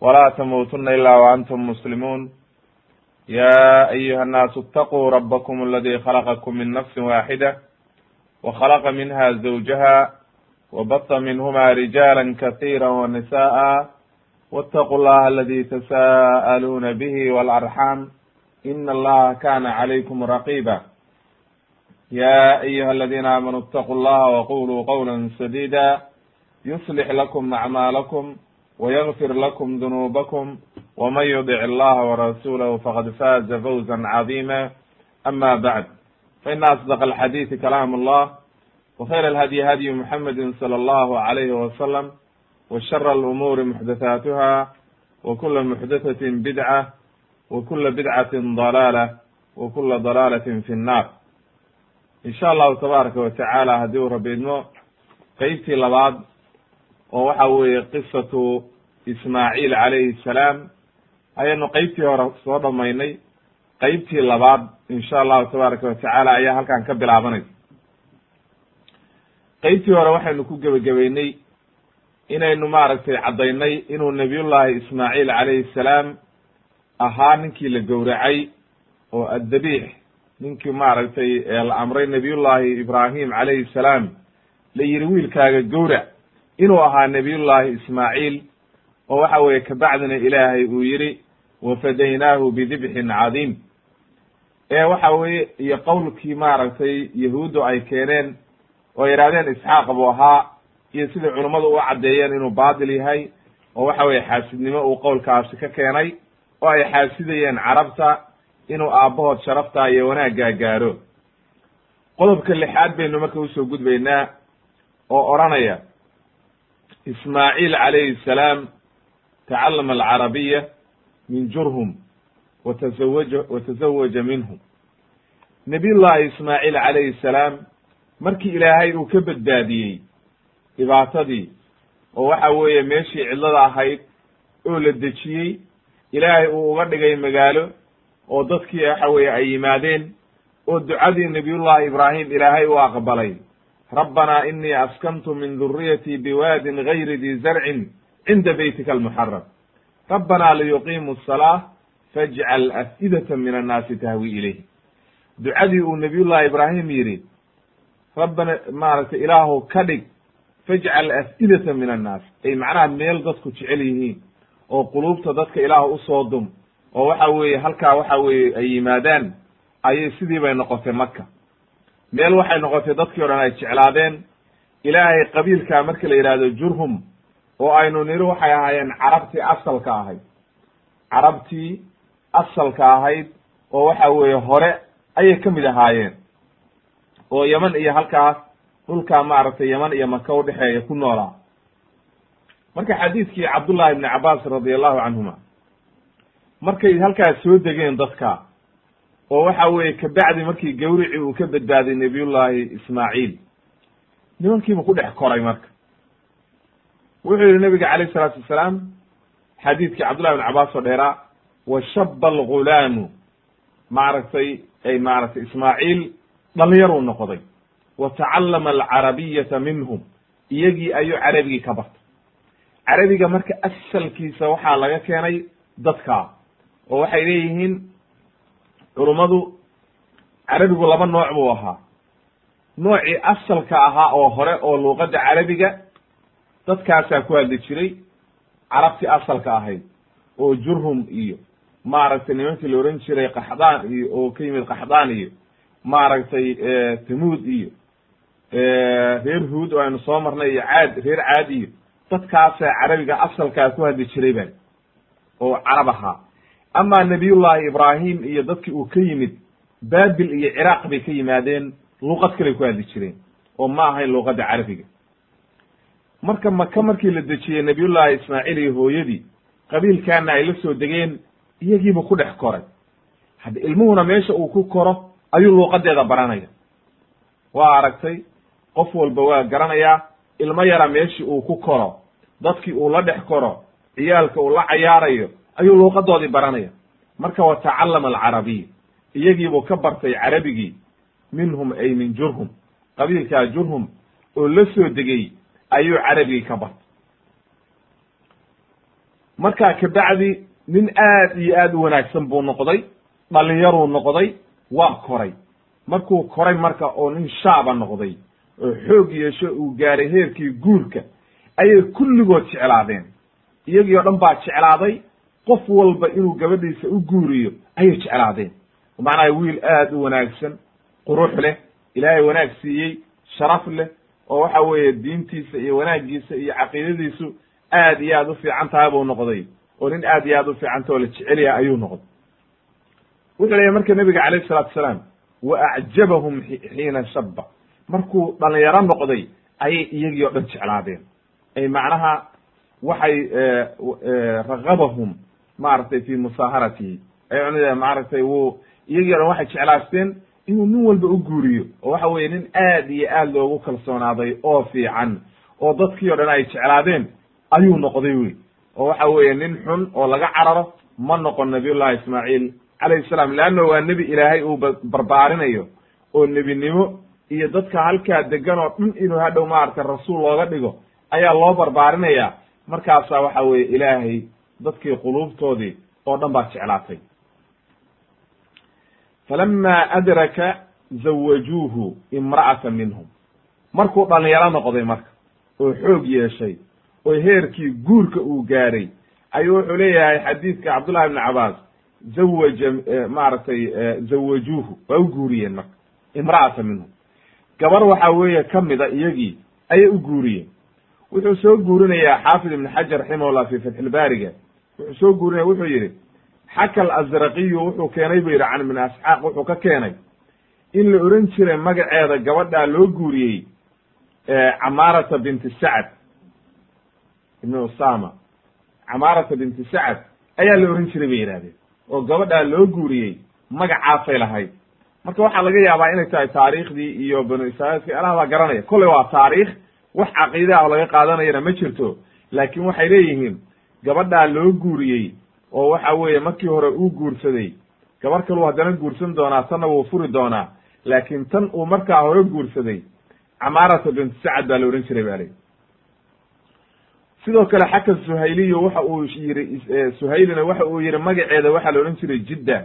ولا تموتن إلا وأنتم مسلمون يا أيها الناس اتقوا ربكم الذي خلقكم من نفس واحدة وخلق منها زوجها وبط منهما رجالا كثيرا ونساء واتقوا الله الذي تساءلون به والأرحام إن الله كان عليكم رقيبا يا أيها الذين آمنوا اتقوا الله وقولوا قولا سديدا يصلح لكم أعمالكم ويغفر لكم ذنوبكم ومن يطع الله ورسوله فقد فاز فوزا عظيما أما بعد فإن أصدق الحديث كلام الله وخير الهدي هدي محمد صلى الله عليه وسلم وشر الأمور محدثاتها وكل محدثة بدعة وكل بدعة ضلالة وكل ضلالة في النار in sha allahu tabaaraka watacaala haddii uu rabi idmo qeybtii labaad oo waxa weeye qisatu ismaaciil calayhi salaam. Ayaynu qeybtii hore soo dhamaynay qeybtii labaad in sha allahu tabaaraka watacaala ayaa halkan ka bilaabanaysa qeybtii hore waxaynu ku gebagabeynay inaynu maaragtay caddaynay inuu nabiyullahi ismaaciil calayhi salaam ahaa ninkii la gowracay oo addabiix ninkii maaragtay la amray nabiyullahi ibraahim calayhi salaam la yihi wiilkaaga gowrac. Inuu ahaa nabiyullahi ismaaciil oo waxa weeye kabacdina ilaahay uu yihi wafadaynaahu bidibxin cadiim. Ee waxa weeye iyo qowlkii maaragtay yahuuddu ay keeneen oo yidhahdeen isxaaq buu ahaa iyo sidai culummadu u caddeeyeen inuu baatil yahay oo waxa weye xaasidnimo uu qowlkaasi ka keenay oo ay xaasidayeen carabta inuu aabbahood sharaftaa iyo wanaaggaa gaaro qodobka lixaad baynu marka u soo gudbaynaa oo odhanaya ismaaciil calayhi salaam tacallama alcarabiya min jurhum watazawaja watazawaja minhum nabiyullahi ismaaciil calayhi salaam markii ilaahay uu ka badbaadiyey dhibaatadii oo waxa weeye meeshii cidlada ahayd oo la dejiyey ilaahay uu uga dhigay magaalo oo dadkii waxa weeye ay yimaadeen oo ducadii nabiyullahi ibraahim ilaahay u aqbalay rabbanaa inii askantu min duriyatii biwaadin gayri di zarcin cinda beytika almuxaram rabbanaa liyuqiimu asalaa fajcal af'idata min annaasi tahwi ilayh. Ducadii uu nabiyullahi ibraahim yidhi rabbana maaragtay ilaahu ka dhig fajcal af'idata min annaas. Ay macnaha meel dadku jecel yihiin oo quluubta dadka ilaah u soo dum oo waxa weeye halkaa waxa weeye ay yimaadaan ayay sidii bay noqotay maka meel waxay noqotay dadkii o dhan ay jeclaadeen ilaahay qabiilkaa marka la yidhahdo jurhum oo aynu niri waxay ahaayeen carabtii asalka ahayd. Carabtii asalka ahayd oo waxa weeye hore ayay ka mid ahaayeen. Oo yeman iyo halkaas dhulkaa maaragtay yeman iyo maka udhexeeya ku noolaa. Marka xadiidkii cabdullahi ibni cabaas radi allahu canhuma markay halkaas soo degeen dadka oo waxa weeye kabacdi markii gawricii uu ka badbaaday nabiyullahi ismaaciil nimankiibu ku dhex koray marka wuxuu yihi nabiga calayh isalaatu wasalaam xadiidkii cabdullahi ibn cabaas oo dheeraa wa shaba algulaamu maaragtay ay maaragtay ismaaciil dhalinyaruu noqday. Wa tacallama alcarabiyata minhum. Iyagii ayuu carabigii ka bartay. Carabiga marka asalkiisa waxaa laga keenay dadka oo waxay leeyihiin culummadu carabigu laba nooc buu ahaa. Noocii asalka ahaa oo hore oo luuqadda carabiga dadkaasaa ku hadli jiray carabtii asalka ahayd oo jurhum iyo maaragtay nimankii la ohan jiray qaxdaan iyo oo ka yimid qaxdaan iyo maaragtay tamuud iyo reer huud oo aynu soo marnay iyo caad reer caad iyo dadkaasaa carabiga asalkaa ku hadli jiray ba oo carab ahaa. Amaa nabiyullahi ibraahim iyo dadkii uu ka yimid baabil iyo ciraaq bay ka yimaadeen luuqad kaley ku hadli jireen oo ma ahayn luuqadda carabiga marka maka markii la dejiyey nabiyullahi ismaaciil iyo hooyadii qabiilkaana ay la soo degeen iyagiibuu ku dhex koray. Hadda ilmuhuna meesha uu ku koro ayuu luuqadeeda baranaya. Waa aragtay qof walba waa garanayaa ilmo yara meeshii uu ku koro dadkii uu la dhex koro ciyaalka uu la cayaarayo ayuu luuqadoodii baranaya. Marka wa tacallama alcarabiy iyagiibuu ka bartay carabigii minhum ay min jurhum qabiilkaa jurhum oo la soo degay ayuu carabigii ka bartay markaa kabacdi nin aad iyo aad u wanaagsan buu noqday dhalinyaruu noqday waa koray. Markuu koray marka oo nin shaaba noqday oo xoog yeesho uu gaaray heerkii guurka ayay kulligood jeclaadeen. Iyagii o dhan baa jeclaaday qof walba inuu gabadhiisa u guuriyo ayay jeclaadeen. Macnaha wiil aad u wanaagsan qurux leh ilaahay wanaag siiyey sharaf leh oo waxa weeye diintiisa iyo wanaagiisa iyo caqiidadiisu aad iyo aad u fiican tahay buu noqday. oo nin aad iyo aad u fiicanta oo la jecelyaha ayuu noqday. wuxuu leeyahy marka nebiga calayh salatu salaam wa acjabahum xiina shaba markuu dhalinyaro noqday ayay iyagii o dhan jeclaadeen. ay macnaha waxay ragabahum maaragtay fi musaaharatihi ay maaragtay wuu iyagii o dhan waxay jeclaasteen inuu nin walba u guuriyo oo waxa weye nin aad iyo aad loogu kalsoonaaday oo fiican oo dadkii o dhan ay jeclaadeen ayuu noqday wey oo waxa weeye nin xun oo laga cararo ma noqon nabiyullahi ismaaciil calayhi salaam leanna waa nebi ilaahay uu barbaarinayo oo nebinimo iyo dadka halkaa degan oo dhan inuu hadhow maaragtay rasuul looga dhigo ayaa loo barbaarinaya markaasaa waxa weeye ilaahay dadkii quluubtoodii oo dhan baa jeclaatay falama adraka zawajuuhu imra'ata minhum markuu dhalinyaro noqday marka oo xoog yeeshay oo heerkii guurka uu gaaray ayuu wuxuu leeyahay xadiidka cabdullahi ibni cabaas zawaja maaragtay zawajuuhu waa u guuriyeen marka imra'ata minhum gabar waxa weeye kamida iyagii ayay u guuriyeen wuxuu soo guurinayaa xaafid ibn xajar raximahullah fi fatxilbaariga wuxuu soo guurinaya wuxuu yidhi xaka alazraqiyu wuxuu keenay bu yidhi can ibn asxaaq wuxuu ka keenay in la oran jiray magaceeda gabadhaa loo guuriyey camaarata binti sacad. Ibn usama camaarata binti sacad ayaa la oran jiray bay yidhahdeen oo gabadhaa loo guuriyey magacaasay lahayd. Marka waxaa laga yaabaa inay tahay taariikhdii iyo banu israiilki alaha baa garanaya. Kolley waa taariikh wax caqiida ah oo laga qaadanayana ma jirto laakiin waxay leeyihiin gabadhaa loo guuriyey oo waxa weeye markii hore uu guursaday. Gabar kaluu haddana guursan doonaa tanna wuu furi doonaa. Laakiin tan uu markaa hore guursaday camaarata bint sacad baa la odhan jiray ba lii sidoo kale xaka suhayliyo waxa uu yiri suhaylina waxa uu yihi magaceeda waxaa la odhan jiray jidda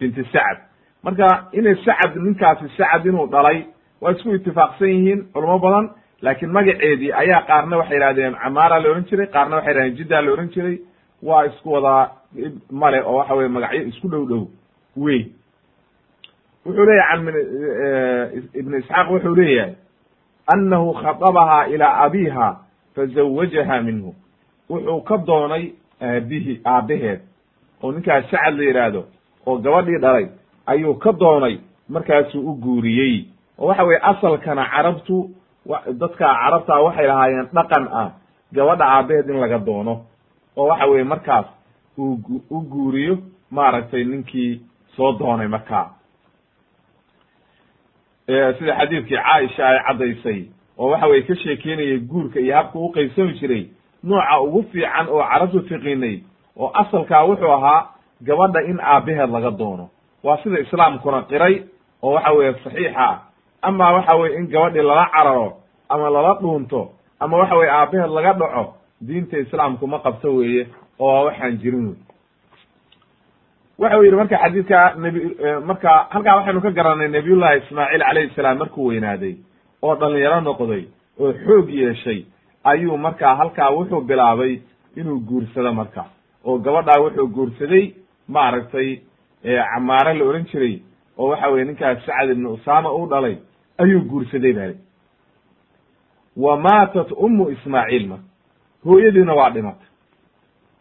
binti sacad. Marka inay sacad ninkaasi sacad inuu dhalay waa isku itifaaqsan yihiin culamo badan laakiin magaceedii ayaa qaarna waxay yihahdeen camaara la odhan jiray qaarna waxay yihahdeen jidda la odhan jiray waa isku wadaa male oo waxa weye magacyo isku dhow dhow wey wuxuu leeyahy can ibn isxaaq wuxuu leeyahay annahu khadabahaa ilaa abiha fazawajaha minhu. Wuxuu ka doonay aabihi aabaheed oo ninkaas sacad la yidhaahdo oo gabadhii dhalay ayuu ka doonay markaasuu u guuriyey. Oo waxa weye asalkana carabtu dadka carabtaa waxay lahaayeen dhaqan ah gabadha aabaheed in laga doono oo waxa weye markaas uu u guuriyo maaragtay ninkii soo doonay markaa. Sida xadiidkii caaisha ay caddaysay oo waxa weye ka sheekeynayay guurka iyo habka u qaybsami jiray nooca ugu fiican oo carabtu tiqiinay oo asalkaa wuxuu ahaa gabadha in aabaheed laga doono. Waa sida islaamkuna qiray oo waxa weeye saxiixa ama waxa weye in gabadhii lala cararo ama lala dhuunto ama waxa weye aabaheed laga dhaco diinta islaamku ma qabto weeye oo waxaan jirin wey waxa u yidhi marka xadiidka nebi marka halkaa waxaynu ka garanay nabiyullahi ismaaciil calayhi salaam markuu weynaaday oo dhalinyaro noqday oo xoog yeeshay ayuu markaa halkaa wuxuu bilaabay inuu guursado marka. Oo gabadhaa wuxuu guursaday maaragtay camaare la ohan jiray oo waxa weye ninkaas sacad ibnu usama uu dhalay ayuu guursaday bali wa maatat ummu ismaaciil marka hooyadiina waa dhimatay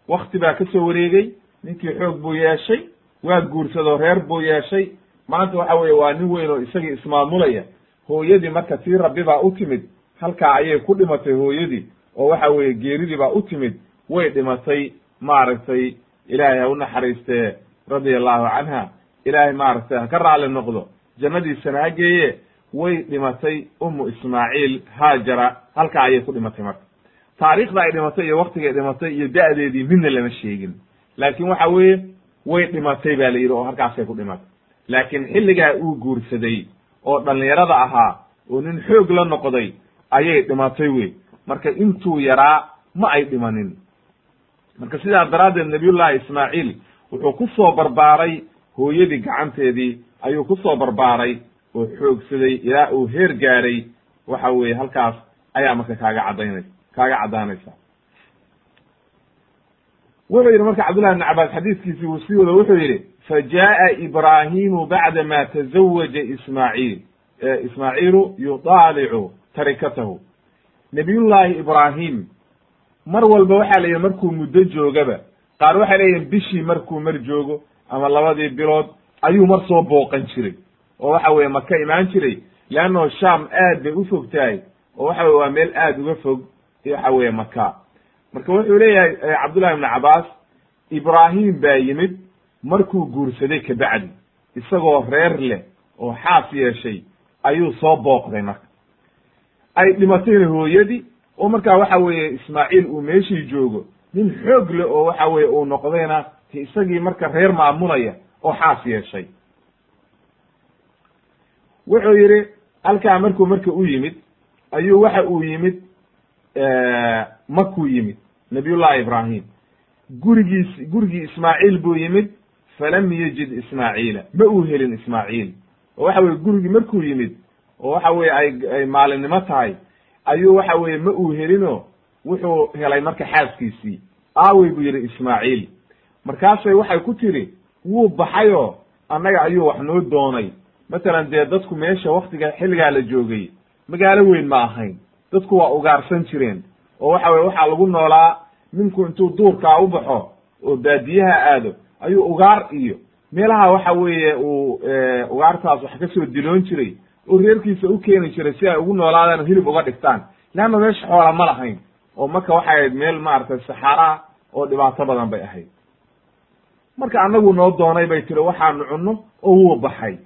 wakti baa ka soo wareegey ninkii xoog buu yeeshay waa guursadoo reer buu yeeshay. Maanta waxa weye waa nin weyn oo isagii ismaamulaya. Hooyadii marka tii rabbi baa u timid halkaa ayay ku dhimatay hooyadii oo waxa weeye geeridii baa u timid way dhimatay maaragtay ilaahay ha u naxariistee radia allahu canha. Ilaahay maaragtay ha ka raali noqdo jannadiisana ha geeye way dhimatay ummu ismaaciil haajara halkaa ayay ku dhimatay marka taariikhda ay dhimatay iyo waktigay dhimatay iyo da'deedii midna lama sheegin. Laakiin waxa weeye way dhimatay ba la yidhi oo halkaasay ku dhimatay. Laakiin xilligaa uu guursaday oo dhallinyarada ahaa oo nin xoog la noqday ayay dhimatay wey marka intuu yaraa ma ay dhimanin. Marka sidaa daraaddeed nabiyullahi ismaaciil wuxuu ku soo barbaaray hooyadii gacanteedii ayuu ku soo barbaaray oo xoogsaday ilaa uu heer gaaray. Waxa weeye halkaas ayaa marka kaaga caddaynaysa kaaga caddaanaysa. Wuxuu yidhi marka cabdullahi ibn cabaas xadiiskiisii uu sii wado wuxuu yidhi fa jaa'a ibraahimu bacda ma tazawaja ismaaciil ismaaciilu yudaalicu tarikatahu. Nabiyullaahi ibraahim mar walba waxaa la yidhi markuu muddo joogaba qaar waxay leeyihiin bishii markuu mar joogo ama labadii bilood ayuu mar soo booqan jiray. Oo waxa weye maka imaan jiray? Leannao sham aad bay u fog tahay oo waxa weye waa meel aad uga fog waxa weeye maka marka wuxuu leeyahay cabdullahi ibnu cabaas ibraahim baa yimid markuu guursaday kabacdi. Isagoo reer leh oo xaas yeeshay ayuu soo booqday marka. Ay dhimatayna hooyadii oo markaa waxa weeye ismaaciil uu meeshii joogo nin xoog leh oo waxa weye uu noqdayna isagii marka reer maamulaya oo xaas yeeshay. Wuxuu yidhi halkaa markuu marka u yimid ayuu waxa uu yimid makuu yimid. Nabiyullahi ibraahim. Gurigiis gurigii ismaaciil buu yimid. Falam yajid ismaaciila. Ma uu helin ismaaciil. Oo waxa weye gurigii markuu yimid. Oo waxa weye ay ay maalinimo tahay. Ayuu waxa weye ma uu helino wuxuu helay marka xaaskiisii. Aawey buu yidhi ismaaciil. Markaasay waxay ku tiri wuu baxayoo? Annaga ayuu wax noo doonay. Matalan dee dadku meesha waktiga xilligaa la joogay. Magaalo weyn ma ahayn dadku waa ugaarsan jireen oo waxa weye waxaa lagu noolaa ninku intuu duurkaa u baxo oo baadiyaha aado ayuu ugaar iyo meelaha waxa weeye uu ugaartaas wax ka soo diloon jiray oo reerkiisa u keeni jiray si ay ugu noolaadaan hilib uga dhigtaan. Leanna meesha xoola ma lahayn oo marka waxay ahayd meel maaragtay saxaaraa oo dhibaato badan bay ahayd. Marka annagu noo doonay bay tiri waxaanu cunno oo wuu baxay.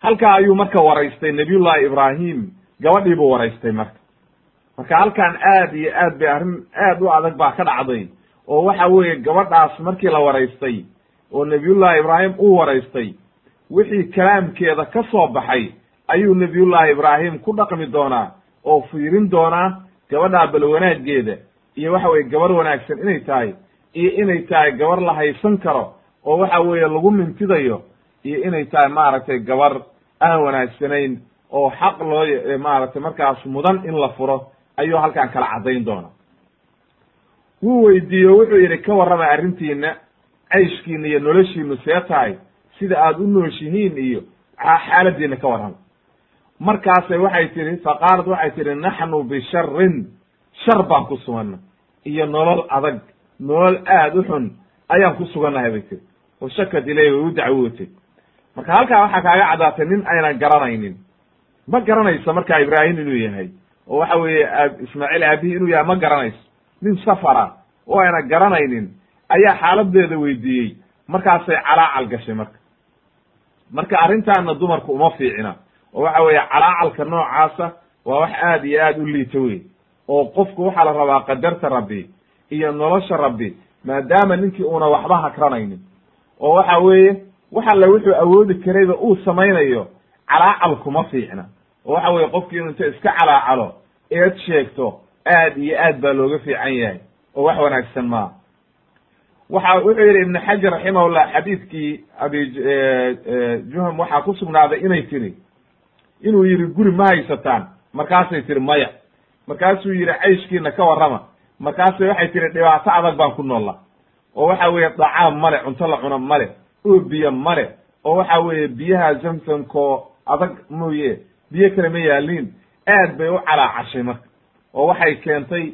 Halkaa ayuu marka waraystay nabiyullahi ibraahim gabadhii buu waraystay marka. Marka halkan aad iyo aad bay arrin aad u adag baa ka dhacday. Oo waxa weeye gabadhaas markii la waraystay oo nabiyullahi ibraahim uu waraystay wixii kalaamkeeda ka soo baxay ayuu nabiyullahi ibraahim ku dhaqmi doonaa oo fiirin doonaa gabadhaa bal wanaaggeeda iyo waxa weye gabar wanaagsan inay tahay iyo inay tahay gabar la haysan karo oo waxa weeye lagu mintidayo iyo inay tahay maaragtay gabar aan wanaagsanayn oo xaq loo maaragtay markaas mudan in la furo ayuu halkan kala caddayn doona wuu weydiiye wuxuu yidhi ka warrama arrintiina cayshkiina iyo noloshiinu see tahay sida aad u nooshihiin iyo xaaladiina ka warrama. Markaasay waxay tihi faqaalad waxay tihi naxnu bisharin shar baan ku suganna iyo nolol adag nolol aad u xun ayaan ku sugannahay bay tiri oo shakad ileyh way u dacwootay. Marka halkaa waxaa kaaga caddaatay nin aynan garanaynin ma garanayso markaa ibraahim inuu yahay? Oo waxa weeye ismaaciil aabihii inuu yahay ma garanayso. Nin safara oo ayna garanaynin ayaa xaaladeeda weydiiyey. Markaasay calaacal gashay marka. Marka arrintaana dumarku uma fiicina. Oo waxa weeye calaacalka noocaasa waa wax aad iyo aad u liita wey oo qofku waxaa la rabaa qadarta rabbi iyo nolosha rabbi maadaama ninkii uuna waxba hakranaynin oo waxa weeye wax alle wuxuu awoodi karayba uu samaynayo calaacal kuma fiicna oo waxa weye qofkii inu inta iska calaacalo eed sheegto aad iyo aad baa looga fiican yahay oo wax wanaagsan maaha. Waxa wuxuu yidhi ibn xajar raximahullah xadiidkii abi juham waxaa ku sugnaaday inay tiri inuu yidhi guri ma haysataan. Markaasay tiri maya. Markaasuu yidhi cayshkiina ka warrama. Markaasay waxay tihi dhibaato adag baan ku noolla oo waxa weeye dacaam male cunto la cuno male oo biyo male oo waxa weeye biyaha zamsamko adag mooye biyo kale ma yaaliin aad bay u calaacashay marka. Oo waxay keentay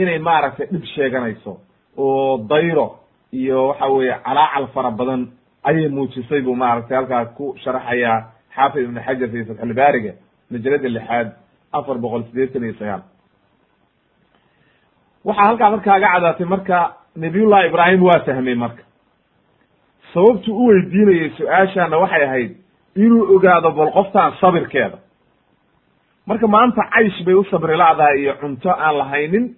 inay maaragtay dhib sheeganayso. Oo dayro iyo waxa weeye calaacal fara badan ayay muujisay buu maaragtay halkaas ku sharaxayaa xaafid ibn xajar fi fatxulbaariga majalada lixaad afar boqol sideetan iyo sagaal. Waxaa halkaa markaaga cadaatay marka nabiyullahi ibraahim waa fahmay marka. Sababtu u weydiinayay su'aashaana waxay ahayd inuu ogaado bal qoftaan sabirkeeda marka maanta caysh bay u sabri la'dahay iyo cunto aan lahaynin.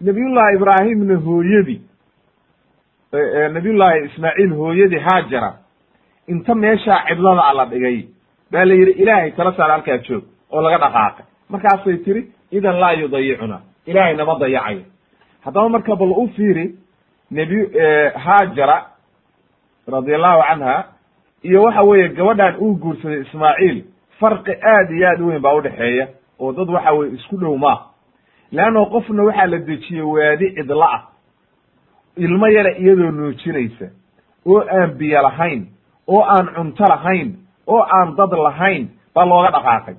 Nabiyullahi ibraahimna hooyadii nabiyullahi ismaaciil hooyadii haajara. Inta meeshaa cidlada a la dhigay baa la yidhi ilaahay tala saar halkaa joog oo laga dhaqaaqay. Markaasay tiri idan laa yudayicuna ilaahay nama dayacayo. Haddaba marka bal u fiiri nebi haajara radiallahu canha iyo waxa weeye gabadhan uu guursaday ismaaciil farqi aad iyo aad u weyn baa udhexeeya oo dad waxa weye isku dhow maa leanno qofna waxaa la dejiyey waadi cidla ah ilmo yara iyadoo nuujinaysa oo aan biyo lahayn oo aan cunto lahayn oo aan dad lahayn baa looga dhaqaaqay.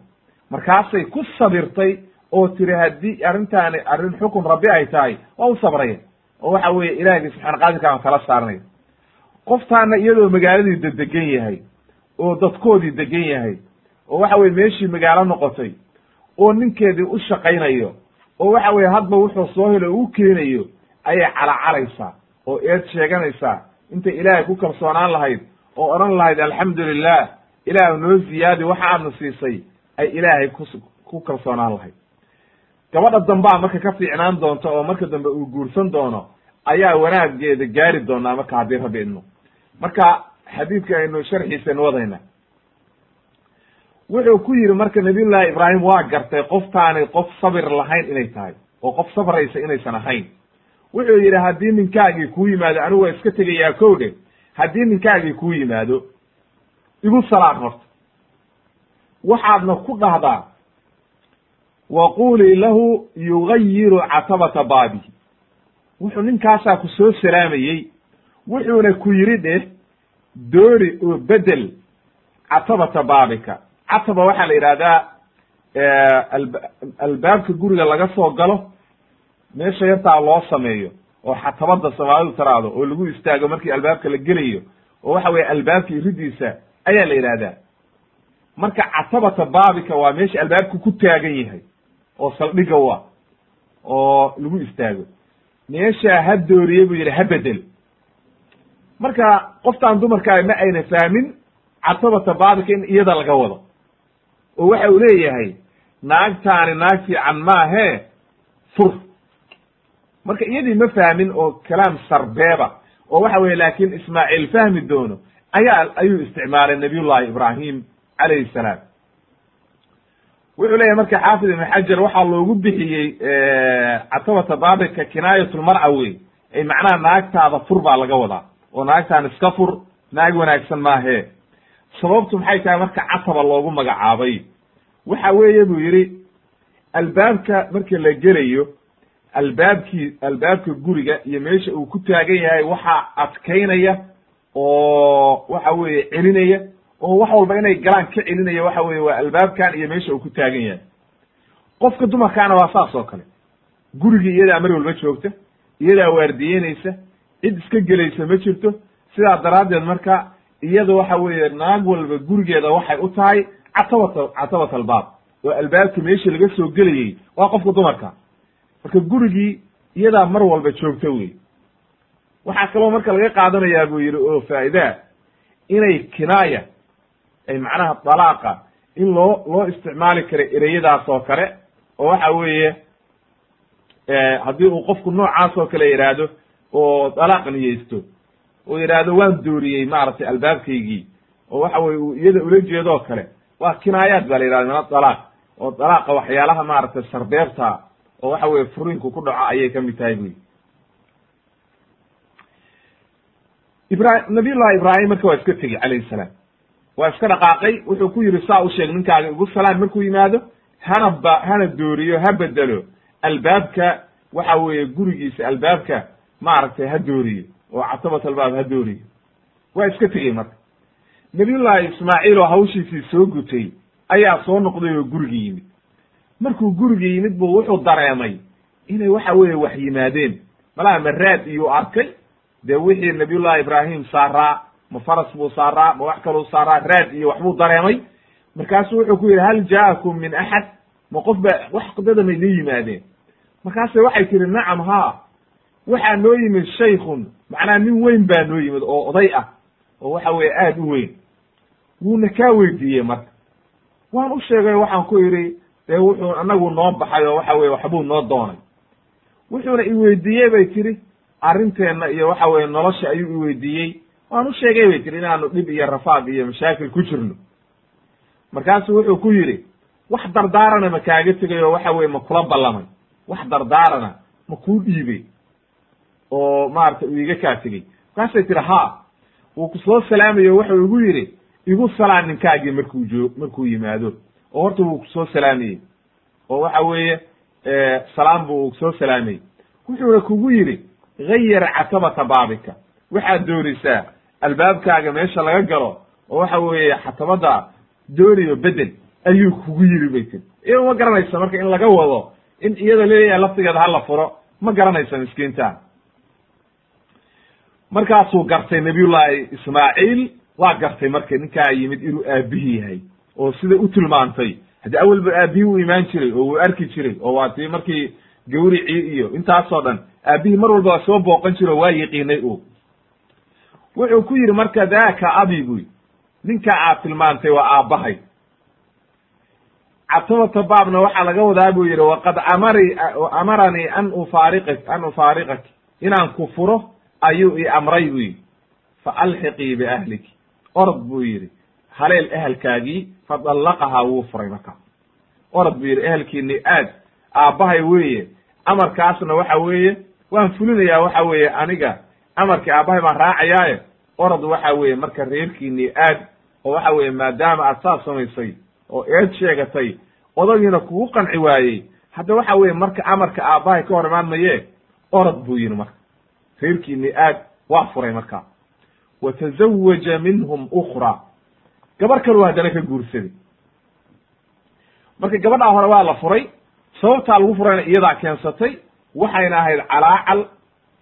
Markaasay ku sabirtay oo tiri haddii arrintaani arrin xukun rabbi ay tahay waa u sabraya. Oo waxa weeye ilaahgii qaadirka aan kala saarnay. Qoftaana iyadoo magaaladii dedegan yahay oo dadkoodii degan yahay oo waxa weye meeshii magaalo noqotay oo ninkeedii u shaqaynayo oo waxa weye hadba wuxuu soo helo u keenayo ayay calacalaysaa oo eed sheeganaysaa intay ilaahay ku kalsoonaan lahayd oo odhan lahayd alxamdu lilah ilaah noo ziyaadi waxa aadna siisay ay ilaahay ku ku kalsoonaan lahayd. Gabadha dambaa marka ka fiicnaan doonta oo marka dambe uu guursan doono ayaa wanaageeda gaari doonaa marka haddii rabbi idmo marka xadiidka aynu sharxiisaynu wadayna wuxuu ku yidhi marka nabiyullaahi ibraahim waa gartay qoftaanay qof sabir lahayn inay tahay oo qof sabraysa inaysan ahayn. Wuxuu yidhi haddii ninkaagii kuu yimaado anigu waa iska tegayaa kow dhe haddii ninkaagii kuu yimaado igu salaad horta waxaadna ku dhahdaa wa qulii lahu yugayiru catabata baabihi. Wuxuu ninkaasaa ku soo salaamayey wuxuuna ku yidhi dheh doori oo bedel catabata baabika cataba waxaa la yidhahdaa albaabka guriga laga soo galo meesha yartaa loo sameeyo oo xatabada soomaalidu taraado oo lagu istaago markii albaabka la gelayo oo waxa weye albaabka iridiisa ayaa la yidhahdaa marka catabata baabika waa meesha albaabka ku taagan yahay oo saldhiga u ah oo lagu istaago. Meeshaa ha dooriye buu yidhi ha bedel. Marka qoftaan dumarkaa ma ayna fahmin catabata baabika in iyada laga wado oo waxa uu leeyahay naagtaani naag fiican maahee fur. Marka iyadii ma fahmin oo kalaam sarbeeba oo waxa weye laakin ismaaciil fahmi doono ayaa ayuu isticmaalay nabiyullahi ibraahim calayhi salaam. Wuxuu leeyahy marka xaafid ibn xajar waxaa loogu bixiyey catabata baabika kinaayatulmar'a wey ay macnaha naagtaada fur baa laga wadaa oo naagtaan iska fur naag wanaagsan maahee sababtu maxay tahay marka cataba loogu magacaabay? Waxa weeye buu yidhi albaabka marka la gelayo albaabkii albaabka guriga iyo meesha uu ku taagan yahay waxaa adkaynaya oo waxa weeye celinaya oo wax walba inay galaan ka celinaya waxa weye waa albaabkan iyo meesha uu ku taagan yahay. Qofka dumarkaana waa saas oo kale. Gurigii iyadaa mar walba joogta iyadaa waardiyeynaysa cid iska gelaysa ma jirto sidaa daraaddeed marka iyada waxa weeye naag walba gurigeeda waxay u tahay catabata catabat albaab oo albaabka meesha laga soo gelayey waa qofka dumarka. Marka gurigii iyadaa mar walba joogta wey waxaa kaloo marka laga qaadanayaa buu yidhi oo faa'idaa inay kinaaya ay macnaha dalaaqa in loo loo isticmaali karo ereyadaas oo kale oo waxa weeye haddii uu qofku noocaas oo kale yidhaahdo oo dalaaq niyeysto oo yidhaahdo waan dooriyey maaragtay albaabkaygii. oo waxa weye uu iyada ula jeedoo kale waa kinaayaat baa la yidhahda min adalaaq oo dalaaqa waxyaalaha maaragtay sarbeebta oo waxa weye furiinku ku dhaco ayay ka mid tahay buyi ibra nabiyullahi ibraahim marka waa iska tegey calayhi salaam. Waa iska dhaqaaqay wuxuu ku yidhi saa u sheeg ninkaaga igu salaan markuu yimaado hana ba hana dooriyo ha bedelo. Albaabka waxa weeye gurigiisa albaabka maaragtay ha dooriyo oo catabat albaab ha dooriyo waa iska tegey marka. Nabiyullahi ismaaciil oo hawshiisii soo gutay ayaa soo noqday oo gurigii yimid. Markuu gurigii yimid buu wuxuu dareemay inay waxa weeye wax yimaadeen. Malaha maraad iyuu arkay. Dee wixii nabiyullahi ibraahim saaraa ma faras buu saaraa ma wax kaluu saaraa raad iyo waxbuu dareemay. Markaasu wuxuu ku yidhi hal ja'akum min axad ma qof ba wax dada may la yimaadeen. Markaase waxay tihi nacam ha waxaa noo yimid shaykhun macnaha nin weyn baa noo yimid oo oday ah oo waxa weeye aada u weyn. Wuuna kaa weydiiyey marka. Waan u sheegay waxaan ku idhi dee wuxuu anagu noo baxay oo waxa weye waxbuu noo doonay. Wuxuuna iweydiiyey bay tiri arrinteenna iyo waxa weye nolosha ayuu iweydiiyey waan u sheegay bay tiri inaanu dhib iyo rafaad iyo mashaakil ku jirno. Markaasu wuxuu ku yidhi wax dardaarana ma kaaga tegay oo waxa weye ma kula ballamay. Wax dardaarana ma kuu dhiibey oo maaragtay uu iga kaa tegey markaasay tiri ha wuu ku soo salaamayo wuxuu igu yidhi igu salaan ninkaagii markuu joo markuu yimaado. Oo horta wuu ku soo salaamayey oo waxa weeye salaam buu soo salaamayey wuxuuna kugu yidhi gayar catabata baabika. Waxaad doonaysaa albaabkaaga meesha laga galo oo waxa weeye xatabada doonayo bedel ayuu kugu yiri bay tiri iyado ma garanaysa marka in laga wado in iyada la leeyahay laftigeeda hala furo ma garanaysa miskiinta markaasuu gartay nabiyullaahi ismaaciil waa gartay marka ninkaa yimid inuu aabihi yahay oo sida u tilmaantay. Haddii awalba aabihii u imaan jiray oo uu arki jiray oo waa tii markii gawricii iyo intaasoo dhan aabihii mar walba soo booqan jiro o waa yiqiinay u wuxuu ku yidhi marka daaka abi buy ninka aad tilmaantay waa aabbahay. Catabata baabna waxaa laga wadaa buu yidhi waqad amari amaranii an ufaariqak an ufaariqak inaan ku furo ayuu i amray buu yidhi fa alxiqii biahliki orod buu yidhi haleel ehelkaagii fa dallaqahaa wuu furay markaa orod buu yidhi ehelkiini aad aabbahay weeye amarkaasna waxa weeye waan fulinayaa waxa weeye aniga amarkii aabbahay baan raacayaaye. Orod waxa weeye marka reerkiinii aad oo waxa weeye maadaama aad saas samaysay oo eed sheegatay odagiina kugu qanci waayey hadda waxa weeye marka amarka aabbahay ka hor imaan maye orod buu yidhi marka reerkiinii aad waa furay markaa. Wa tazawaja minhum ukra gabar kaluu haddana ka guursaday. Marka gabadhaa hore waa la furay sababtaa lagu furayna iyadaa keensatay waxayna ahayd calaacal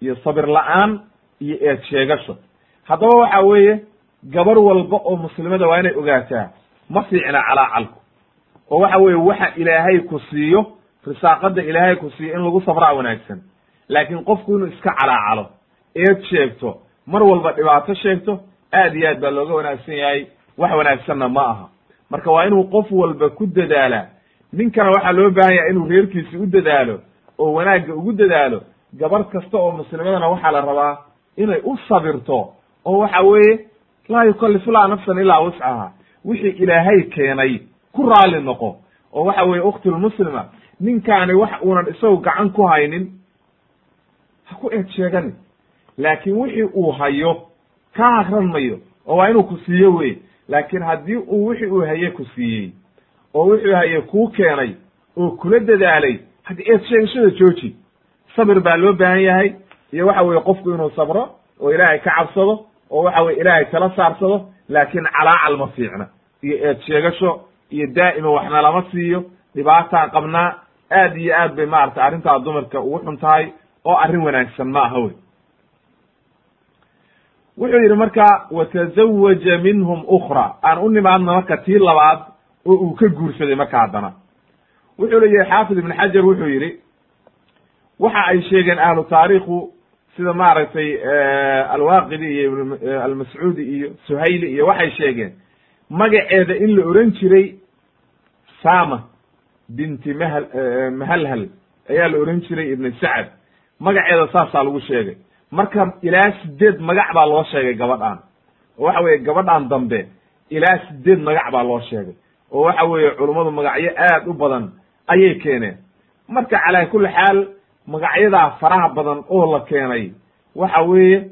iyo sabir la'aan iyo eed sheegasho. Haddaba waxa weeye gabar walba oo muslimada waa inay ogaataa ma fiicna calaacalku oo waxa weeye waxa ilaahay ku siiyo risaaqada ilaahay ku siiyo in lagu sabraa wanaagsan laakiin qofku inuu iska calaacalo eed sheegto mar walba dhibaato sheegto aad iyo aad baa looga wanaagsan yahay wax wanaagsanna ma aha. Marka waa inuu qof walba ku dadaalaa ninkana waxaa loo baahan yahay inuu reerkiisi u dadaalo oo wanaagga ugu dadaalo gabar kasta oo muslimadana waxaa la rabaa inay u sabirto oo waxa weeye laa yukallifu laa nafsan ilaa wuscaha wixii ilaahay keenay ku raali noqo. Oo waxa weeye ukhtilmuslima ninkaani wax uunan isagu gacan ku haynin ha ku eed sheeganin laakiin wixii uu hayo kaa hagran mayo oo waa inuu ku siiyo wey laakiin haddii uu wixii uu haye ku siiyey oo wuxuu haye kuu keenay oo kula dadaalay haddi eed sheegashada jooji sabir baa loo baahan yahay. Iyo waxa weeye qofku inuu sabro oo ilaahay ka cabsado oo waxa weye ilaahay tala saarsado laakiin calaacal ma fiicna. Iyo eed sheegasho iyo daa'ima waxna lama siiyo. Dhibaataan qabnaa aad iyo aad bay maaragtay arrintaa dumarka ugu xun tahay oo arrin wanaagsan ma aha wey. Wuxuu yidhi marka watazawaja minhum ukra aan u nimaadno marka tii labaad oo uu ka guursaday marka haddana. Wuxuu leeyahay xaafid ibn xajar wuxuu yidhi waxa ay sheegeen ahlu taariikhu sida maaragtay alwaqidi iyo almascuudi iyo suhayli iyo waxay sheegeen magaceeda in la oran jiray sama binti mah mahalhal ayaa la oran jiray ibn sacad magaceeda saasaa lagu sheegay. Marka ilaa sideed magac baa loo sheegay gabadhan oo waxa weeye gabadhan dambe ilaa sideed magac baa loo sheegay. Oo waxa weeye culummadu magacyo aad u badan ayay keeneen. Marka calaa kulli xaal magacyadaa faraha badan oo la keenay waxa weeye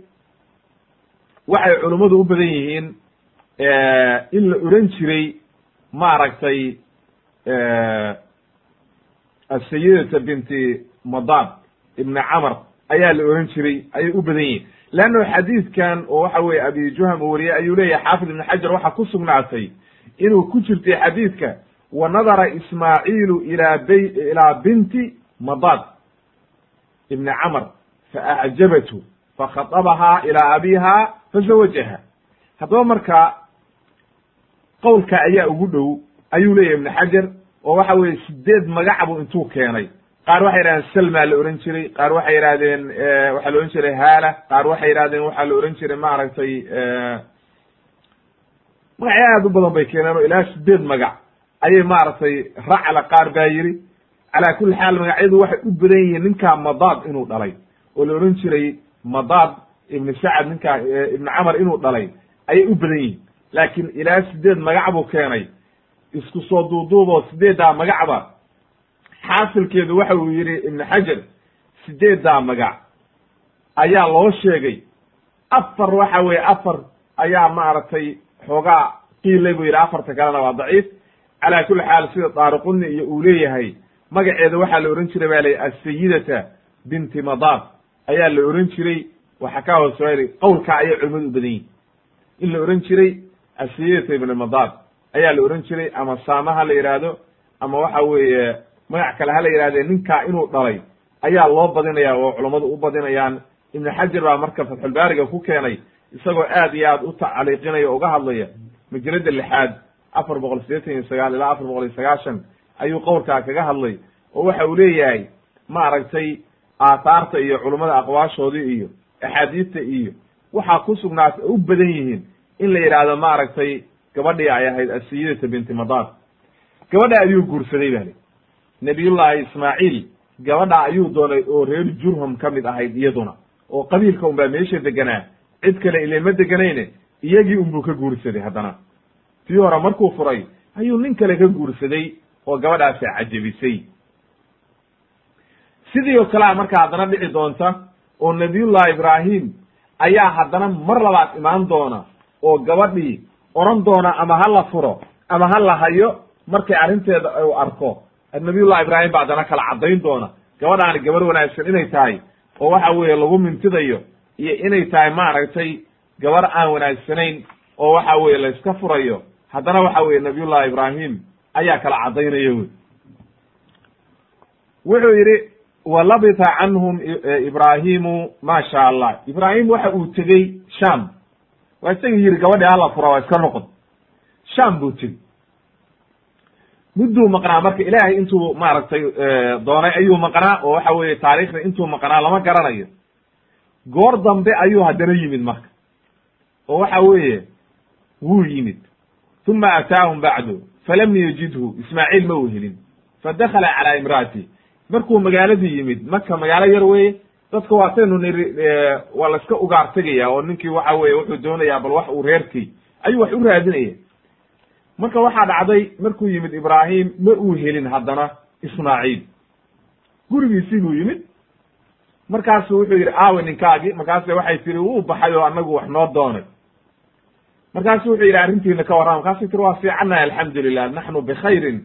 waxay culummadu u badan yihiin in la oran jiray maaragtay asayidata binti madad ibni camr ayaa la oran jiray ayay u badan yihiin. Leanno xadiidkan oo waxa weye abi juham uu wariyey ayuu leeyahay xaafid ibn xajar waxaa ku sugnaatay inuu ku jirtay xadiidka wa nadara ismaaciilu ilaa bay ilaa binti madad ibni camr faacjabathu fakhadabahaa ilaa abiha fazawajaha haddaba marka qowlka ayaa ugu dhow ayuu leeyahy ibn xajar oo waxa weeye sideed magac intuu keenay qaar waxay yidhahdeen salma la ohan jiray. Qaar waxay yidhahdeen waxaa la ohan jiray haala. Qaar waxay yidhahdeen waxaa la ohan jiray maaragtay magacyo aad u badan bay keeneen oo ilaa sideed magac ayay maaragtay racla qaar baa yidhi. Calaa kulli xaal magacyadu waxay u badan yihiin ninkaa madaad inuu dhalay oo la ohan jiray madaad ibni sacad ninkaa ibni camar inuu dhalay ayay u badan yihiin. Laakiin ilaa sideed magac buu keenay. Isku soo duuduuboo sideeddaa magacba xaasilkeedu waxa uu yidhi ibnu xajar sideeddaa magac ayaa loo sheegay. Afar waxa weeye afar ayaa maaragtay xoogaa qiilay buu yidhi afarta kalena waa daciif. Calaa kulli xaal sida daariquni iyo uu leeyahay magaceeda waxaa la ohan jiray ba la asayidata binti madaad. Ayaa la ohan jiray waxa ka hooseyli qowlkaa ayay culimadu u badan yihiin in la ohan jiray asayidata ibni madaad. Ayaa la ohan jiray ama saama ha la yidhaahdo ama waxa weeye magac kale ha la yidhahdee ninkaa inuu dhalay ayaa loo badinaya oo culammadu u badinayaan. Ibnu xajar baa marka fatxulbaariga ku keenay isagoo aad iyo aad u tacliiqinaya o uga hadlaya majalada lixaad afar boqol sideetan iyo sagaal ilaa afar boqol iyo sagaashan ayuu qowlkaa kaga hadlay oo waxa uu leeyahay maaragtay aathaarta iyo culummada aqwaashoodii iyo axaadiista iyo waxaa ku sugnaat u badan yihiin in la yidhaahdo maaragtay gabadhii ay ahayd asiyidata binti madad gabadha ayuu guursaday ba li nabiyullaahi ismaaciil gabadha ayuu doonay oo reer jurhum ka mid ahayd iyaduna oo qabiilka unbaa meesha deganaa cid kale ile ma deganayne iyagii unbuu ka guursaday haddana. Tii hore markuu furay ayuu nin kale ka guursaday oo gabadhaasi cajabisay. Sidii oo kalea marka haddana dhici doonta oo nabiyullahi ibraahim ayaa haddana mar labaad imaan doona oo gabadhii oran doona ama ha la furo ama ha la hayo markay arrinteeda u arko nabiyullahi ibraahim ba haddana kala caddayn doona. Gabadhaani gabar wanaagsan inay tahay oo waxa weeye lagu mintidayo iyo inay tahay maaragtay gabar aan wanaagsanayn oo waxa weye la iska furayo haddana waxa weye nabiyullahi ibraahim ayaa kala caddaynaya wey. Wuxuu yidhi walabita canhum ibraahimu ma sha allah ibraahim waxa uu tegey sham waa isaga yidhi gabadhii hala fura waa iska noqon. Sham buu tegey mudduu maqnaa marka ilaahay intuu maaragtay doonay ayuu maqnaa oo waxa weye taarikhda intuu maqnaa lama garanayo. Goor dambe ayuu haddana yimid marka. Oo waxa weeye wuu yimid. Uma ataahum bacdu falam yajidhu ismaaciil ma uu helin fadakala calaa imraati. Markuu magaaladii yimid maka magaalo yar weye dadka waataynu niri waa la iska ugaar tegaya oo ninkii waxa weye wuxuu doonayaa bal wax uu reerkii ayuu wax u raadinaya marka waxaa dhacday markuu yimid ibraahim ma uu helin haddana ismaaciil. Gurigiisii buu yimid. Markaasu wuxuu yidhi aawe ninkaagii. Markaase waxay tiri wuu baxay oo anagu wax noo doonay. Markaasu wuxuu yidhi arrintiina ka warrama. Markaasay tiri waa fiicannahay alxamdulilah naxnu bikhayrin.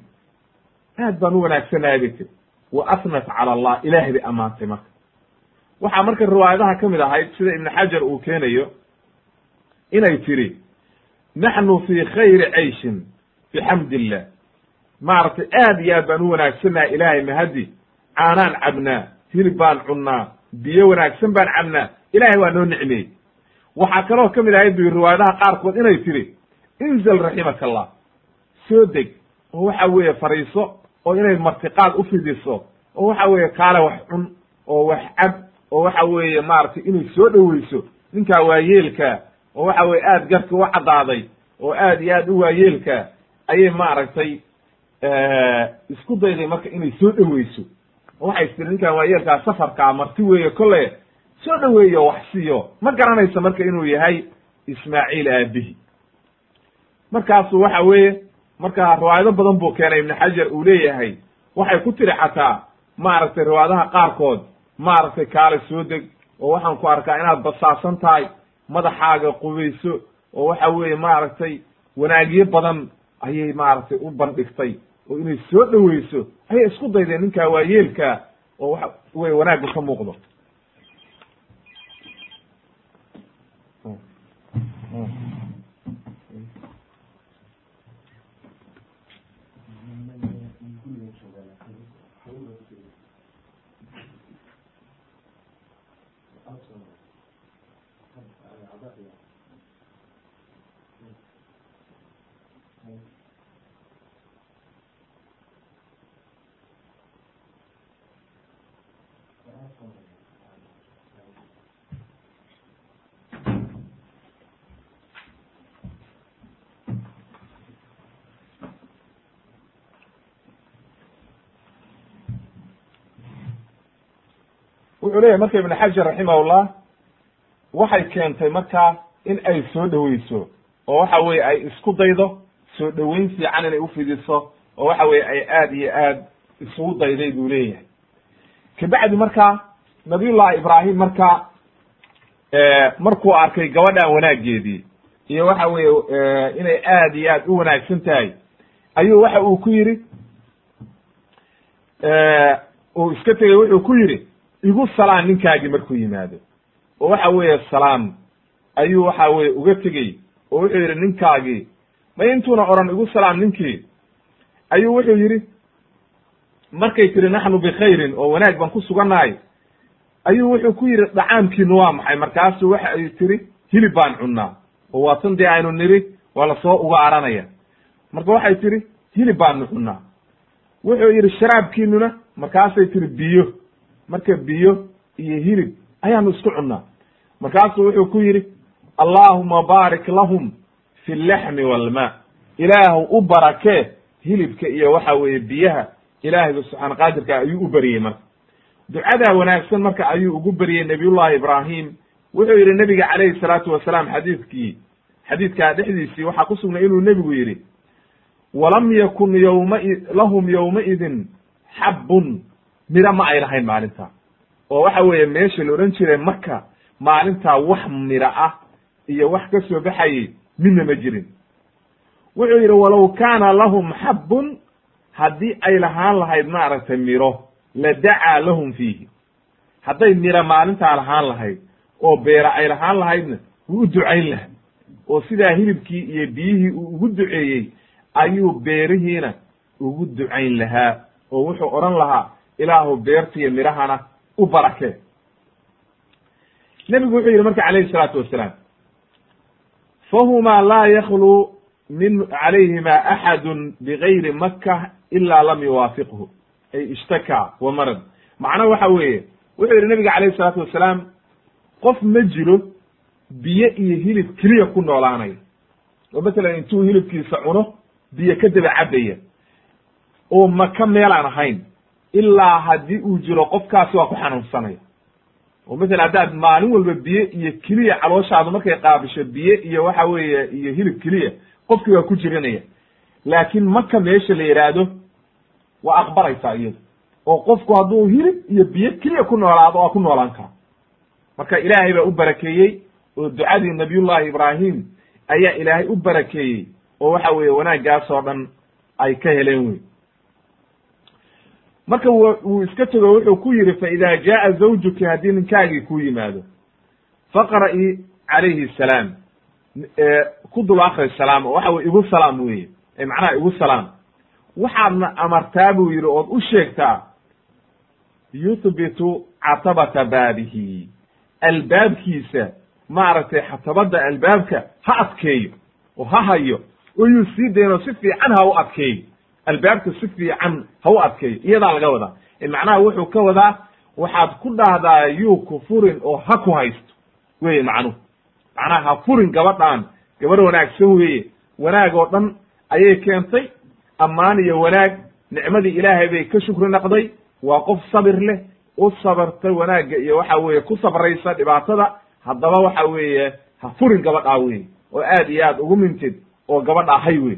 Aad baan u wanaagsanahay bay tiri wa asnat cala allah. Ilaahay bay ammaantay marka. Waxaa marka riwaayadaha ka mid ahayd sida ibnu xajar uu keenayo inay tiri naxnu fii khayri cayshin bixamdi illah maaragtay aad iyo aad baan u wanaagsannahay ilaahay mahadi caanaan cabnaa hilib baan cunnaa biyo wanaagsan baan cabnaa ilaahay waa noo nicmeeyey waxaa kaloo ka mid ahayd bu riwaayadaha qaarkood inay tiri inzal raximaka allah soo deg oo waxa weeye fariiso oo inay martiqaad u fidiso oo waxa weeye kaale wax cun oo wax cab oo waxa weeye maaragtay inay soo dhoweyso ninkaa waayeelka oo waxa weye aad garka u caddaaday oo aad iyo aad u waayeelka ayay maaragtay isku dayday marka inay soo dhoweyso oo waxay tiri ninkan waayeelkaa safarkaa marti weeye kolle soo dhoweeyo wax siiyo. Ma garanayso marka inuu yahay ismaaciil aabihi markaasu waxa weeye marka riwaayado badan buu keenay ibnu xajar uu leeyahay. Waxay ku tiri xataa maaragtay riwaayadaha qaarkood maaragtay kaale soo deg oo waxaan ku arkaa inaad basaasan tahay madaxaaga qubayso oo waxa weeye maaragtay wanaagyo badan ayay maaragtay u bandhigtay oo inay soo dhoweyso ayay isku daydeen ninkaa waayeelka oo waxa wey wanaaggu ka muuqdo. Hmm. Hmm. Wuxuu leeyahy marka ibn xajar raximahullah waxay keentay markaa in ay soo dhoweyso oo waxa weye ay isku daydo soo dhoweyn fiican inay ufidiso oo waxa weye ay aad iyo aad isugu dayday buu leeyahay. Kabacdi markaa nabiyullahi ibraahim marka markuu arkay gabadhan wanaageedii iyo waxa weye inay aad iyo aad u wanaagsan tahay ayuu waxa uu ku yidhi uu iska tegey wuxuu ku yidhi igu salaan ninkaagii markuu yimaado. Oo waxa weeye salaam ayuu waxa weye uga tegey. Oo wuxuu yidhi ninkaagii ma intuuna odhan igu salaam ninkii? Ayuu wuxuu yidhi markay tiri naxnu bikhayrin oo wanaag baan ku sugannahay ayuu wuxuu ku yidhi dhacaamkiinu waa maxay? Markaasu waxa ay tiri hilib baan cunnaa. Oo waa tan dee aynu niri waa la soo uga aranaya marka waxay tiri hilib baanu cunnaa. Wuxuu yidhi sharaabkiinuna markaasay tiri biyo marka biyo iyo hilib ayaanu isku cunnaa. Markaasuu wuxuu ku yidhi allaahuma baarik lahum fi llexmi walmaa ilaahu u barakee hilibka iyo waxa weeye biyaha ilaahayba subxaana qaadirka ayuu u beriyey marka. Ducadaa wanaagsan marka ayuu ugu beriyey nabiyullahi ibraahim. Wuxuu yidhi nebiga calayhi salaatu wasalaam xadiidkii xadiidkaa dhexdiisii waxaa ku sugnay inuu nebigu yidhi walam yakun yowma lahum yowmaidin xabbun miro ma ay lahayn maalintaa oo waxa weeye meesha la odhan jiray marka maalintaa wax miro ah iyo wax ka soo baxayey midna ma jirin. Wuxuu yidhi walow kaana lahum xabbun haddii ay lahaan lahayd maaragtay miro la dacaa lahum fiihi. Hadday miro maalintaa lahaan lahayd oo beera ay lahaan lahaydna wuu u ducayn laha oo sidaa hilibkii iyo biyihii uu ugu duceeyey ayuu beerihiina ugu ducayn lahaa. Oo wuxuu odhan lahaa ilaahu beertiiyo midhahana u barakee nebigu wuxuu yidhi marka calayhi salaatu wasalaam fahumaa laa yakluu min calayhima axadun bigayri maka ila lam yuwaafiqhu. Ay ishtakaa wa marad. Macna waxa weeye wuxuu yidhi nabiga calayhi salaatu wasalaam qof ma jiro biyo iyo hilib keliya ku noolaanaya. Oo masalan intuu hilibkiisa cuno biyo ka daba cabaya oo maka meelaan ahayn ilaa haddii uu jiro qofkaasi waa ku xanuunsanaya oo masalan haddaad maalin walba biyo iyo keliya calooshaadu markay qaabisho biyo iyo waxa weeye iyo hilib keliya qofkii waa ku jirinaya. Laakiin maka meesha la yidhaahdo waa aqbalaysaa iyadu. Oo qofku hadduu hilib iyo biyo keliya ku noolaado waa ku noolaan kara marka ilaahay baa u barakeeyey oo ducadii nabiyullahi ibraahim ayaa ilaahay u barakeeyey oo waxa weeye wanaaggaas oo dhan ay ka heleen wey marka wuu iska tego wuxuu ku yidhi fa ida jaaa zawjuki haddii ninkaagii ku yimaado. Faqra'i calayhi salaam. Ku dul akri salaam. Oo waxa weye igu salaam weye macnaha igu salaam. Waxaadna amartaa buu yidhi ood u sheegtaa yuthbitu catabata baabihi. Albaabkiisa maaragtay xatabadda albaabka ha adkeeyo oo ha hayo oo sii daynoo si fiican ha u adkeeyo albaabka si fiican ha u adkeeyo iyadaa laga wadaa. Macnaha wuxuu ka wadaa waxaad ku dhahdaa yuu ku furin oo ha ku haysto weye macnuhu. Macnaha ha furin gabadhaan gabarh wanaagsan weeye. Wanaag oo dhan ayay keentay ammaan iyo wanaag nicmadii ilaahay bay ka shukri naqday waa qof sabir leh u sabarta wanaagga iyo waxa weeye ku sabraysa dhibaatada haddaba waxa weeye ha furin gabadhaa weye oo aad iyo aad ugu mintid oo gabadhaa hay wey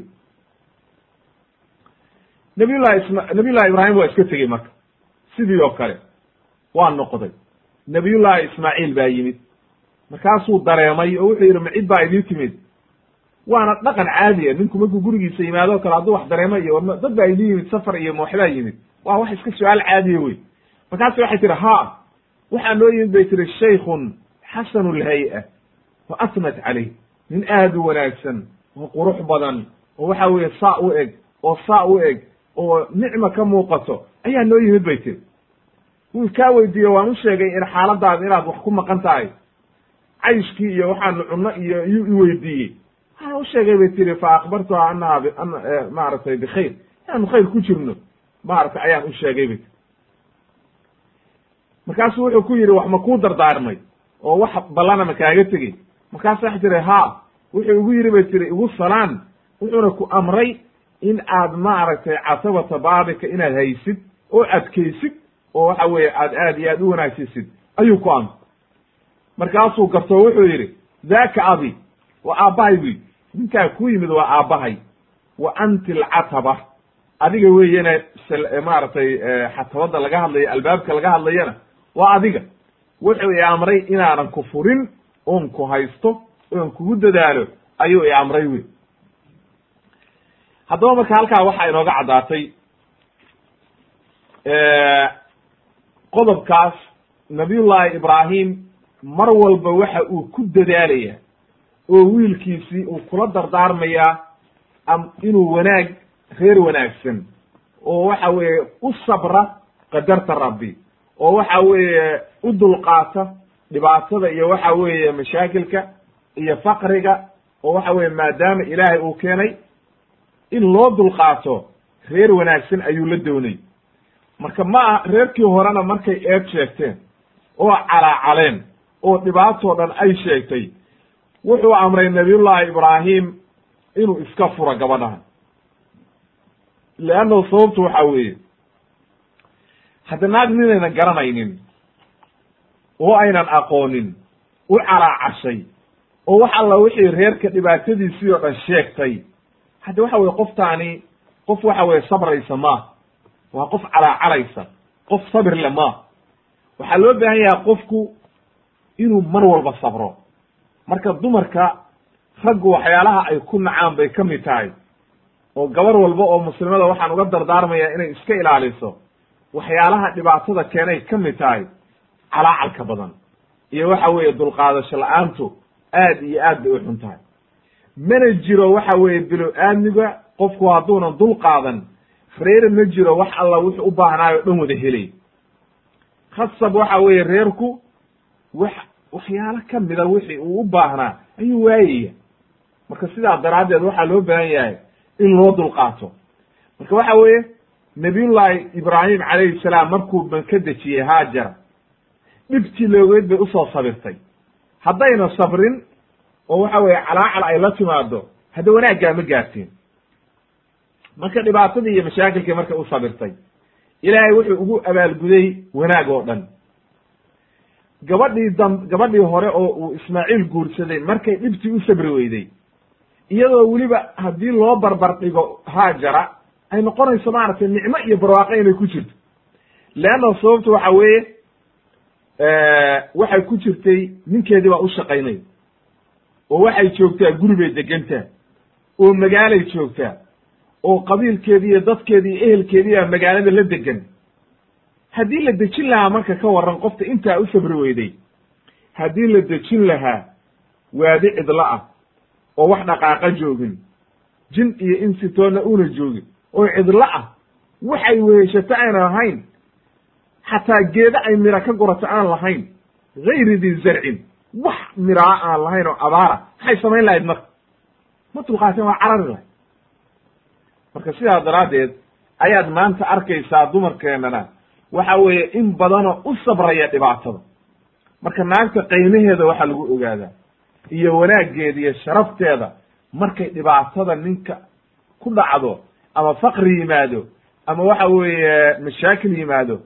nabiyullahi isma nabiyullahi ibraahim waa iska tegey marka. Sidii oo kale waa noqday. Nabiyullahi ismaaciil baa yimid. Markaasuu dareemay oo wuxuu yidhi ma cid baa idii timid. Waana dhaqan caadiya ninku markuu gurigiisa yimaado o kale hadduu wax dareemo iyo dad baa idii yimid safar iyo mooxbaa yimid. Waa wax iska su'aal caadiya wey. Markaasu waxay tihi ha waxaa noo yimid bay tihi shaykun xasanu lhay-a wa asnat calayh. Nin aad u wanaagsan oo qurux badan oo waxa weeye saa u eg oo saa u eg oo nicma ka muuqato ayaa noo yimid bay tiri. Wuu kaa weydiiye waan u sheegay in xaaladaada inaad wax ku maqan tahay. Cayshkii iyo waxaanu cunno iyo iyuu i weydiiyey. Waxaan u sheegay bay tiri fa akbartuha anaha maaragtay bikhayr inaanu khayr ku jirno maaragtay ayaan u sheegay bay tiri. Markaasuu wuxuu ku yidhi wax ma kuu dardaarmay? oo wax ballana ma kaaga tegey. Markaasu waxay tiri ha wuxuu igu yidhi bay tiri igu salaan. Wuxuuna ku amray in aad maaragtay casabata baabika inaad haysid oo adkaysid oo waxa weeye aad aad iyo aad u wanaagsisid ayuu ku amray. Markaasuu garto wuxuu yidhi daka abi waa aabbahay bu yidhi. Ninkaa ku yimid waa aabbahay. Wa anti alcataba. Adiga weeyana maaragtay xatabada laga hadlayo albaabka laga hadlayana waa adiga. Wuxuu i amray inaanan ku furin oon ku haysto oon kugu dadaalo ayuu i amray wey haddaba marka halkaa waxaa inooga caddaatay qodobkaas nabiyullaahi ibraahim mar walba waxa uu ku dadaalaya oo wiilkiisii uu kula dardaarmayaa am inuu wanaag reer wanaagsan oo waxa weeye u sabra qadarta rabbi oo waxa weeye u dulqaata dhibaatada iyo waxa weeye mashaakilka iyo faqriga oo waxa weye maadaama ilaahay uu keenay in loo dulqaato reer wanaagsan ayuu la doonay. Marka ma ah reerkii horena markay eed sheegteen oo calaacaleen oo dhibaatoo dhan ay sheegtay wuxuu amray nabiyullaahi ibraahim inuu iska furo gabadhahan leannahu sababtu waxa weeye hadda naag ninaynan garanaynin oo aynan aqoonin u calaacashay oo wax alla wixii reerka dhibaatadiisii oo dhan sheegtay hadda waxa weye qoftaani qof waxa weye sabraysa ma. Waa qof calaacalaysa qof sabir le ma. Waxaa loo baahan yahay qofku inuu mar walba sabro. Marka dumarka raggu waxyaalaha ay ku nacaan bay ka mid tahay. Oo gabar walba oo muslimada waxaan uga dardaarmayaa inay iska ilaaliso waxyaalaha dhibaatada keenay ka mid tahay calaacalka badan. Iyo waxa weeye dulqaadasho la'aantu aad iyo aad bay u xun tahay mana jiro waxa weeye bilo-aadmiga qofku hadduunan dul qaadan reer ma jiro wax alla wuxuu u baahnaayo dhan wada helay. Khasab waxa weeye reerku wax waxyaalo ka mida wixii uu u baahnaa ayuu waayaya marka sidaa daraaddeed waxaa loo baahan yahay in loo dulqaato marka waxa weeye nabiyullaahi ibraahim calayhi salaam markuu ban ka dejiyey haajara dhibtii loogeed bay u soo sabirtay. Haddayna sabrin oo waxa weeye calaacal ay la timaado hadda wanaaggaa ma gaartiin marka dhibaatadii iyo mashaakilkii markay u sabirtay ilaahay wuxuu ugu abaalguday wanaag oo dhan. Gabadhii dam gabadhii hore oo uu ismaaciil guursaday markay dhibtii u sabri weyday iyadoo weliba haddii loo barbar dhigo haajara ay noqonayso maaragtay nicmo iyo barwaaqo inay ku jirto. Leanna sababtu waxa weeye waxay ku jirtay ninkeedii baa u shaqaynay oo waxay joogtaa guri bay degantaa oo magaalay joogtaa oo qabiilkeedii iyo dadkeedii iyo ehelkeedii baa magaalada la degan. Haddii la dejin lahaa marka ka waran qofta intaa u sabri weyday. Haddii la dejin lahaa waadi cidlo ah oo wax dhaqaaqa joogin jin iyo insitoona una joogin oo cidlo ah waxay weheshato aynan lahayn xataa geeda ay mira ka gurato aan lahayn gayri di zarcin wax miraa aan lahayn oo abaara. Maxay samayn lahayd marka? Ma dulqaateen waa carari lahayd. Marka sidaa daraaddeed ayaad maanta arkaysaa dumarkeennana. Waxa weeye in badanoo u sabraya dhibaatada. Marka naagta qaymaheeda waxaa lagu ogaadaa iyo wanaaggeeda iyo sharafteeda markay dhibaatada ninka ku dhacdo ama faqri yimaado ama waxa weeye mashaakil yimaado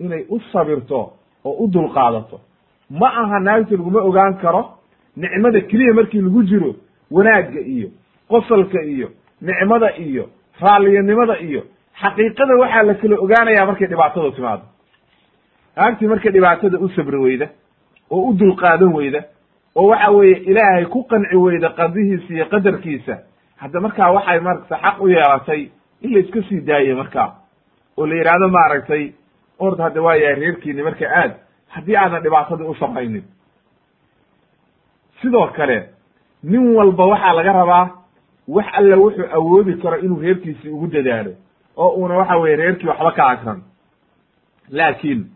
inay u sabirto oo u dulqaadato ma aha naagta laguma ogaan karo nicmada keliya markii lagu jiro wanaagga iyo qosolka iyo nicmada iyo raalliyanimada iyo xaqiiqada waxaa la kala ogaanayaa markay dhibaatada timaado. Naagtii markay dhibaatada u sabri weyda oo u dulqaadan weyda oo waxa weeye ilaahay ku qanci weyda qadihiisa iyo qadarkiisa hadda markaa waxay marata xaq u yeelatay in la iska sii daayey markaa oo la yidhaahdo maaragtay ord hadda waa yahay reerkiini marka aad haddii aadan dhibaatadii u samaynin sidoo kale nin walba waxaa laga rabaa wax alla wuxuu awoodi karo inuu reerkiisii ugu dadaalo oo uuna waxa weye reerkii waxba ka agran laakiin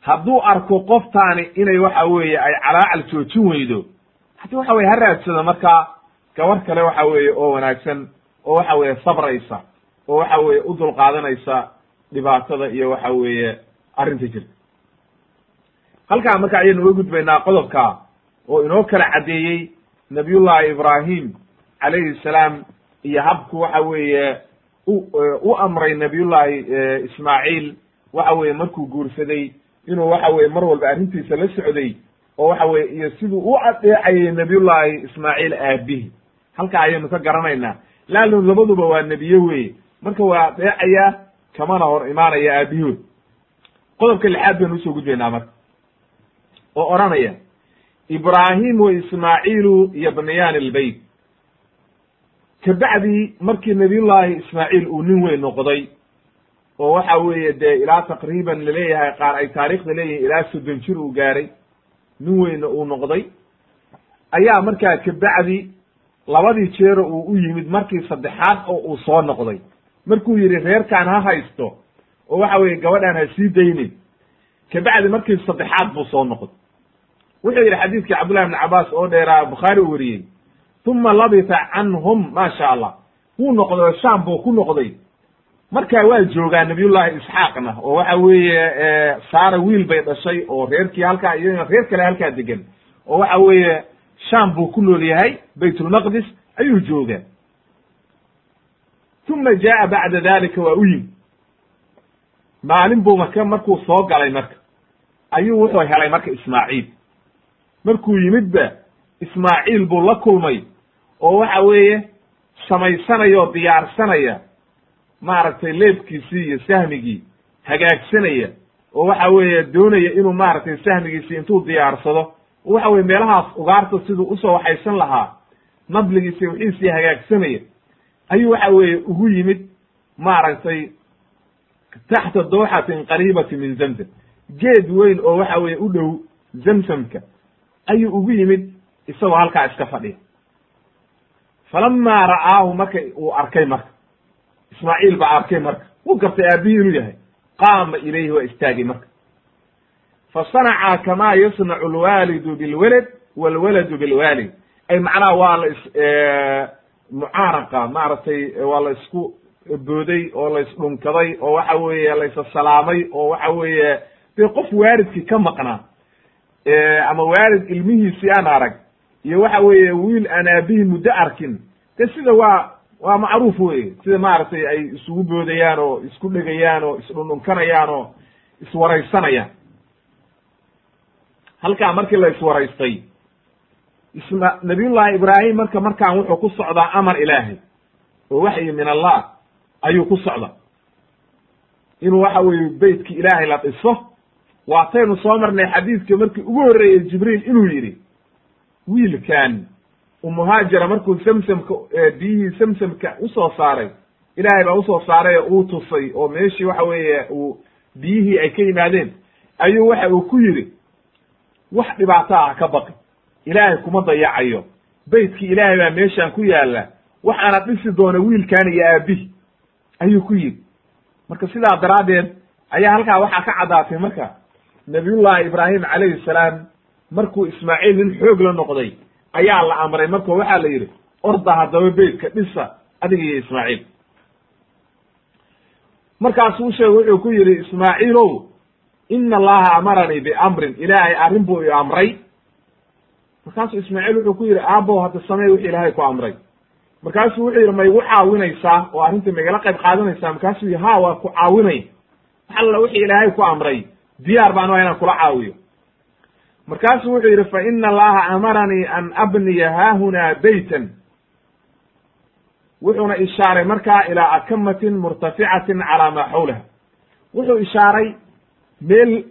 hadduu arko qoftaani inay waxa weeye ay calaacal joojin weydo haddi waxa weye ha raadsado markaa gabar kale waxa weeye oo wanaagsan oo waxa weeye sabraysa oo waxa weeye u dulqaadanaysa dhibaatada iyo waxa weeye arrinta jirta halkaa marka ayaynu uga gudbaynaa qodobka oo inoo kala caddeeyey nabiyullahi ibraahim calayhi salaam iyo habku waxa weeye u u amray nabiyullahi ismaaciil waxa weeye markuu guursaday inuu waxa weye mar walba arrintiisa la socday oo waxa weye iyo siduu u adeecayay nabiyullaahi ismaaciil aabihi halkaa ayaynu ka garanaynaa. Laannu labaduba waa nebiye weye marka waa adeecayaa kamana hor imaanaya aabihood qodobka lixaad baynu u soo gudbaynaa marka oo odhanaya ibraahim wa ismaaciilu yabniyaan ilbeyt kabacdii markii nabiyullaahi ismaaciil uu nin weyn noqday oo waxa weeye dee ilaa taqriiban la leeyahay qaar ay taariikhda leeyihiin ilaa soddon jir uu gaaray nin weynna uu noqday ayaa markaa kabacdi labadii jeero uu u yimid markii saddexaad oo uu soo noqday. Markuu yidhi reerkaan ha haysto oo waxa weeye gabadhaan ha sii daynin. Kabacdi markii saddexaad buu soo noqday wuxuu yidhi xadiidkii cabdullahi ibn cabaas oo dheeraa bukhaari u wariyey uma labita canhum ma sha allah. Wuu noqday oo sham buu ku noqday. Markaa waa joogaa nabiyullahi isxaaqna oo waxa weeye saara wiil bay dhashay oo reerkii halkaa iyo reer kale halkaa degan oo waxa weeye sham buu ku nool yahay baytulmaqdis ayuu joogaa. Uma jaa bacda dalika waa u yimi maalin buu marka markuu soo galay marka ayuu wuxuu helay marka ismaaciil markuu yimidba ismaaciil buu la kulmay oo waxa weeye samaysanaya oo diyaarsanaya maaragtay leebkiisii iyo sahmigii hagaagsanaya oo waxa weeye doonaya inuu maaragtay sahmigiisii intuu diyaarsado. Waxa weye meelahaas ugaarta siduu u soo waxaysan lahaa nabligiisi wixiisii hagaagsanaya ayuu waxa weeye ugu yimid maaragtay taxta dooxatin qariibati min zamzam geed weyn oo waxa weeye u dhow zamsamka ayuu ugu yimid isagoo halkaa iska fadhiya falamaa ra'aahu marka uu arkay marka ismaaciil baa arkay marka wuu gartay aabihii inuu yahay. Qaama ilayhi waa istaagay marka. Fa sanaca kamaa yasnacu alwaalidu bilwalad walwaladu bilwaalid. Ay macnaha waa la is mucaaraqa maaragtay waa la isku booday oo la isdhunkaday oo waxa weeye la salaamay oo waxa weeye dee qof waalidkii ka maqnaa ama waalid ilmihiisii aan arag iyo waxa weeye wiil aan aabihii muddo arkin de sida waa waa macruuf weye sida maaragtay ay isugu boodayaan oo isku dhegayaan oo isdhundhunkanayaan oo iswaraysanayaan. Halkaa markii la iswaraystay isma nabiyullahi ibraahim marka markaan wuxuu ku socdaa amar ilaahay oo waxyi min allah ayuu ku socda inuu waxa weeye beytkii ilaahay la dhiso waataynu soo marnay xadiidka markii ugu horreeyey jibriil inuu yidhi wiilkan umuhaajira markuu samsamka biyihii samsamka u soo saaray ilaahay baa u soo saaray oo uu tusay oo meeshii waxa weeye uu biyihii ay ka yimaadeen ayuu waxa uu ku yidhi wax dhibaato ah ka baqi ilaahay kuma dayacayo beytkii ilaahay baa meeshaan ku yaalla waxaana dhisi doona wiilkan iyo aabihi ayuu ku yidhi. Marka sidaa daraaddeed ayaa halkaa waxaa ka caddaatay marka nabiyullahi ibraahim calayhi salaam markuu ismaaciil nin xoog la noqday ayaa la amray. Marka waxaa la yidhi orda haddaba beytka dhisa adiga iyo ismaaciil. Markaasuu sheegay wuxuu ku yidhi ismaaciilow ina allaha amaranii biamrin ilaahay arrin buu i amray. Markaasuu ismaaciil wuxuu ku yidhi aabbow hadda samey wixii ilaahay ku amray. Markaasuu wuxuu yidhi ma igu caawinaysaa oo arrinta maigala qayb qaadanaysaa markaasuu yidhi ha waa ku caawinay. Wax alla wixii ilaahay ku amray diyaar baan waa inaan kula caawiyo. Markaasuu wuxuu yidhi fa ina allaha amaranii an abniya haahunaa beytan wuxuuna ishaaray markaa ilaa akamatin murtaficatin calaa maa xawlaha wuxuu ishaaray meel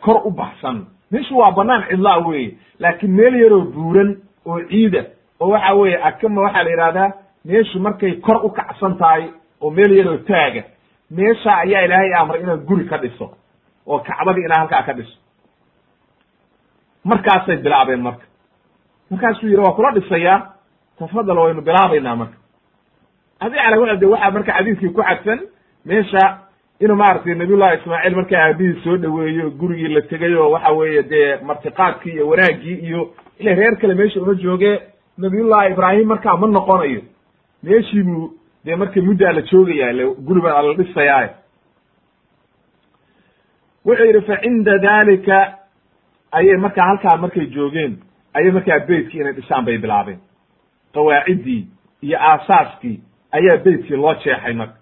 kor u baxsan. Meeshu waa banaan cidlaa weye laakiin meel yaroo buuran oo ciida oo waxa weeye akama waxaa la yidhahdaa meeshu markay kor u kacsan tahay oo meel yaroo taaga meesha ayaa ilaahay amray inaad guri ka dhiso oo kacbadii inaa halkaa ka dhiso. Markaasay bilaabeen marka. Markaasuu yidhi waa kula dhisayaa tafadal waynu bilaabaynaa marka. Adi cala wa de waxaa marka xadiiskii ku xadsan meesha inuu maaragtay nabiyullahi ismaaciil markaa aabihii soo dhoweeyo gurigii la tegay oo waxa weeye dee martiqaadkii iyo wanaaggii iyo ila reer kale meesha uma jooge nabiyullahi ibraahim markaa ma noqonayo. Meeshii buu dee marka muddaa la joogaya ile guri baa la dhisayaaye wuxuu yidhi fa cinda dalika ayay markaa halkaa markay joogeen. Ayay markaa beytkii inay dhisaan bay bilaabeen. Qawaaciddii iyo aasaaskii ayaa beytkii loo jeexay marka.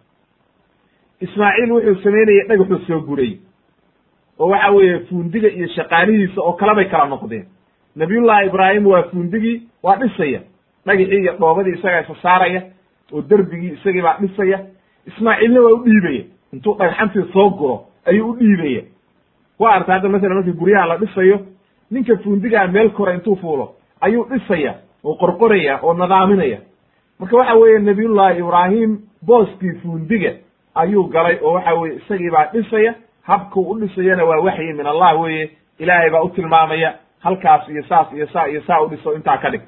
Ismaaciil wuxuu samaynayey dhagaxuu soo guray. Oo waxa weeye fuundiga iyo shaqaalihiisa oo kale bay kala noqdeen. Nabiyullahi ibraahim waa fuundigii waa dhisaya. Dhagixii iyo dhoobadii isagaa isa saaraya oo derbigii isagii baa dhisaya. Ismaaciilna waa u dhiibaya. Intuu dhagxantii soo guro ayuu u dhiibaya. Waa arta hadda masalan markii guryaha la dhisayo ninka fuundigaa meel kora intuu fuulo ayuu dhisaya oo qorqoraya oo nadaaminaya. Marka waxa weeye nabiyullahi ibraahim booskii fuundiga ayuu galay oo waxa weye isagii baa dhisaya. Habkuu u dhisayana waa waxyi min allah weye ilaahay baa u tilmaamaya halkaas iyo saas iyo saa iyo saa u dhiso intaa ka dhig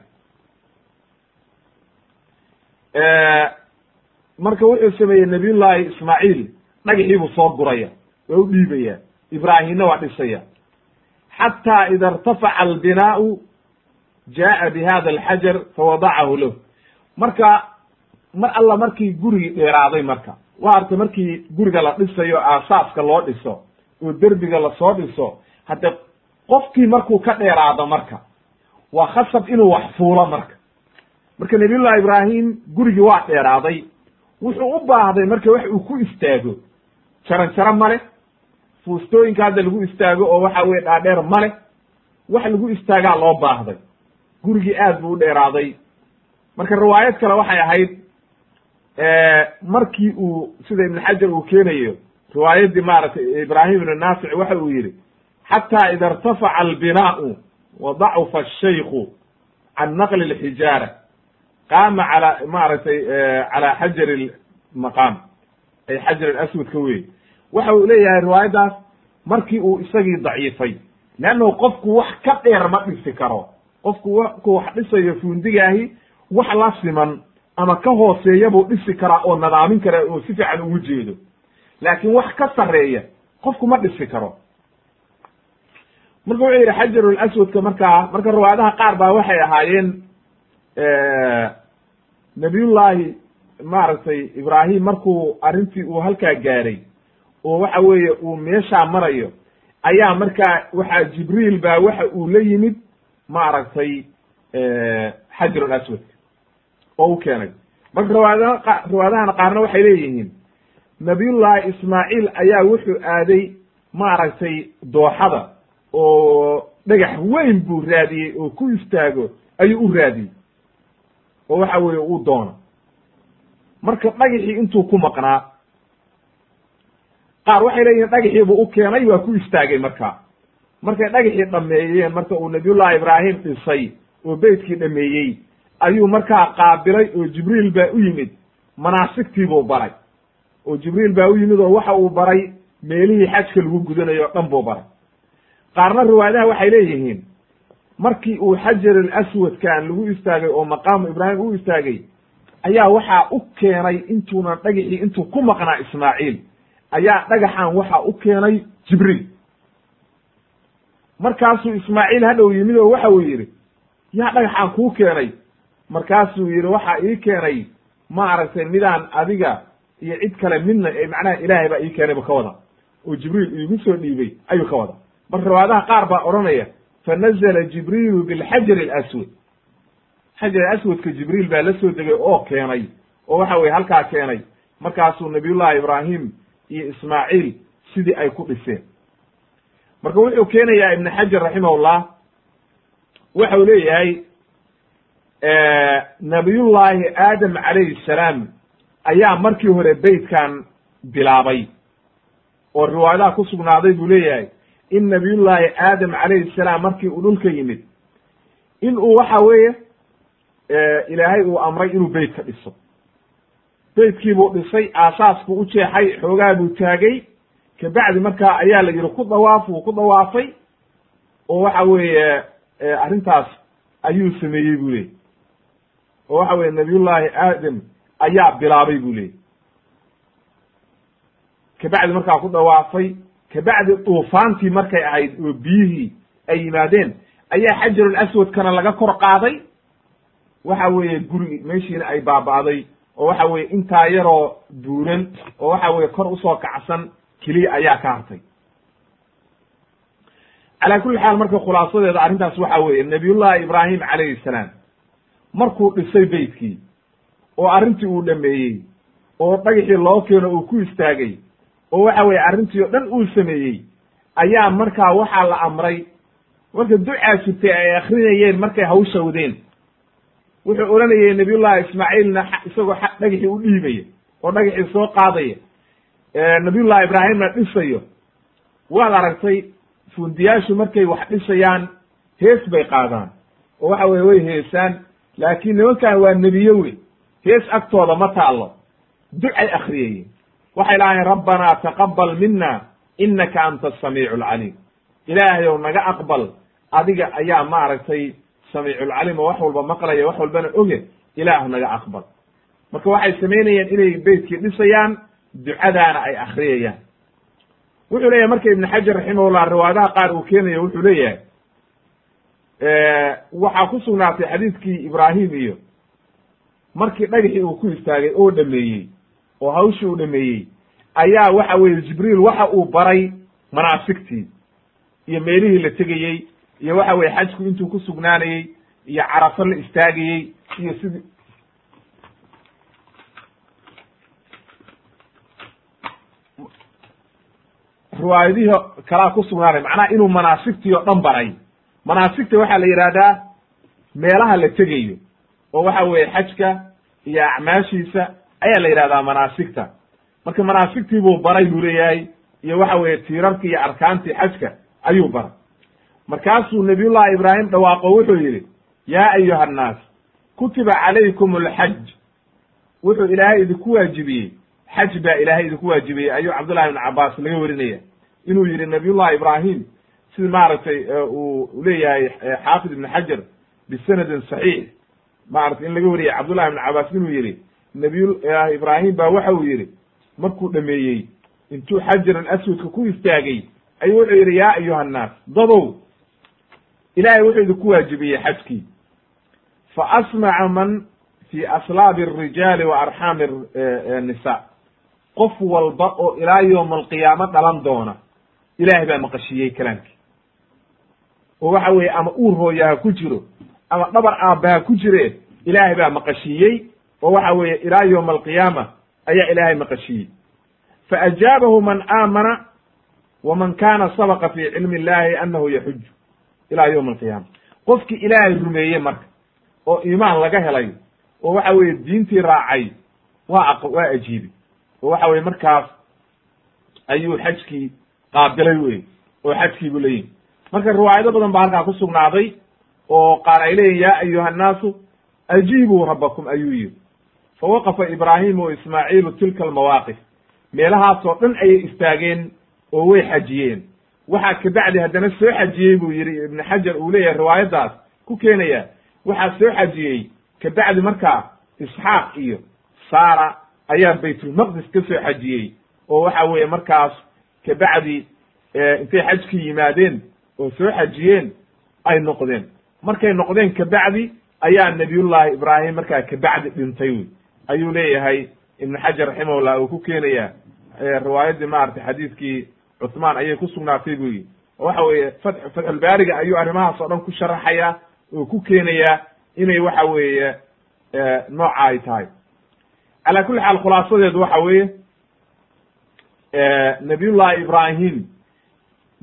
marka wuxuu sameeyey nabiyullahi ismaaciil dhagixii buu soo guraya waa u dhiibaya ibraahimna waa dhisaya. Xataa ida irtafaca albinaau jaa bi hada alxajar fawadacahu lahu. Marka mar alla markii gurigii dheeraaday marka waa arta markii guriga la dhisayo aasaaska loo dhiso oo derbiga la soo dhiso hadde qofkii markuu ka dheeraado marka waa khasab inuu wax fuulo marka marka nabiyullahi ibraahim gurigii waa dheeraaday wuxuu u baahday marka wax uu ku istaago. Jaran jaro male fuustooyinka hadda lagu istaago oo waxa weye dhaadheer male wax lagu istaagaa loo baahday. Gurigii aad buu u dheeraaday. Marka riwaayad kale waxay ahayd markii uu sida ibn xajar uu keenayo riwaayaddii maaragtay ibraahim ibn naafic waxa uu yidhi xata ida irtafaca albinaau wa dacufa ashayku can naqli lxijaara qaama ala maaragtay cala xajari maqaam ay xajar aswadka wey waxa uu leeyahay riwaayaddaas markii uu isagii daciifay leannahu qofku wax ka dheer ma dhisi karo. Qofku wku wax dhisayo fuundigaahi wax la siman ama ka hooseeya buu dhisi karaa oo nadaamin karaa oo si fiican ugu jeedo. Laakiin wax ka sarreeya qofku ma dhisi karo. Marka wuxuu yidhi xajarul aswadka markaa marka riwaayadaha qaar baa waxay ahaayeen nabiyullahi maaragtay ibraahim markuu arrintii uu halkaa gaaray oo waxa weeye uu meeshaa marayo ayaa markaa waxaa jibriil baa waxa uu la yimid maaragtay xajarul aswadka oo u keenay. Marka riwaayadaha riwaayadahana qaarna waxay leeyihiin nabiyullahi ismaaciil ayaa wuxuu aaday maaragtay dooxada oo dhagax weyn buu raadiyey oo ku istaago ayuu u raadiyey oo waxa weeye uu doono. Marka dhagaxii intuu ku maqnaa qaar waxay leeyihiin dhagaxii buu u keenay waa ku istaagay marka. Markay dhagaxii dhameeyeen marka uu nabiyullahi ibraahim dhisay oo beytkii dhameeyey ayuu markaa qaabilay oo jibriil baa u yimid. Manaasigtii buu baray. Oo jibriil baa u yimid oo waxa uu baray meelihii xajka lagu gudanayo o dhan buu baray. Qaarna riwaayadaha waxay leeyihiin markii uu xajar aswadkan lagu istaagay oo maqaamu ibraahim u istaagay ayaa waxaa u keenay intuunan dhagaxii intuu ku maqnaa ismaaciil ayaa dhagaxan waxa u keenay jibriil. Markaasuu ismaaciil hadhow yimid oo waxa uu yidhi yaa dhagaxaan kuu keenay. Markaasuu yidhi waxa ii keenay maaragtay midaan adiga iyo cid kale midna ee macnaha ilaahay baa ii keenay bu ka wada oo jibriil iigu soo dhiibay ayuu ka wada marka riwaayadaha qaar baa odhanaya fanazla jibriilu bilxajar alaswad xajar aswadka jibriil baa la soo degay oo keenay oo waxa weye halkaa keenay markaasuu nabiyullahi ibraahim iyo ismaaciil sidii ay ku dhiseen marka wuxuu keenayaa ibn xajar raximahullah waxa uu leeyahay nabiyullahi aadam calayhi salaam ayaa markii hore beytkan bilaabay oo riwaayadaha ku sugnaaday buu leeyahay in nabiyullahi aadam calayhi salaam markii uu dhulka yimid in uu waxa weeye ilaahay uu amray inuu beyt ka dhiso. Beytkii buu dhisay aasaas buu u jeexay xoogaa buu taagay. Kabacdi markaa ayaa la yidhi ku dawaaf wuu ku dawaafay oo waxa weeye arrintaas ayuu sameeyey buu leeyay oo waxa weye nabiyullahi aadam ayaa bilaabay buu leeyay kabacdi markaa ku dawaafay kabacdi duufaantii markay ahayd oo biyihii ay yimaadeen ayaa xajarul aswadkana laga kor qaaday. Waxa weeye gurigi meeshiina ay baaba'day oo waxa weye intaa yaroo buuran oo waxa weye kor u soo kacsan keliya ayaa ka hartay. Calaa kulli xaal marka khulaasadeeda arrintaas waxa weeye nabiyullahi ibraahim calayhi salaam markuu dhisay beytkii oo arrintii uu dhameeyey oo dhagaxii loo keeno uu ku istaagay oo waxa weye arrintii o dhan uu sameeyey ayaa markaa waxaa la amray. Marka ducaa jirtay ay akrinayeen markay hawsha wadeen. Wuxuu odhanayay nabiyullahi ismaaciilna isagoo dhagaxii u dhiibaya oo dhagaxii soo qaadaya. Nabiyullahi ibraahimna dhisayo. Waad aragtay fundiyaashu markay wax dhisayaan hees bay qaadaan. Oo waxa weye way heesaan laakiin nimankan waa nebiyo wey. Hees agtooda ma taallo. Ducay akriyayeen waxay lahaayeen rabbanaa taqabal mina inaka anta asamiicu alcaliim ilaahay ow naga aqbal adiga ayaa maaragtay samiiculcaliim oo wax walba maqlaya wax walbana oge ilaah naga aqbal. Marka waxay samaynayeen inay beytkii dhisayaan ducadaana ay akriyayaan wuxuu leeyahay marka ibn xajar raximahullah riwaayadaha qaar uu keenayo wuxuu leeyahay waxaa ku sugnaatay xadiidkii ibraahim iyo markii dhagaxii uu ku istaagay oo dhameeyey oo hawshii uu dhameeyey ayaa waxa weeye jibriil waxa uu baray manaasigtii iyo meelihii la tegayey iyo waxa weye xajku intuu ku sugnaanayey iyo carafo la istaagayey iyo sidii riwaayadihii kalaa ku sugnaanay macnaha inuu manaasigtii oo dhan baray. Manaasigta waxaa la yidhahdaa meelaha la tegayo oo waxa weeye xajka iyo acmaashiisa ayaa la yidhahdaa manaasigta. Marka manaasigtii buu baray buu leeyahay iyo waxa weeye tiirarkii iyo arkaantii xajka ayuu baray. Markaasuu nabiyullahi ibraahim dhawaaqo wuxuu yidhi yaa ayuha annaas kutiba calaykum alxaj wuxuu ilaahay idinku waajibiyey. Xaj baa ilaahay idinku waajibiyey ayuu cabdullahi ibn cabaas laga warinaya. Inuu yidhi nabiyullahi ibraahim sida maaragtay uu leeyahay xaafid ibn xajar bisanadin saxiix. Maratay in laga wariyay cabdullahi ibn cabaas inuu yidhi nabiyullahi ibraahim baa waxa uu yidhi markuu dhameeyey intuu xajaran aswadka ku istaagay ayuu wuxuu yidhi yaa ayuha annaas dadow ilaahay wuxuu idinku waajibiyey xajkii. Fa asmaca man fi aslaabi arijaali wa arxaami nisa qof walba oo ilaa yowma alqiyaamo dhalan doona ilaahay baa maqashiyey kalaamkii. Oo waxa weeye ama uur hooya ha ku jiro ama dhabar aabba ha ku jire ilaahay baa maqashiyey oo waxa weeye ilaa yowma alqiyaama ayaa ilaahay maqashiyey. Faajaabahu man aamana waman kana sabaqa fi cilmi illahi anahu yaxuju ilaa yowma alqiyaama qofkii ilaahay rumeeye marka oo iimaan laga helay oo waxa weeye diintii raacay waa waa ajiibi. Oo waxa weye markaas ayuu xajkii qaabilay wey oo xajkii buu leeyihi marka riwaayado badan baa halkaa ku sugnaaday oo qaar ay leeyihiin ya ayuha annaasu ajiibuu rabbakum ayuu yidhi fawaqafa ibraahimu wa ismaaciilu tilka almawaaqif meelahaasoo dhan ayay istaageen oo way xajiyeen waxaa kabacdi haddana soo xajiyey buu yidhi ibnu xajar uu leeyahay riwaayaddaas ku keenaya waxaa soo xajiyey kabacdi markaa isxaaq iyo saara ayaa baytulmaqdis ka soo xajiyey oo waxa weeye markaas kabacdi intay xajkii yimaadeen oo soo xajiyeen ay noqdeen markay noqdeen kabacdi ayaa nabiyullahi ibraahim markaa kabacdi dhintay wey ayuu leeyahay ibnu xajar raximahullah uu ku keenaya riwaayaddii maaragtay xadiidkii cuthmaan ayay ku sugnaatay buu yihi oo waxa weeye fat fatxulbaariga ayuu arrimahaas oo dhan ku sharaxaya oo ku keenaya inay waxa weeye nooca ay tahay. Cala kulli xaal khulaasadeedu waxa weeye nabiyullahi ibraahim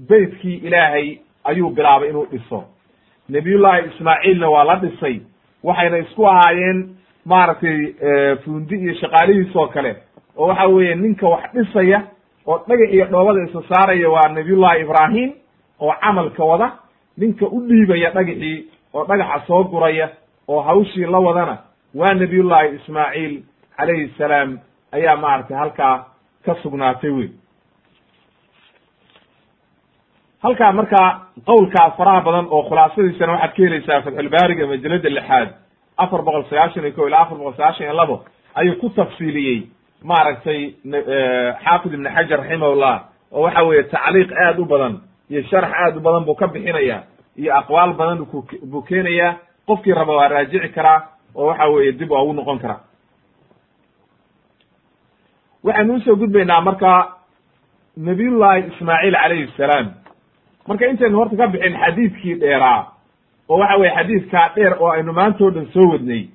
beytkii ilaahay ayuu bilaabay inuu dhiso. Nabiyullahi ismaaciilna waa la dhisay waxayna isku ahaayeen maaragtay fuundi iyo shaqaalihiis oo kale. Oo waxa weeye ninka wax dhisaya oo dhagax iyo dhoobada isa saaraya waa nabiyullahi ibraahim oo camalka wada ninka u dhiibaya dhagaxii oo dhagaxa soo guraya oo hawshii la wadana waa nabiyullahi ismaaciil calayhi salaam. Ayaa maaragtay halkaa ka sugnaatay wey halkaa markaa qowlkaa faraha badan oo khulaasadiisana waxaad ka helaysaa fatxulbaariga majalada lixaad afar boqol sagaashan iyo ko ilaa afar boqol sagaashan iyo labo ayuu ku tafsiiliyey maaragtay xaafid ibn xajar raximahullah oo waxa weeye tacliiq aad u badan iyo sharx aad u badan buu ka bixinaya iyo aqwaal badan buu keenaya qofkii raba waa raajici karaa oo waxa weeye dib waa ugu noqon karaa waxaynu u soo gudbaynaa marka nabiyullahi ismaaciil calayhi salaam. Marka intaynu horta ka bixin xadiidkii dheeraa oo waxa weye xadiidkaa dheer oo aynu maantao dhan soo wadnay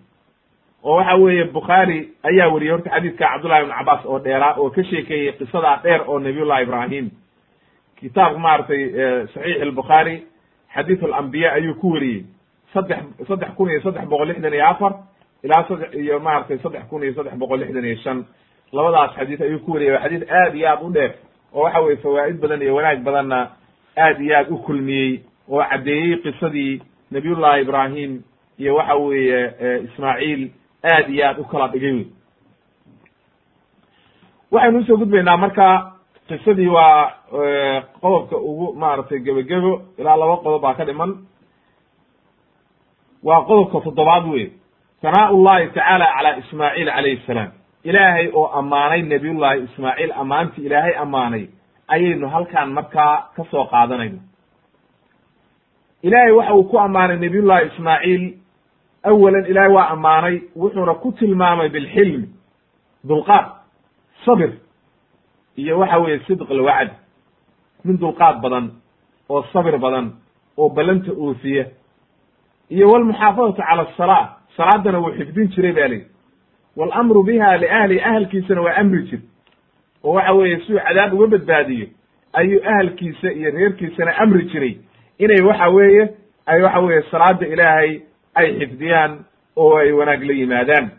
oo waxa weeye bukhaari ayaa weriyey horta xadiidka cabdullahi ibn cabaas oo dheeraa oo ka sheekeeyey qisadaa dheer oo nabiyullahi ibraahim. Kitaabka maaragtay saxiix albukhaari xadiid alambiya ayuu ku weriyey saddex saddex kun iyo saddex boqol lixdan iyo afar ilaa saddex iyo maaragtay saddex kun iyo saddex boqol lixdan iyo shan. Labadaas xadiis ayuu ku wariyay waa xadiis aad iyo aad u dheer oo waxa weye fawaa'id badan iyo wanaag badanna aad iyo aad u kulmiyey oo caddeeyey qisadii nabiyullahi ibrahim iyo waxa weeye ismaaciil aad iyo aad u kala dhigay. Wey waxaynu u soo gudbaynaa marka qisadii waa qodobka ugu maaragtay gebagebo ilaa laba qodob baa ka dhiman. Waa qodobka toddobaad wey sanaa llahi tacaala calaa ismaaciil calayhi salaam. Ilaahay oo ammaanay nebiyullahi ismaaciil ammaantii ilaahay ammaanay ayaynu halkaan markaa ka soo qaadanayna ilaahay waxa uu ku ammaanay nebiyullahi ismaaciil. Awalan ilaahay waa ammaanay wuxuuna ku tilmaamay bilxilmi dulqaad sabir iyo waxa weeye sidq alwacd. Min dulqaad badan oo sabir badan oo ballanta oofiya. Iyo walmuxaafadatu cala asalaa salaadana wuu xifdin jiray ba lihi walamru biha liahli ahalkiisana waa amri jir. Oo waxa weeye siduu cadaab uga badbaadiyo ayuu ahalkiisa iyo reerkiisana amri jiray inay waxa weeye ay waxa weeye salaada ilaahay ay xifdiyaan oo ay wanaag la yimaadaan.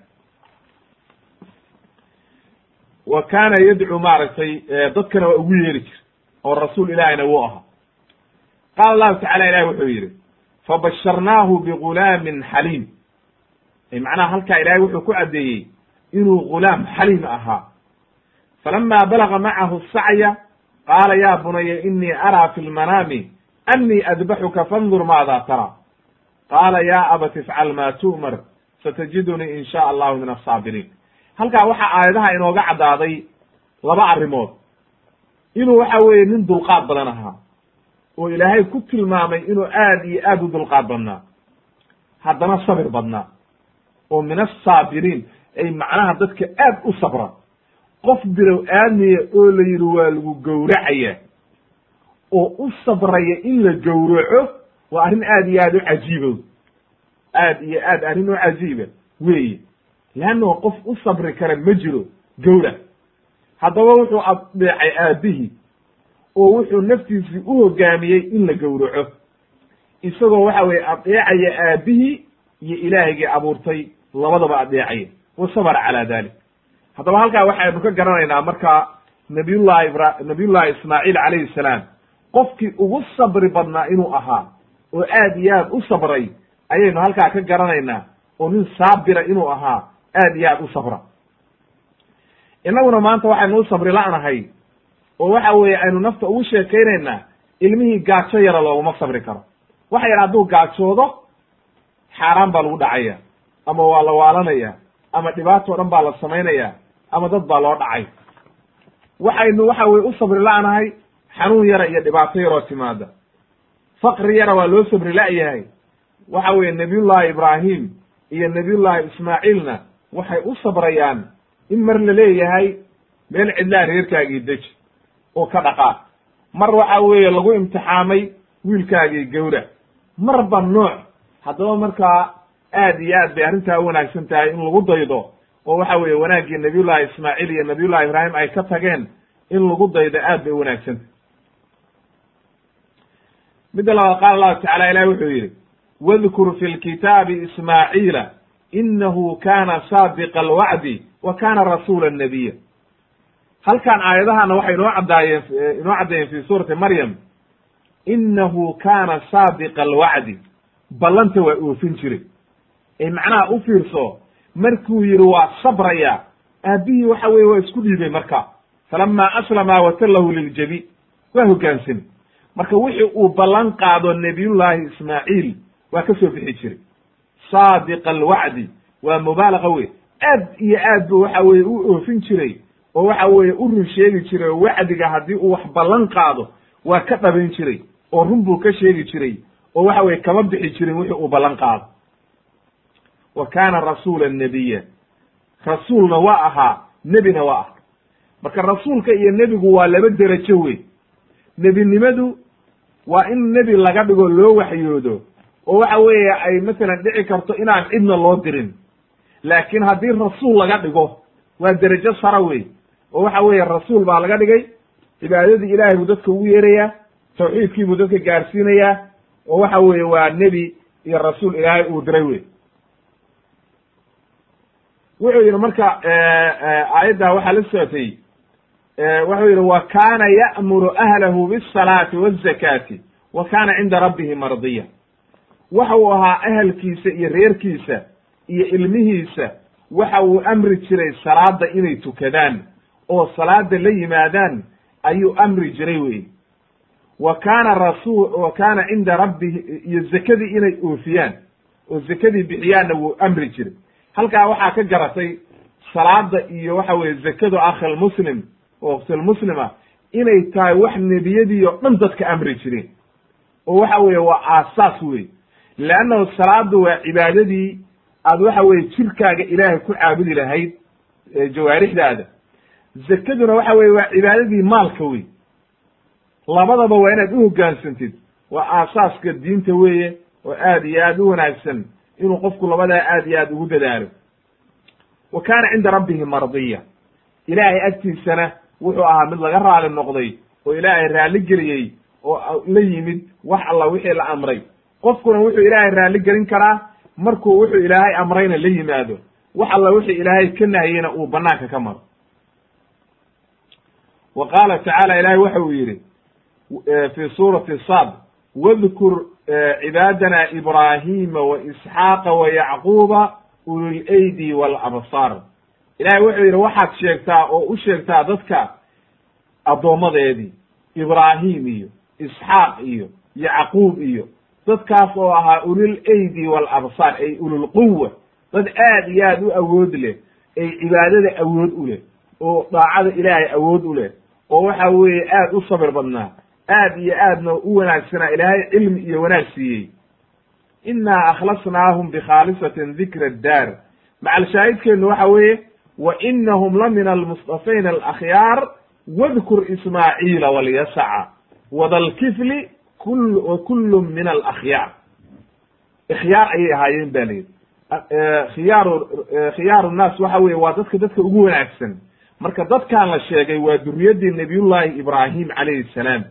Wa kaana yadcuu maaragtay dadkana waa ugu yeeri jir oo rasuul ilaahayna wuu ahaa. Qaala allahu tacala ilahi wuxuu yidhi fabasharnaahu bigulaamin xaliim. Macnaha halkaa ilaahay wuxuu ku caddeeyey inuu gulaam xaliim ahaa. Falama balaga macahu sacya qaala ya bunaya inii araa fi lmanaami annii adbaxuka fandur maada tara qaala ya abat ifcal ma tu'mar satajidunii in sha allahu min asaabiriin halkaa waxaa aayadaha inooga caddaaday laba arrimood inuu waxa weeye nin dulqaad badan ahaa oo ilaahay ku tilmaamay inuu aad iyo aad u dulqaad badnaa haddana sabir badnaa oo min asaabiriin ay macnaha dadka aad u sabra qof bilow aadmiya oo la yidhi waa lagu gowracaya oo u sabraya in la gowraco waa arrin aad iyo aad u cajiibo aad iyo aad arrin u cajiiba weeye. Leannao qof u sabri kara ma jiro gowrac. Haddaba wuxuu adeecay aabihii oo wuxuu naftiisii u hogaamiyey in la gowraco. Isagoo waxa weye adeecaya aabihii iyo ilaahigii abuurtay labadaba adeecaya wa sabra calaa dalik haddaba halkaa waxaynu ka garanaynaa marka nabiyullahi ibra nabiyullahi ismaaciil calayhi salaam qofkii ugu sabri badnaa inuu ahaa oo aad iyo aad u sabray ayaynu halkaa ka garanaynaa oo nin saabira inuu ahaa aad iyo aad u sabra. Innaguna maanta waxaynu u sabri la'nahay oo waxa weeye aynu nafta ugu sheekaynaynaa ilmihii gaajo yara looguma sabri karo. Waxa yar hadduu gaajoodo xaaraan baa lagu dhacaya ama waa la waalanaya ama dhibaato dhan baa la samaynaya ama dad baa loo dhacay. Waxaynu waxa weye u sabri la'nahay xanuun yara iyo dhibaato yaroo timaada faqri yara waa loo sabri la'yahay waxa weeye nabiyullahi ibraahim iyo nabiyullahi ismaaciilna waxay u sabrayaan in mar la leeyahay meel cidlaa reerkaagii deji oo ka dhaqaaq mar waxa weeye lagu imtixaamay wiilkaagii gawra. Marba nooc. Haddaba markaa aad iyo aad bay arrintaa u wanaagsan tahay in lagu daydo oo waxa weeye wanaaggii nabiyullahi ismaaciil iyo nabiyullahi ibraahim ay ka tageen in lagu daydo aad bay u wanaagsantah midda labaad qaala allahu tacala ilahi wuxuu yidhi wadkur fi lkitaabi ismaaciila inahu kana saadiqa alwacdi wa kana rasuula nabiya halkan aayadahana waxay inoo caddaayeen inoo caddeeyeen fi suurati maryam inahu kana saadiqa alwacdi ballanta waa oofin jiray. Ee macnaha u fiirso markuu yidhi waa sabraya aabbihii waxa weye waa isku dhiibay marka falama aslama watallahu liljabi waa hogaansami marka wixii uu ballan qaado nabiyullahi ismaaciil waa ka soo bixi jiray. Saadiqa alwacdi waa mubaalaqa wey aad iyo aad bu waxa weye u oofin jiray oo waxa weeye u run sheegi jiray oo wacdiga haddii uu wax ballan qaado waa ka dhabin jiray oo run buu ka sheegi jiray oo waxa weye kama bixi jirin wixii uu ballan qaado. Wa kaana rasuula nabiya rasuulna waa ahaa nebina waa ah marka rasuulka iyo nebigu waa laba derajo wey nebinimadu waa in nebi laga dhigo loo waxyoodo. Oo waxa weeye ay masalan dhici karto inaan cidna loo dirin. Laakiin haddii rasuul laga dhigo waa derajo sara wey oo waxa weeye rasuul baa laga dhigay. Cibaadadii ilaahay buu dadka ugu yeerayaa. Tawxiidkii buu dadka gaarsiinayaa. Oo waxa weeye waa nebi iyo rasuul ilaahay uu diray wey wuxuu yidhi marka aayaddaa waxaa la socotay wuxuu yidhi wa kaana ya'muru ahlahu biasalaati wazakaati wa kaana cinda rabbihi mardiya. Waxa uu ahaa ahelkiisa iyo reerkiisa iyo ilmihiisa waxa uu amri jiray salaada inay tukadaan. Oo salaada la yimaadaan ayuu amri jiray wey wa kaana rasul wa kaana cinda rabbihi iyo zakadii inay oofiyaan oo zakadii bixiyaanna wuu amri jiray. Halkaa waxaa ka garatay salaada iyo waxa weeye zakadu akhi lmuslim oo waqtilmuslima inay tahay wax nebiyadii oo dhan dadka amri jireen. Oo waxa weeye waa aasaas wey leannahu salaadu waa cibaadadii aad waxa weye jirkaaga ilaahay ku caabudi lahayd jawaarixdaada. Zakaduna waxa weye waa cibaadadii maalka wey labadaba waa inaad u hoggaansantid. Waa aasaaska diinta weeye oo aad iyo aad u wanaagsan inuu qofku labadaa aad iyo aad ugu dadaalo. Wa kaana cinda rabbihi mardiya. Ilaahay agtiisana wuxuu ahaa mid laga raali noqday oo ilaahay raalli geliyey oo la yimid wax alla wixii la amray. Qofkuna wuxuu ilaahay raalli gelin karaa markuu wuxuu ilaahay amrayna la yimaado. Wax alla wixii ilaahay ka nahiyeyna uu banaanka ka maro. Wa qaala tacaala ilaahay waxa uu yidhi fi suurati sad wadkur cibaadana ibraahima wa isxaaqa wa yacquuba ulileydi walabsaar ilahay wuxuu yidhi waxaad sheegtaa oo u sheegtaa dadka addoommadeedii ibraahim iyo isxaaq iyo yacquub iyo dadkaas oo ahaa ulil eydi walabsaar ay ululquwa dad aad iyo aad u awood leh ay cibaadada awood u leh oo daacada ilaahay awood u leh oo waxa weeye aad u sabir badnaa aad iyo aadna u wanaagsanaa ilaahay cilmi iyo wanaag siiyey. Innaa akhlasnaahum bikhaalisatin dikra addaar macal shaahidkeennu waxa weeye wa inahum la min almustafayn alakhyaar wadkur ismaaciila walyasaca wadalkifli kul wa kullu min alakhyaar ikhyaar ayay ahaayeen ba layidhi. Khiyaaru khiyaaru nnaas waxa weye waa dadka dadka ugu wanaagsan. Marka dadkan la sheegay waa duriyadii nabiyullahi ibraahim calayhi salaam.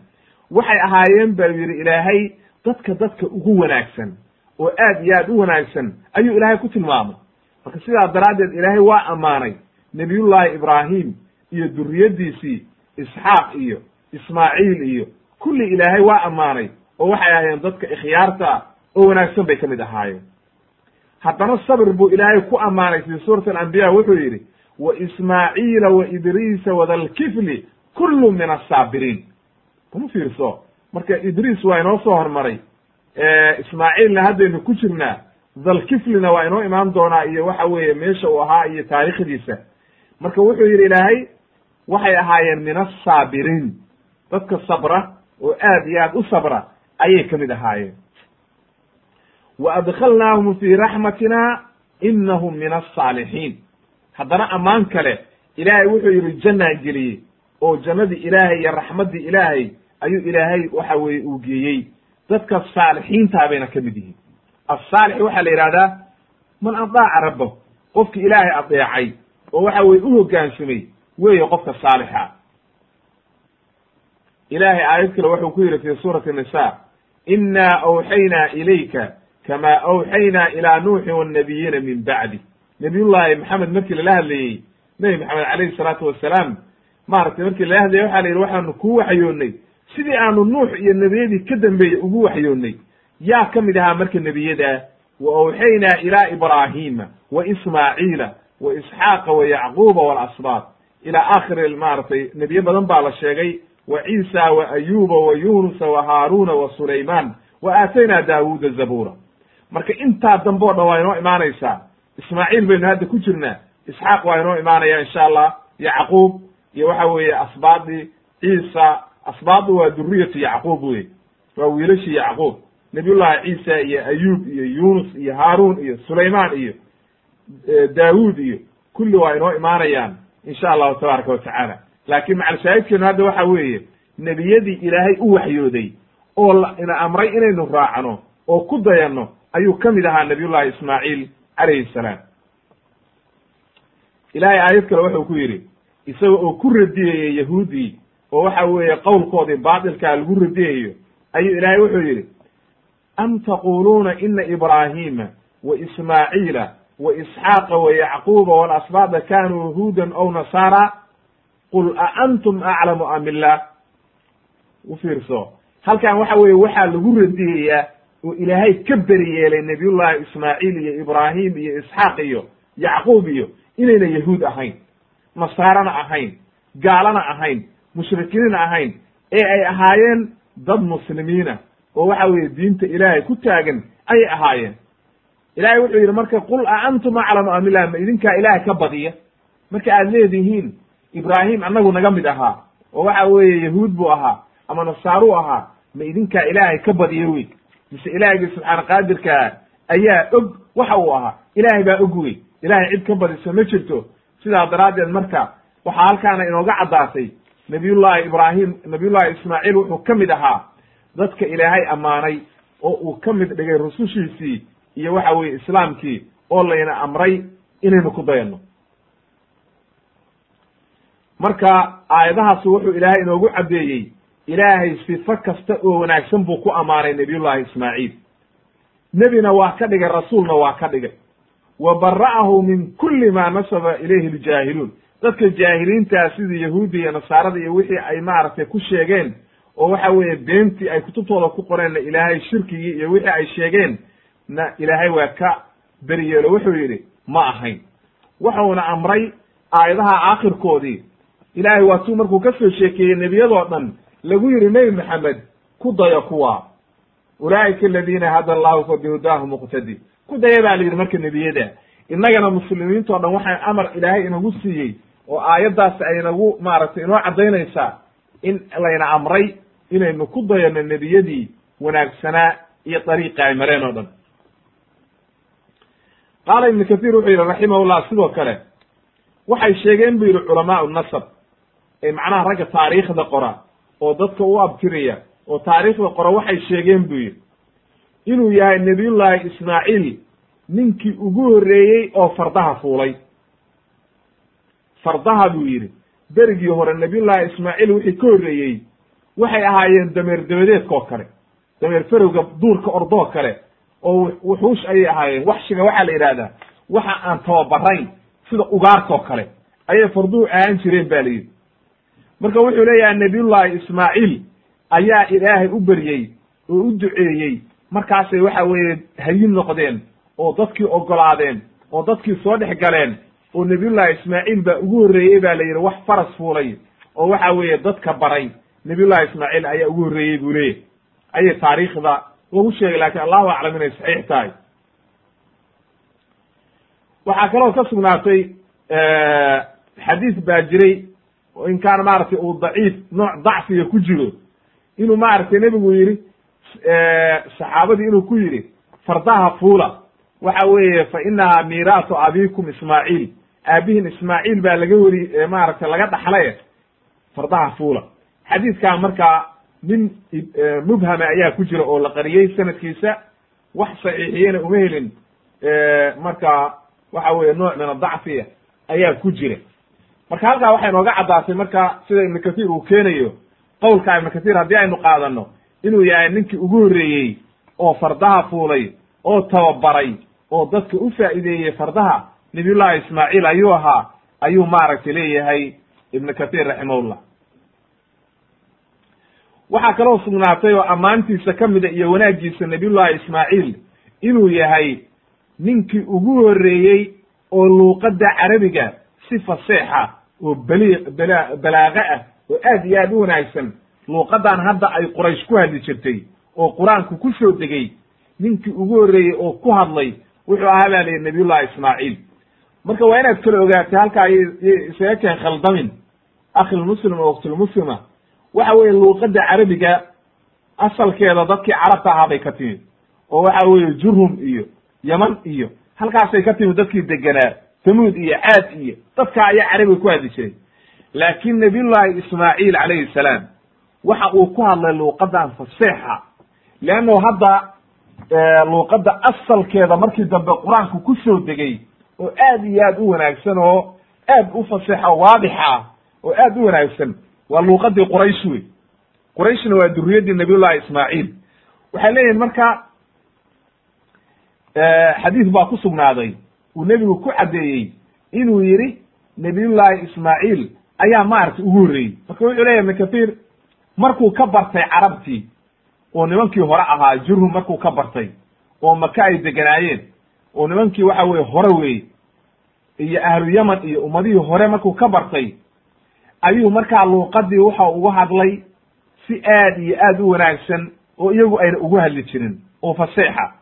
Waxay ahaayeen ba yidhi ilaahay dadka dadka ugu wanaagsan oo aad iyo aad u wanaagsan ayuu ilaahay ku tilmaamay marka sidaa daraaddeed ilaahay waa ammaanay nebiyullahi ibraahim iyo duriyaddiisii isxaaq iyo ismaaciil iyo kulli ilaahay waa ammaanay oo waxay ahaayeen dadka ikhyaarta oo wanaagsan bay ka mid ahaayeen. Haddana sabir buu ilaahay ku ammaanay fii suurati alambiya wuxuu yidhi wa ismaaciila wa idriisa wadalkifli kullu min asaabiriin kuma fiirso. Marka idriis waa inoo soo hormaray ismaaciilna haddaynu ku jirnaa dalkiflina waa inoo imaan doonaa iyo waxa weeye meesha uu ahaa iyo taarikhdiisa marka wuxuu yidhi ilaahay waxay ahaayeen min asaabiriin dadka sabra oo aad iyo aad u sabra ayay ka mid ahaayeen. Wa adkhalnaahum fii raxmatina inahum min alsaalixiin haddana ammaan kale ilaahay wuxuu yidhi jannaa geliyey oo jannadii ilaahay iyo raxmaddii ilaahay ayuu ilaahay waxa weeye uu geeyey. Dadka saalixiintaa bayna ka mid yihiin asaalix waxaa la yidhahdaa man adaaca rabbahu qofki ilaahay adeecay oo waxa weye u hoggaansamay weeye qofka saalixa ilaahay aayad kale wuxuu ku yidhi fi suurati nisa inaa awxaynaa ilayka kamaa awxaynaa ilaa nuuxin wannabiyiina min bacdi nabiyullaahi maxamed markii lala hadlayey nebi maxamed calayhi salaatu wasalaam maaragtay markii lala hadlayay waxa la yidhi waxaanu kuu waxyoonnay sidii aanu nuux iyo nebiyadii ka dambeeyey ugu waxyoonnay yaa ka mid ahaa marka nebiyada wa awxaynaa ilaa ibraahiima wa ismaaciila wa isxaaqa wa yacquuba waalasbaat ilaa aakhiri maaragtay nebiye badan baa la sheegay wa ciisa wa ayuuba wa yunusa wa haaruuna wa sulaymaan wa aataynaa daawuuda zabuura. Marka intaa dambe o dhan waa inoo imaanaysaa ismaaciil baynu hadda ku jirnaa isxaaq waa inoo imaanaya insha allah yacquub iyo waxa weeye asbaadii ciisa asbaadu waa duriyatu yacquub wey waa wiilashii yacquub nabiyullahi ciisa iyo ayuub iyo yunus iyo haaruun iyo sulaymaan iyo daawuud iyo kulli waa inoo imaanayaan insha allahu tabaaraka wa tacaala. Laakiin macalshaahidkeenu hadda waxa weeye nebiyadii ilaahay u waxyooday oo ina amray inaynu raacno oo ku dayanno ayuu ka mid ahaa nabiyullahi ismaaciil calayhi salaam. Ilaahay aayad kale wuxuu ku yidhi isaga oo ku radiyayey yahuuddii oo waxa weeye qowlkoodii baatilkaa lagu radiyayo ayuu ilaahay wuxuu yidhi am taquluuna ina ibraahima wa ismaaciila wa isxaaqa wa yacquuba walasbaada kanuu yahuudan ow nasaara qul a antum aclamu am illah u fiirso halkan waxa weeye waxaa lagu radiyayaa oo ilaahay ka beri yeelay nabiyullahi ismaaciil iyo ibraahim iyo isxaaq iyo yacquub iyo inayna yahuud ahayn nasaarana ahayn gaalana ahayn mushrikiinna ahayn ee ay ahaayeen dad muslimiina oo waxa weeye diinta ilaahay ku taagan ayay ahaayeen. Ilahay wuxuu yidhi marka qul a antum aclamu am illah ma idinkaa ilaahay ka badiya. Marka aad leedihiin ibraahim annagu naga mid ahaa oo waxa weeye yahuud buu ahaa ama nasaaruu ahaa ma idinkaa ilaahay ka badiya wey mise ilaahigii subxaana qaadirkaa ayaa og waxa uu ahaa. Ilaahay baa og wey ilahay cid ka badisa ma jirto. Sidaa daraaddeed marka waxaa halkaana inooga caddaatay nabiyullahi ibraahim nabiyullahi ismaaciil wuxuu ka mid ahaa dadka ilaahay ammaanay oo uu ka mid dhigay rusushiisii iyo waxa weeye islaamkii oo layna amray inaynu ku dayanno. Marka aayadahaasi wuxuu ilaahay inoogu caddeeyey ilaahay sifo kasta oo wanaagsan buu ku ammaanay nabiyullahi ismaaciil. Nebina waa ka dhigay rasuulna waa ka dhigay. Wa bara'ahu min kulli ma nasaba ilayhi ljaahiluun dadka jaahiliintaa sidii yahuudda iyo nasaarada iyo wixii ay maaragtay ku sheegeen oo waxa weeye beentii ay kutubtooda ku qoreenna ilaahay shirkigii iyo wixii ay sheegeen na ilaahay waa ka beriyeelo wuxuu yidhi ma ahayn. Wuxuuna amray aayadaha aakhirkoodii. Ilaahay waa tuu markuu ka soo sheekeeyey nebiyadoo dhan lagu yidhi nebi maxamed ku dayo kuwa. Ulaa'ika aladiina hada allahu fa bihudaahu muqtadi. Ku daya baa la yidhi marka nebiyada. Innagana muslimiintao dhan waxaa amar ilaahay inagu siiyey oo aayaddaas ay nagu maaragtay inoo caddaynaysaa in layna amray inaynu ku dayano nebiyadii wanaagsanaa iyo dariiqa ay mareen oo dhan. Qaala ibnu kathiir wuxuu yidhi raximahullah sidoo kale waxay sheegeen bu yidhi culamaau nasab ee macnaha ragga taariikhda qora oo dadka u abtiraya oo taariikhda qora waxay sheegeen buu yidhi inuu yahay nebiyullaahi ismaaciil ninkii ugu horreeyey oo fardaha fuulay. Fardaha buu yidhi berigii hore nabiyullaahi ismaaciil wixii ka horreeyey waxay ahaayeen dameer dabadeedka oo kale dameer ferowga duurka ordoo kale oo wuxuush ayay ahaayeen. Waxshiga waxaa la yidhahdaa waxa aan tababarayn sida ugaartoo kale ayay farduhu ahaan jireen ba la yidhi. Marka wuxuu leeyahay nabiyullaahi ismaaciil ayaa ilaahay u beryey oo u duceeyey markaasay waxa weeye hayin noqdeen oo dadkii ogolaadeen oo dadkii soo dhex galeen oo nabiyullahi ismaaciil baa ugu horreeyey baa la yidhi wax faras fuulay oo waxa weeye dadka baray nabiyullahi ismaaciil ayaa ugu horreeyey buu leeyahy ayay taariikhda lagu sheegay laakiin allahu aclam inay saxiix tahay. Waxaa kaloo ka sugnaatay xadiis baa jiray in kaana maaragtay uu daciif nooc dacfiga ku jiro. Inuu maaragtay nebigu yidhi saxaabadii inuu ku yidhi fardaha fuula waxa weeye fa inahaa miiraasu abikum ismaaciil. Aabihin ismaaciil baa laga weri maaragtay laga dhaxlay fardaha fuula xadiidkaa markaa nin mubhama ayaa ku jira oo la qariyey sanadkiisa wax saxiixiyena uma helin marka waxa weeye nooc min adacfiya ayaa ku jira. Marka halkaa waxay nooga caddaatay marka sida ibnu kathiir uu keenayo qowlka ibnu kathiir haddii aynu qaadano inuu yahay ninkii ugu horreeyey oo fardaha fuulay oo tababaray oo dadka u faa'iideeyey fardaha nabiyullahi ismaaciil ayuu ahaa ayuu maaragtay leeyahay ibnu kathiir raximahullah waxaa kaloo sugnaatay oo ammaantiisa ka mida iyo wanaaggiisa nabiyullahi ismaaciil inuu yahay ninkii ugu horreeyey oo luuqadda carabiga si faseexa oo bali bala balaaqa ah oo aad iyo aad u wanaagsan. Luuqadan hadda ay quraysh ku hadli jirtay oo qur'aanku ku soo degey ninkii ugu horreeyey oo ku hadlay wuxuu ahaa baa layihi nabiyullahi ismaaciil. Marka waa inaad kala ogaatay halkaa y isaga keen khaldamin akhilmuslim oo waktilmuslima waxa weeye luuqadda carabiga asalkeeda dadkii carabta ahaa bay ka timid. oo waxa weeye jurhum iyo yaman iyo halkaasay ka timid dadkii degenaa tamuud iyo caad iyo dadka ayaa carabiga ku hadli jiray. Laakiin nabiyullahi ismaaciil calayhi salaam waxa uu ku hadlay luuqadan faseexa leanno hadda luuqadda asalkeeda markii dambe qur'aanku ku soo degey oo aad iyo aad u wanaagsan oo aad u faseexa waadixa oo aad u wanaagsan waa luuqadii quraysh wey. Qurayshna waa duriyaddii nabiyullahi ismaaciil. Waxay leeyihiin marka xadiis baa ku sugnaaday. Uu nebigu ku caddeeyey inuu yidhi nabiyullahi ismaaciil ayaa maaragtay ugu horreeyey. Marka wuxuu leyahy ibn kathir markuu ka bartay carabtii oo nimankii hore ahaa jurhum markuu ka bartay oo maka ay deganaayeen oo nimankii waxa weye hore weeye iyo ahlu yaman iyo ummadihii hore markuu ka bartay ayuu markaa luuqadii waxa ugu hadlay si aad iyo aad u wanaagsan oo iyagu ayna ugu hadli jirin oo faseexa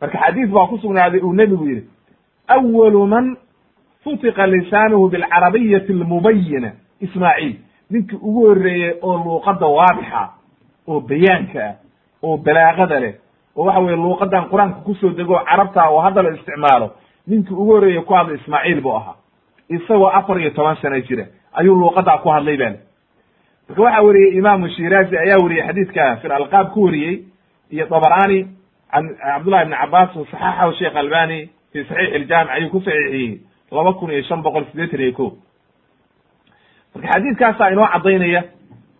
marka xadiis baa ku sugnaaday uu nebigu yidhi awalu man futiqa lisaanuhu bilcarabiyati almubayina ismaaciil ninkii ugu horreeyey oo luuqadda waadixa oo bayaanka ah oo balaaqada leh oo waxa weye luuqadan qur'aanka ku soo dego carabta oo hadda la isticmaalo ninkii ugu horreeyey ku hadlay ismaaciil buu ahaa. Isagoo afar iyo toban sano jira ayuu luuqadaa ku hadlay bale marka waxaa weriyey imaamu shiraazi ayaa weriyey xadiidka fi lalqaab ku weriyey iyo dabarani can cabdullahi ibni wa saxaxahu sheekh albani fi saxiix iljaamic ayuu ku saxiixiyey laba kun iyo shan boqol siddeetan iyo ko marka xadiidkaasaa inoo caddaynaya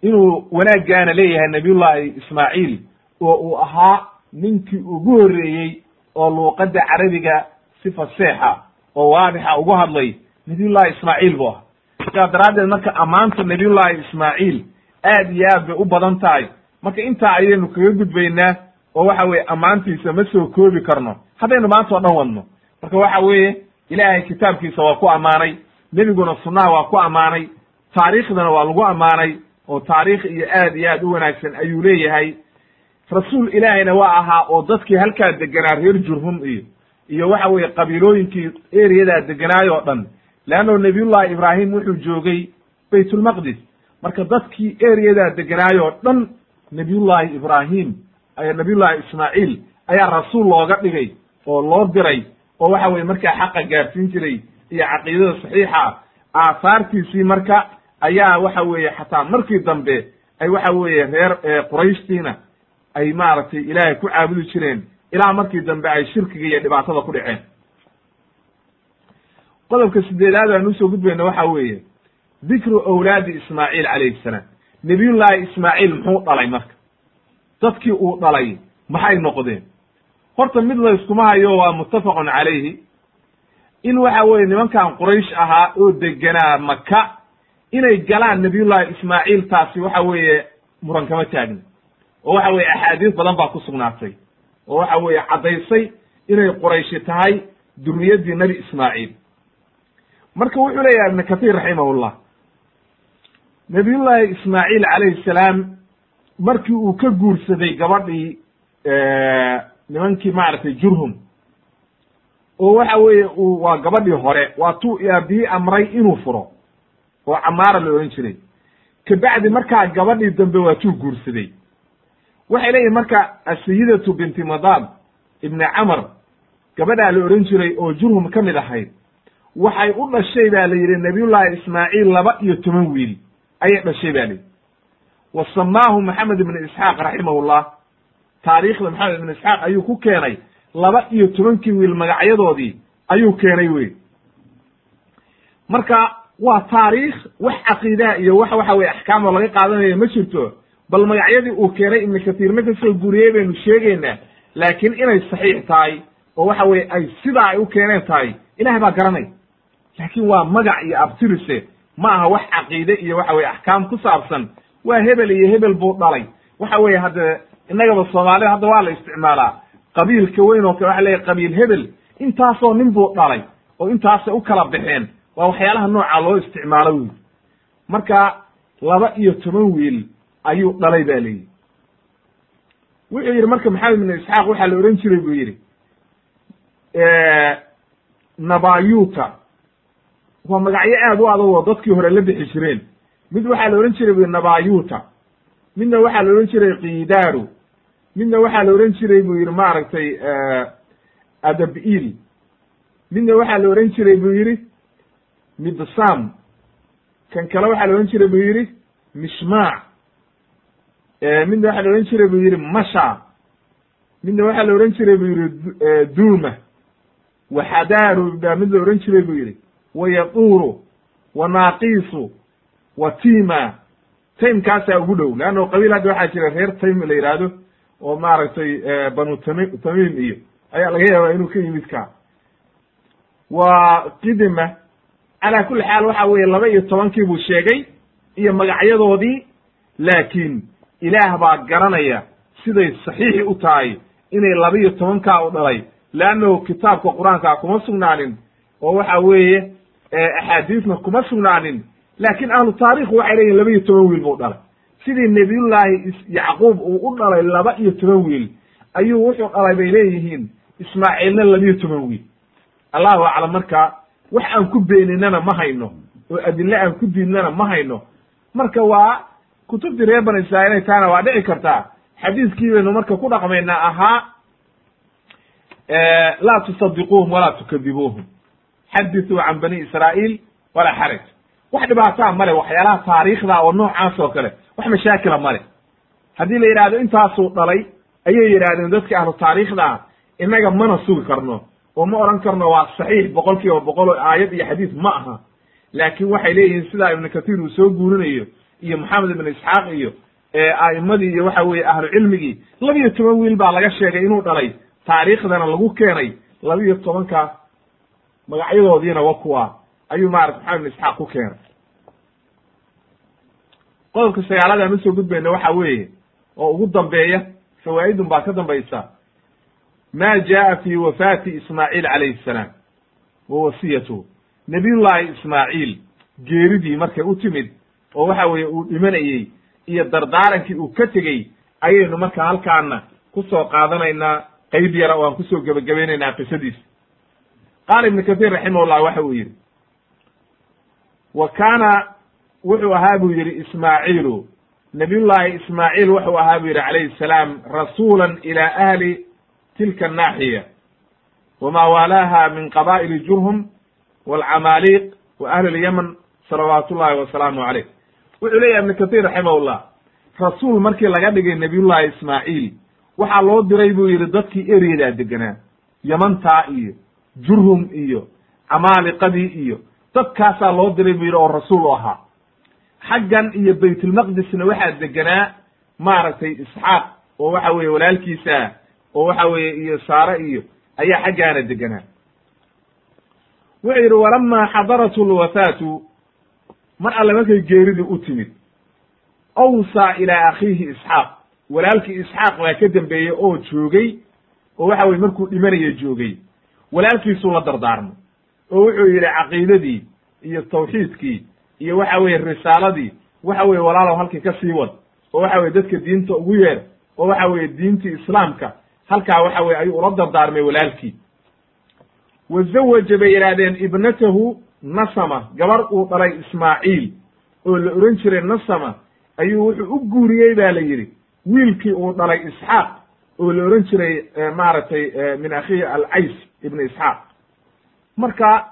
inuu wanaaggaana leeyahay nabiyullahi ismaaciil oo uu ahaa ninkii ugu horreeyey oo luuqadda carabiga si faseexa oo waadixa ugu hadlay nabiyullahi ismaaciil buu ahaa sidaa daraaddeed marka ammaanta nabiyullahi ismaaciil aad iyo aad bay u badan tahay. Marka intaa ayaynu kaga gudbaynaa oo waxa weye ammaantiisa ma soo koobi karno. Haddaynu maanta o dhan wadno. Marka waxa weeye ilaahay kitaabkiisa waa ku ammaanay nebiguna sunnaha waa ku ammaanay taariikhdana waa lagu ammaanay oo taariikh iyo aad iyo aad u wanaagsan ayuu leeyahay. Rasuul ilaahayna waa ahaa oo dadkii halkaa deganaa reer jurhum iyo iyo waxa weeye qabiilooyinkii eriyadaa deganaayo o dhan leanno nabiyullahi ibraahim wuxuu joogay baytulmaqdis marka dadkii eriyadaa deganaayo o dhan nabiyullahi ibraahim nabiyullahi ismaaciil ayaa rasuul looga dhigay oo loo diray oo waxa weye markaa xaqa gaarsiin jiray iyo caqiidada saxiixa aahaartiisii marka ayaa waxa weeye xataa markii dambe ay waxa weeye reer qurayshtiina ay maaragtay ilaahay ku caabudi jireen ilaa markii dambe ay shirkiga iyo dhibaatada ku dhaceen qodobka sideedaad aan u soo gudbayna waxa weeye. Dikru awlaadi ismaaciil calayhi salaam. Nabiyullaahi ismaaciil muxuu dhalay marka. Dadkii uu dhalay maxay noqdeen? Horta mid la yskuma hayo waa muttafaqun calayhi. In waxa weeye nimankan quraysh ahaa oo deganaa maka inay galaan nabiyullahi ismaaciil taasi waxa weeye muran kama taagna oo waxa weye axaadiis badan baa ku sugnaatay. Oo waxa weeye caddaysay inay qurayshi tahay duriyaddii nebi ismaaciil marka wuxuu leeyahay ibnu kahiir raximahullah. Nabiyullaahi ismaaciil calayhi salaam markii uu ka guursaday gabadhii nimankii maaragtay jurhum oo waxa weeye uu waa gabadhii hore waa tuu aabihii amray inuu furo oo camaara la odhan jiray. Kabacdi markaa gabadhii dambe waa tuu guursaday. Waxay leeyihiin marka asayidatu binti madad ibni camar gabadhaa la odhan jiray oo jurhum ka mid ahayd waxay u dhashay ba la yidhi nabiyullahi ismaaciil laba iyo toban wiil. Ayay dhashay ba la yidhi. Wa samaahu maxamed ibnu isxaaq raximahullah. Taariikhda maxamed ibnu isxaaq ayuu ku keenay laba iyo tobankii wiil magacyadoodii ayuu keenay wey. Marka waa taariikh wax caqiidaha iyo wax waxa weye axkaamo laga qaadanayo ma jirto bal magacyadii uu keenay ibnu katiirna ka soo guriyey baynu sheegaynaa laakiin inay saxiix tahay oo waxa weye ay sidaa ay u keeneen tahay. Ilahay baa garanay laakiin waa magac iyo abtirise. Ma aha wax caqiide iyo waxa weye axkaam ku saabsan. Waa hebel iyo hebel buu dhalay. Waxa weeye hadde innagaba soomaalida hadda waa la isticmaalaa. Qabiilka weyn oo kale waxa leeyahy qabiil hebel intaasoo nin buu dhalay oo intaasay u kala baxeen. Waa waxyaalaha nooca loo isticmaalo wey marka laba iyo toban wiil ayuu dhalay ba leyihi wuxuu yidhi marka maxamed ibnu isxaaq waxaa la odhan jiray buu yidhi nabayuta waa magacyo aad u adag oo dadkii hore la bixi jireen. Mid waxaa la odhan jiray nabayuta midna waxaa la odhan jiray kidaru midna waxaa la odhan jiray buu yidhi maaragtay adabil midna waxaa la odhan jiray buu yidhi mibsam kan kale waxaa la odhan jiray buu yidhi mishmaac. Midna waxaa la odhan jiray buu yidhi masha. Midna waxaa la odhan jiray buu yidhi duma waxadaru baa mid la odhan jiray buu yidhi wa yaduuru wa naaqisu wa tima. Taymkaasaa ugu dhow leanno qabiil hadda waxaa jira reer taym la yidhaahdo oo maaragtay banu tami tamiim iyo ayaa laga yaabaa inuu ka yimid ka. Waa qidima calaa kulli xaal waxa weeye laba iyo tobankii buu sheegay iyo magacyadoodii laakiin ilaah baa garanaya siday saxiixi u tahay inay laba iyo tobankaa u dhalay. Leannahu kitaabka qur'aankaa kuma sugnaanin oo waxa weeye axaadiisna kuma sugnaanin. Laakiin ahlu taarikhu waxay leeyihiin laba iyo toban wiil buu dhalay. Sidii nebiyullaahi yacquub uu u dhalay laba iyo toban wiil ayuu wuxuu dhalay bay leeyihiin ismaaciilna laba iyo toban wiil. Allahu aclam marka wax aan ku beeninana ma hayno oo adille aan ku diidnana ma hayno. Marka waa kutubtii reer bani israa'iil ay waa dhici kartaa. Xadiiskii baynu marka ku dhaqmaynaa ahaa laa tusadiquuhum walaa tukadibuuhum xadithuu can bani israa'iil walaa xaraj. Wax dhibaataa male waxyaalaha taariikhda oo noocaas oo kale wax mashaakila male haddii la yidhahdo intaasuu dhalay ayay yidhahdeen dadka ahlu taariikhda ah innaga mana sugi karno oo ma odhan karno waa saxiix boqol kiiba boqol aayad iyo xadiis ma aha. Laakiin waxay leeyihiin sidaa ibnu katiir uu soo guurinayo iyo maxamed ibnu isxaaq iyo a'immadii iyo waxa weeye ahlu cilmigii laba iyo toban wiil baa laga sheegay inuu dhalay. Taariikhdana lagu keenay laba iyo tobankaas magacyadoodiina wa kuwa ayuu maarata maxamed ibn isxaaq ku keenay. Qodobka sagaalada aan u soo gudbayna waxa weeye oo ugu dambeeya fawaa'idun baa ka dambaysa. Ma jaa fi wafaati ismaaciil calayhi salaam wa wasiyatuhu nabiyullaahi ismaaciil geeridii markay u timid oo waxa weeye uu dhimanayey iyo dardaarankii uu ka tegey ayaynu marka halkaana ku soo qaadanaynaa qayb yara oo aan ku soo gebagabaynaynaa qisadiisa qaala ibnu kathiir raximahullah waxa uu yidhi wa kaana wuxuu ahaa buu yidhi ismaaciilu. Nabiyullaahi ismaaciil wuxuu ahaa buu yidhi calayhi salaam rasuulan ila ahli tilka annaaxiya wama waalaaha min qabaa'ili jurhum waalcamaaliiq wa ahli lyaman salawaatu ullahi wasalaamu caleyh wuxuu leeyahay ibnu kathiir raximahullah rasuul markii laga dhigay nabiyullaahi ismaaciil waxaa loo diray buu yidhi dadkii eryadaa deganaa yamantaa iyo jurhum iyo camaaliqadii iyo dadkaasaa loo diray buu yidhi oo rasuul u ahaa. Xaggan iyo baytulmaqdisna waxaa deganaa maaragtay isxaaq oo waxa weeye walaalkiisaa oo waxa weeye iyo saare iyo ayaa xaggaana deganaa. Wuxuu yidhi walamaa xadaratu lwafaatu mar alle markay geeridii u timid awsaa ilaa akhiihi isxaaq. Walaalkii isxaaq baa ka dambeeyey oo joogay oo waxa weye markuu dhimanaya joogay walaalkiisuu la dardaarmay oo wuxuu yidhi caqiidadii iyo tawxiidkii iyo waxa weeye risaaladii waxa weye walaalow halkii ka sii wad oo waxa weye dadka diinta ugu yeer oo waxa weeye diintii islaamka halkaa waxa weye ayuu ula dardaarmay walaalkii. Wa zawaja bay yidhaahdeen ibnatahu nasama gabar uu dhalay ismaaciil oo la ohan jiray nasama ayuu wuxuu u guuriyey ba la yidhi wiilkii uu dhalay isxaaq oo la ohan jiray maaragtay min akhiihi alcays ibn isxaaq marka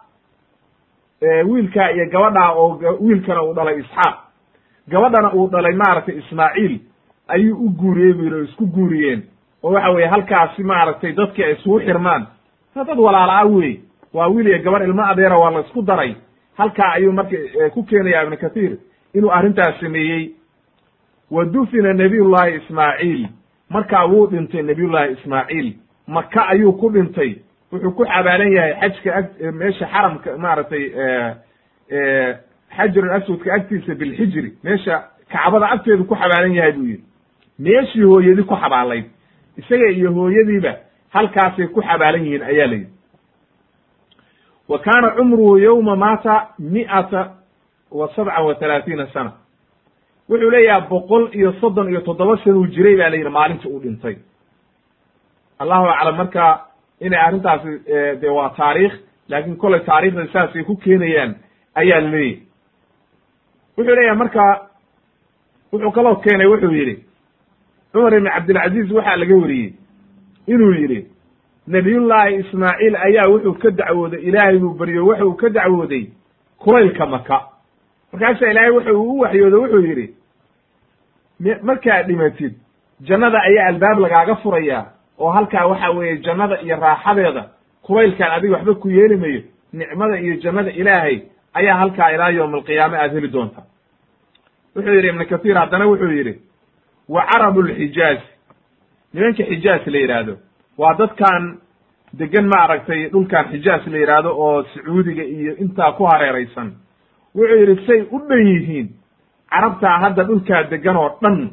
wiilkaa iyo gabadhaa oo wiilkana uu dhalay isxaaq gabadhana uu dhalay maaragtay ismaaciil. Ayuu u guuriyey bu yidhi oo isku guuriyeen. Oo waxa weye halkaasi maaragtay dadkii ay isugu xirmaan. Dad walaala-a wey waa wiil iyo gabar ilmo adeera waa la isku daray. Halkaa ayuu marka ku keenaya ibnu kathiir inuu arrintaas sameeyey. Wa dufina nabiyullahi ismaaciil. Markaa wuu dhintay nabiyullahi ismaaciil. Maka ayuu ku dhintay wuxuu ku xabaalan yahay xajka meesha xaramka maaragtay xajarul aswadka agtiisa bilxijri meesha kacbada agteedu ku xabaalan yahay buu yidhi. Meeshii hooyadii ku xabaalayd. Isaga iyo hooyadiiba halkaasay ku xabaalan yihiin ayaa la yidhi. Wa kaana cumruhu yowma maata mi'ata wa sabcan wa talaatiina sana. Wuxuu leeyaha boqol iyo soddon iyo toddoba sanuu jiray ba la yidhi maalintii uu dhintay. Allahu aclam marka inay arrintaasi de waa taariikh laakiin kolay taarikhda saasay ku keenayaan ayaa la leeyahy wuxuu leeyahay marka wuxuu kaloo keenay wuxuu yidhi cumar ibn cabdilcaziz waxaa laga wariyey. Inuu yidhi nabiyullaahi ismaaciil ayaa wuxuu ka dacwooday ilaahay buu baryo wuxuu ka dacwooday kulaylka maka markaasaa ilaahay wuxuu u waxyooday wuxuu yidhi markaad dhimatid jannada ayaa albaab lagaaga furayaa oo halkaa waxa weeye jannada iyo raaxadeeda kulaylkaan adiga waxba ku yeeli mayo nicmada iyo jannada ilaahay ayaa halkaa ilaa yowma alqiyaame aad heli doontaa wuxuu yidhi ibnu kathiir haddana wuxuu yidhi wa carabu lxijaaz nimanka xijaaz la yidhaahdo waa dadkan degan maaragtay dhulkan xijaaz la yidhaahdo oo sacuudiga iyo intaa ku hareeraysan. Wuxuu yidhi say u dhan yihiin carabtaa hadda dhulkaa degan oo dhan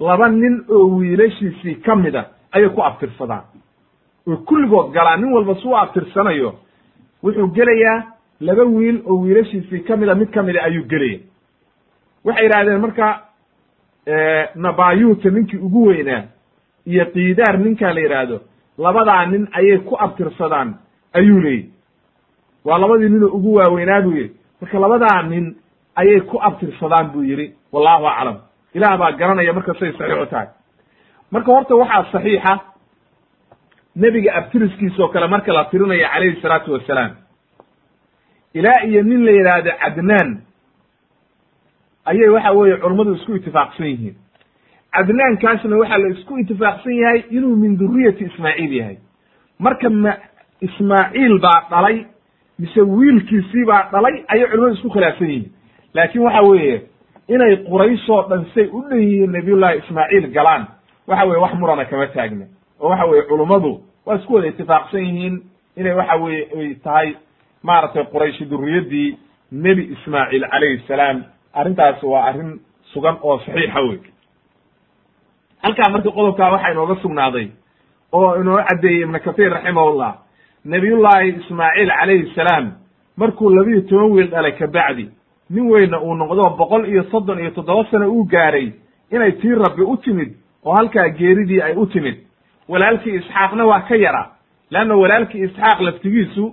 laba nin oo wiilashiisii ka mida ayay ku abtirsadaan. Oo kulligood galaan nin walba su u abtirsanayo wuxuu gelayaa laba wiil oo wiilashiisii ka mida mid ka mida ayuu gelaya waxay yidhahdeen marka nabayuta ninkii ugu weynaa iyo kiidaar ninkaa la yidhaahdo labadaa nin ayay ku abtirsadaan ayuu leeyihi waa labadii ninoo ugu waaweynaa buu yihi marka labadaa nin ayay ku abtirsadaan buu yidhi. Wallahu aclam. Ilaah baa garanaya marka say saxiixu tahay marka horta waxaa saxiixa nebiga abtiriskiisa oo kale marka la tirinayo calayhi salaatu wasalaam ilaa iyo nin la yidhaahdo cadnaan ayay waxa weeye culummadu isku itifaaqsan yihiin. Cadnaankaasna waxaa la isku itifaaqsan yahay inuu min duriyati ismaaciil yahay. Marka ma ismaaciil baa dhalay mise wiilkiisii baa dhalay ayay culimmadu isku khilaafsan yihiin. Laakin waxa weeye inay qurayshoo dhan say u dhan yihiin nabiyullahi ismaaciil galaan waxa weye wax murana kama taagna. oo waxa weye culummadu waa isku wada itifaaqsan yihiin inay waxa weye ay tahay maaragtay qurayshi durriyaddii nebi ismaaciil calayhi salaam. Arrintaas waa arrin sugan oo saxiixa wey halkaa marka qodobkaa waxaa inooga sugnaaday oo inoo caddeeyey ibnu kathiir raximahullah nabiyullaahi ismaaciil calayhi salaam markuu labiyo toban wiil dhalay kabacdi nin weynna uu noqdo boqol iyo soddon iyo toddoba sano uu gaaray inay tii rabbi u timid oo halkaa geeridii ay u timid. Walaalkii isxaaqna waa ka yaraa leanna walaalkii isxaaq laftigiisu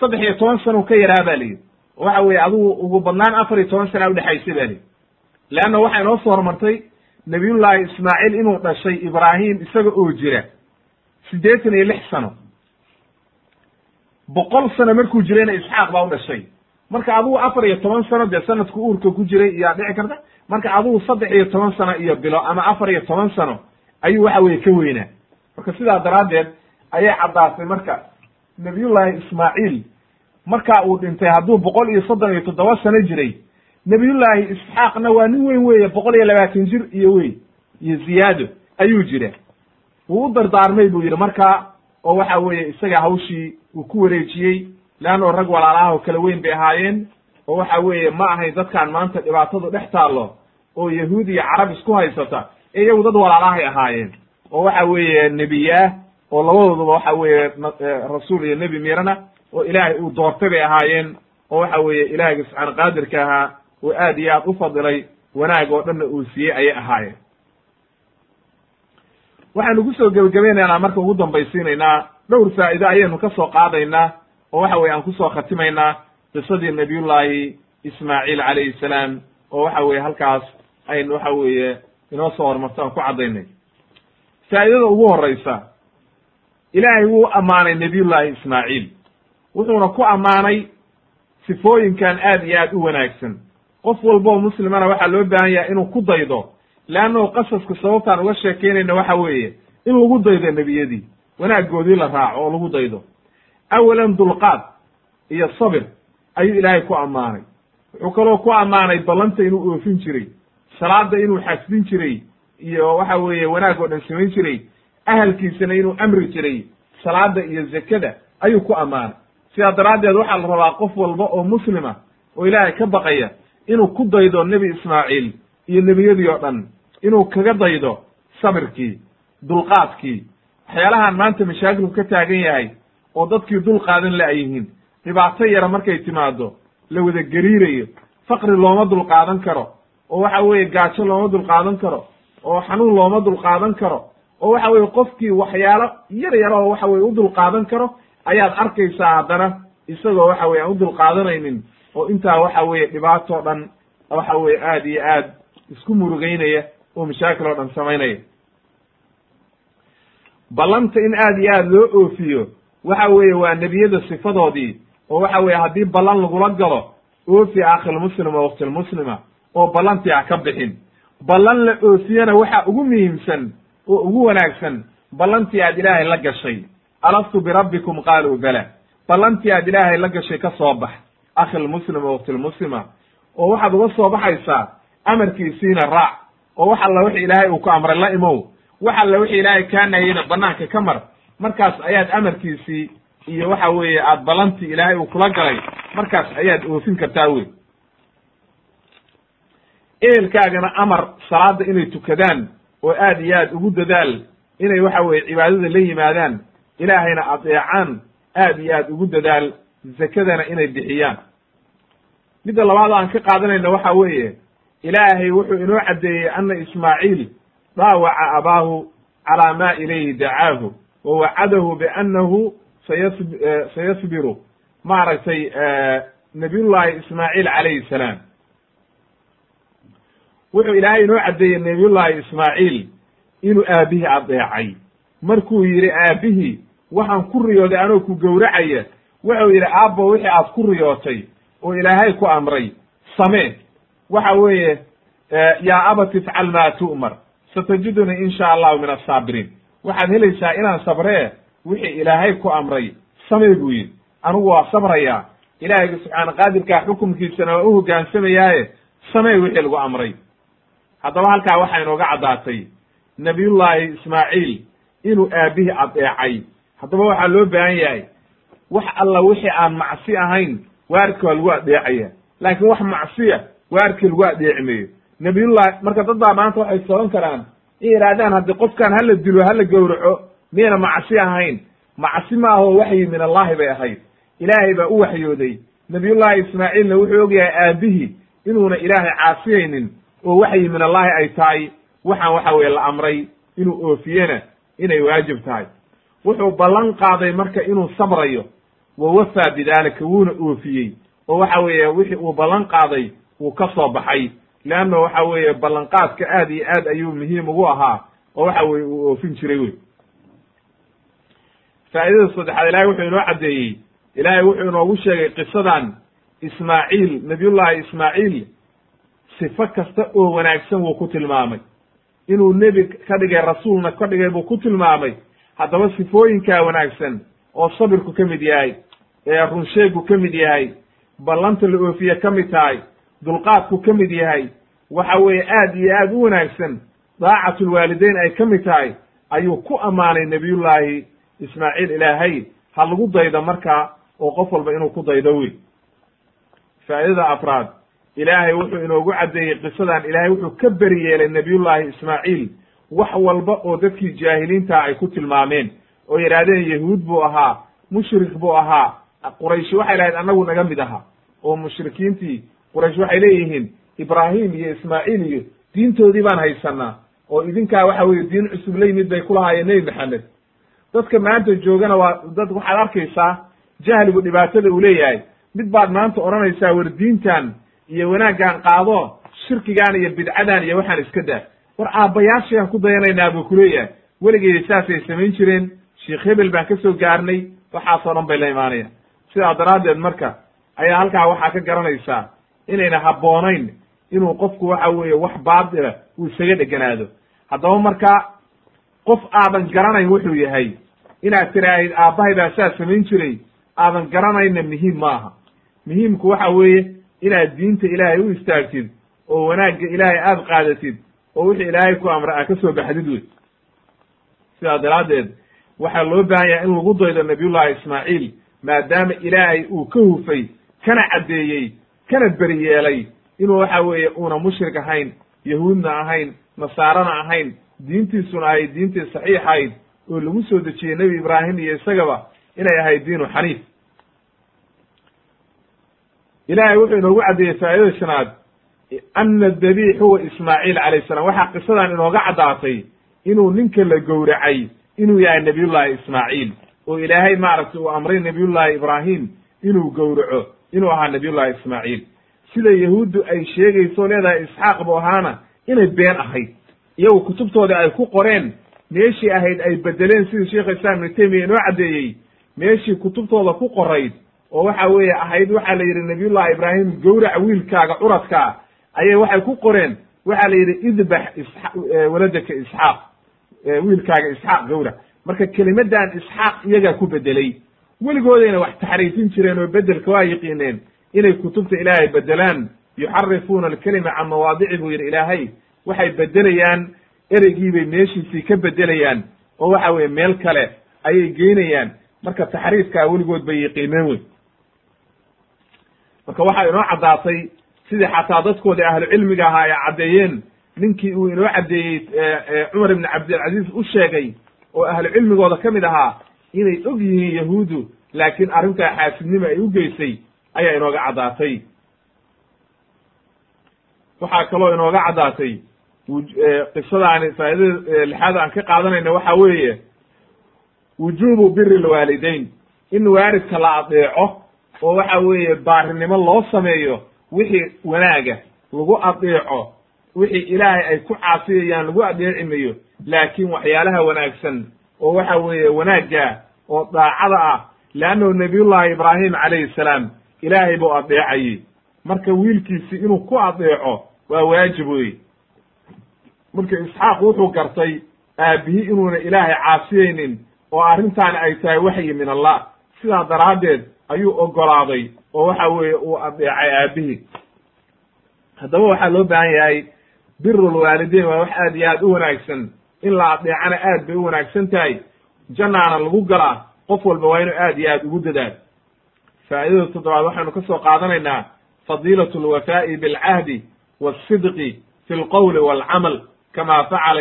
saddex iyo toban sano ka yaraa ba layidhi waxa weeye adugu ugu badnaan afar iyo toban sana udhexaysa ba lihi leanna waxaa inoo soo hormartay nabiyullaahi ismaaciil inuu dhashay ibraahim isaga oo jira siddeetan iyo lix sano. Boqol sano markuu jirayna isxaaq baa u dhashay marka adugu afar iyo toban sano dee sanadku uurka ku jiray iyaa dhici karta. Marka adugu saddex iyo toban sano iyo bilo ama afar iyo toban sano ayuu waxa weye ka weynaa. Marka sidaa daraaddeed ayay caddaatay marka nabiyullaahi ismaaciil. Markaa uu dhintay hadduu boqol iyo soddon iyo toddoba sano jiray nabiyullaahi isxaaqna waa nin weyn weeye boqol iyo labaatan jir iyo weyn iyo ziyaado ayuu jira. Wuu u dardaarmay buu yidhi markaa oo waxa weeye isaga hawshii uu ku wareejiyey leanno rag walaalaha oo kala weyn bay ahaayeen oo waxa weeye ma ahayn dadkaan maanta dhibaatadu dhex taallo oo yahuud iyo carab isku haysata iyagu dad walaalahay ahaayeen oo waxa weeye nebiyaah oo labadooduba waxa weeye rasuul iyo nebi mirana oo ilaahay uu doortay bay ahaayeen oo waxa weeye ilaahayga subxaana qaadirka ahaa oo aad iyo aad u fadilay wanaag oo dhanna uu siiyey ayay ahaayeen waxaanu ku soo gebagabaynaynaa marka ugu dambaysiinaynaa dhowr faa'ido ayaynu ka soo qaadaynaa oo waxa weye aan ku soo khatimaynaa qisadii nabiyullaahi ismaaciil calayhi salaam oo waxa weye halkaas aynu waxa weeye inoo soo hormarto aan ku caddaynay. Faa'idada ugu horraysa ilaahay wuu ammaanay nabiyullaahi ismaaciil. Wuxuuna ku ammaanay sifooyinkan aad iyo aad u wanaagsan. Qof walboo muslimana waxaa loo baahan yahay inuu ku daydo leannahu qasaska sababtaan uga sheekeynayna waxa weeye in lagu daydo nebiyadii wanaaggoodii la raaco oo lagu daydo awalan dulqaad iyo sabir ayuu ilaahay ku ammaanay wuxuu kaloo ku ammaanay ballanta inuu oofin jiray salaada inuu xasbin jiray iyo waxa weeye wanaag oo dhan samayn jiray ahalkiisana inuu amri jiray salaada iyo zakada ayuu ku ammaanay sidaa daraaddeed waxaa la rabaa qof walba oo muslima oo ilaahay ka baqaya inuu ku daydo nebi ismaaciil iyo nebiyadii oo dhan inuu kaga daydo sabirkii dulqaadkii waxyaalahan maanta mashaakilku ka taagan yahay oo dadkii dul qaadan la yihiin. Dhibaato yara markay timaado la wada gariirayo. Faqri looma dulqaadan karo oo waxa weeye gaajo looma dulqaadan karo oo xanuun looma dulqaadan karo oo waxa weye qofkii waxyaalo yar yar oo waxa weye u dulqaadan karo ayaad arkaysaa haddana isagoo waxa weye aan u dulqaadanaynin oo intaa waxa weeye dhibaato dhan waxa weye aad iyo aad isku murugeynaya oo mashaakil oo dhan samaynaya. Ballanta in aad iyo aad loo oofiyo waxa weeye waa nebiyada sifadoodii oo waxa weeye haddii ballan lagula galo oofi akhilmuslima waktilmuslima oo ballantii ha ka bixin. Ballan la oofiyana waxa ugu muhiimsan oo ugu wanaagsan ballantii aad ilaahay la gashay. Alastu birabbikum qaaluu bala. Ballantii aad ilaahay la gashay ka soo bax. Akhilmuslima waktilmuslima oo waxaad uga soo baxaysaa amarkiisiina raac. Oo wax alla wixi ilaahay uu ku amray la imow. Wax alla wixi ilaahay kaa nahiyeyna banaanka ka mar markaas ayaad amarkiisii iyo waxa weeye aad ballantii ilaahay uu kula galay markaas ayaad oofin kartaa wey ehelkaagana amar salaada inay tukadaan oo aad iyo aad ugu dadaal inay waxa weeye cibaadada la yimaadaan ilaahayna adeecaan aad iyo aad ugu dadaal zakadana inay bixiyaan. Midda labaad aan ka qaadanayna waxa weeye ilaahay wuxuu inoo caddeeyey ana ismaaciil dhaawaca abaahu calaa ma ilayhi dacaahu wa wacadahu biannahu sayas sayasbiru maaragtay nabiyullahi ismaaciil calayhi salaam wuxuu ilaahay inoo caddeeyey nabiyullahi ismaaciil inuu aabihii adeecay markuu yidhi aabihii waxaan ku riyooday anoo ku gowracaya wuxuu yidhi aabbo wixii aad ku riyootay oo ilaahay ku amray samee waxa weeye yaa abati ifcal maa tu'mar satajidunii in sha allahu min asaabiriin waxaad helaysaa inaan sabree wixii ilaahay ku amray. Samee buu yidhi. Anigu waa sabrayaa. Ilaahayga subxaana qaadirkaa xukumkiisana waa u hoggaansamayaaye samee wixii lagu amray. Haddaba halkaa waxaa inooga caddaatay nabiyullaahi ismaaciil inuu aabihii adeecay haddaba waxaa loo baahan yahay wax alla wixii aan macsi ahayn waarki waa lagu adeecaya laakiin wax macsiya waarkii lagu adeeci nabiyullahi marka dad baa maanta waxay soban karaan in yidhaahdaan haddii qofkan hala dilo hala gowraco miyayna macsi ahayn? Macsi ma aho waxyi min allahi bay ahayd. Ilaahay baa u waxyooday. Nabiyullahi ismaaciilna wuxuu ogyahay aabihii inuuna ilaahay caasiyaynin oo waxyi min allahi ay tahay waxaan waxa weye la amray inuu oofiyena inay waajib tahay. Wuxuu ballan qaaday marka inuu sabrayo wa wafaa bidalika wuuna oofiyey. Oo waxa weeye wixii uu ballan qaaday wuu ka soo baxay leanna waxa weeye ballanqaadka aad iyo aad ayuu muhiim ugu ahaa oo waxa weye uu oofin jiray wey faa'idada saddexaad ilahay wuxuu inoo caddeeyey. Ilaahay wuxuu inoogu sheegay qisadan ismaaciil nabiyullahi ismaaciil sifo kasta oo wanaagsan wuu ku tilmaamay. Inuu nebi ka dhigay rasuulna ka dhigay buu ku tilmaamay. Haddaba sifooyinkaa wanaagsan oo sabirku ka mid yahay ee runsheegu ka mid yahay ballanta la oofiye ka mid tahay dulqaadku ka mid yahay waxa weeye aad iyo aad u wanaagsan daacatulwaalideyn ay ka mid tahay ayuu ku ammaanay nebiyullaahi ismaaciil ilaahay ha lagu daydo markaa oo qof walba inuu ku daydo wey faa'idada afraad ilaahay wuxuu inoogu caddeeyey qisadan ilaahay wuxuu ka beri yeelay nebiyullaahi ismaaciil wax walba oo dadkii jaahiliintaa ay ku tilmaameen oo yidhaahdeen yahuud buu ahaa mushrik buu ahaa qurayshi waxay lahayd annagu naga mid aha oo mushrikiintii quraysh waxay leeyihiin ibraahim iyo ismaaciil iyo diintoodii baan haysanaa oo idinkaa waxa weye diin cusub la yimid bay kulahaayeen nebi maxamed. Dadka maanta joogana waa dad waxaad arkaysaa jahligu dhibaatada uu leeyahay. Mid baad maanta odhanaysaa war diintan iyo wanaaggaan qaado shirkigaan iyo bidcadan iyo waxaan iska daa. War aabbayaashayaan ku dayanaynaa buu kuleeyahay weligeeda saasay samayn jireen sheikh hebel baan ka soo gaarnay waxaasoo dhan bay la imaanayaan. Sidaa daraaddeed marka ayaa halkaa waxaa ka garanaysaa inayna habboonayn inuu qofku waxa weeye wax baatila uu isaga dheganaado. Haddaba marka qof aadan garanayn wuxuu yahay inaad tiraahid aabbahay baa saa samayn jiray aadan garanayna muhiim ma aha. Muhiimku waxa weeye inaad diinta ilaahay u istaagtid oo wanaagga ilaahay aada qaadatid oo wixii ilaahay ku amra aad ka soo baxdid wey sidaa daraaddeed waxaa loo baahan yahay in lagu daydo nabiyullahi ismaaciil maadaama ilaahay uu ka hufay kana caddeeyey kana beri yeelay inuu waxa weeye uuna mushrik ahayn yahuudna ahayn nasaarana ahayn diintiisuna ahayd diintii saxiixayd oo lagu soo dejiyey nebi ibraahim iyo isagaba inay ahayd diinu xaniif. Ilaahay wuxuu inoogu caddeeyey faa'idada shanaad ana dabiix huwa ismaaciil calayh salam waxaa qisadan inooga caddaatay inuu ninka la gowracay inuu yahay nabiyullahi ismaaciil oo ilaahay maaragtay uu amray nabiyullahi ibraahim inuu gowraco inuu ahaa nabiyullahi ismaaciil. Sida yahuuddu ay sheegayso leedahay isxaaq bu ahaana inay been ahayd. Iyagu kutubtooda ay ku qoreen meeshii ahayd ay bedeleen sidii sheikh islam ibnu taymiya inoo caddeeyey meeshii kutubtooda ku qorayd oo waxa weeye ahayd waxaa la yidhi nabiyullahi ibraahim gowrac wiilkaaga curadkaa ayay waxay ku qoreen. Waxaa la yidhi idbax isxa waladaka isxaaq wiilkaaga isxaaq gowrac. Marka kelimadan isxaaq iyagaa ku bedelay weligoodayna wax taxriifin jireen oo bedelka waa yiqiineen inay kutubta ilaahay bedelaan yuxarifuuna alkelima can mawaadici buu yidhi ilaahay waxay bedelayaan ereygiibay meeshiisii ka bedelayaan oo waxa weye meel kale ayay geynayaan marka taxriifkaa weligood bay yiqiineen wey marka waxaa inoo caddaatay sidii xataa dadkoodii ahlucilmiga ahaa ay caddeeyeen ninkii uu inoo caddeeyey cumar ibn cabdilcaziiz u sheegay oo ahlucilmigooda ka mid ahaa inay og yihiin yahuudu laakiin arrintaa xaasidnimo ay u geysay ayaa inooga caddaatay. Waxaa kaloo inooga caddaatay qisadaani faa'idada lixaad aan ka qaadanayna waxa weeye wujuubu biri lwaalidayn in waalidka la adeeco oo waxa weeye baarinimo loo sameeyo wixii wanaaga lagu adeeco wixii ilaahay ay ku caasiyayaan lagu adeeci mayo laakiin waxyaalaha wanaagsan oo waxa weeye wanaagga oo daacada ah leannahu nabiyullahi ibraahim calayhi salaam ilaahay buu adeecayey marka wiilkiisi inuu ku adeeco waa waajib wey marka isxaaq wuxuu gartay aabbihi inuuna ilaahay caasiyeynin oo arrintaani ay tahay waxyi min allah. Sidaa daraaddeed ayuu ogolaaday oo waxa weeye uu adeecay aabbihi haddaba waxaa loo baahan yahay birulwaalideyn waa wax aad iyo aad u wanaagsan in la adeecana aad bay u wanaagsan tahay. Jannaana lagu galaa qof walba waa inuu aad iyo aad ugu dadaal. Faa'idada toddobaad waxaynu ka soo qaadanaynaa fadiilatu alwafaa'i bilcahdi waasidqi fi lqowli waalcamal kama facala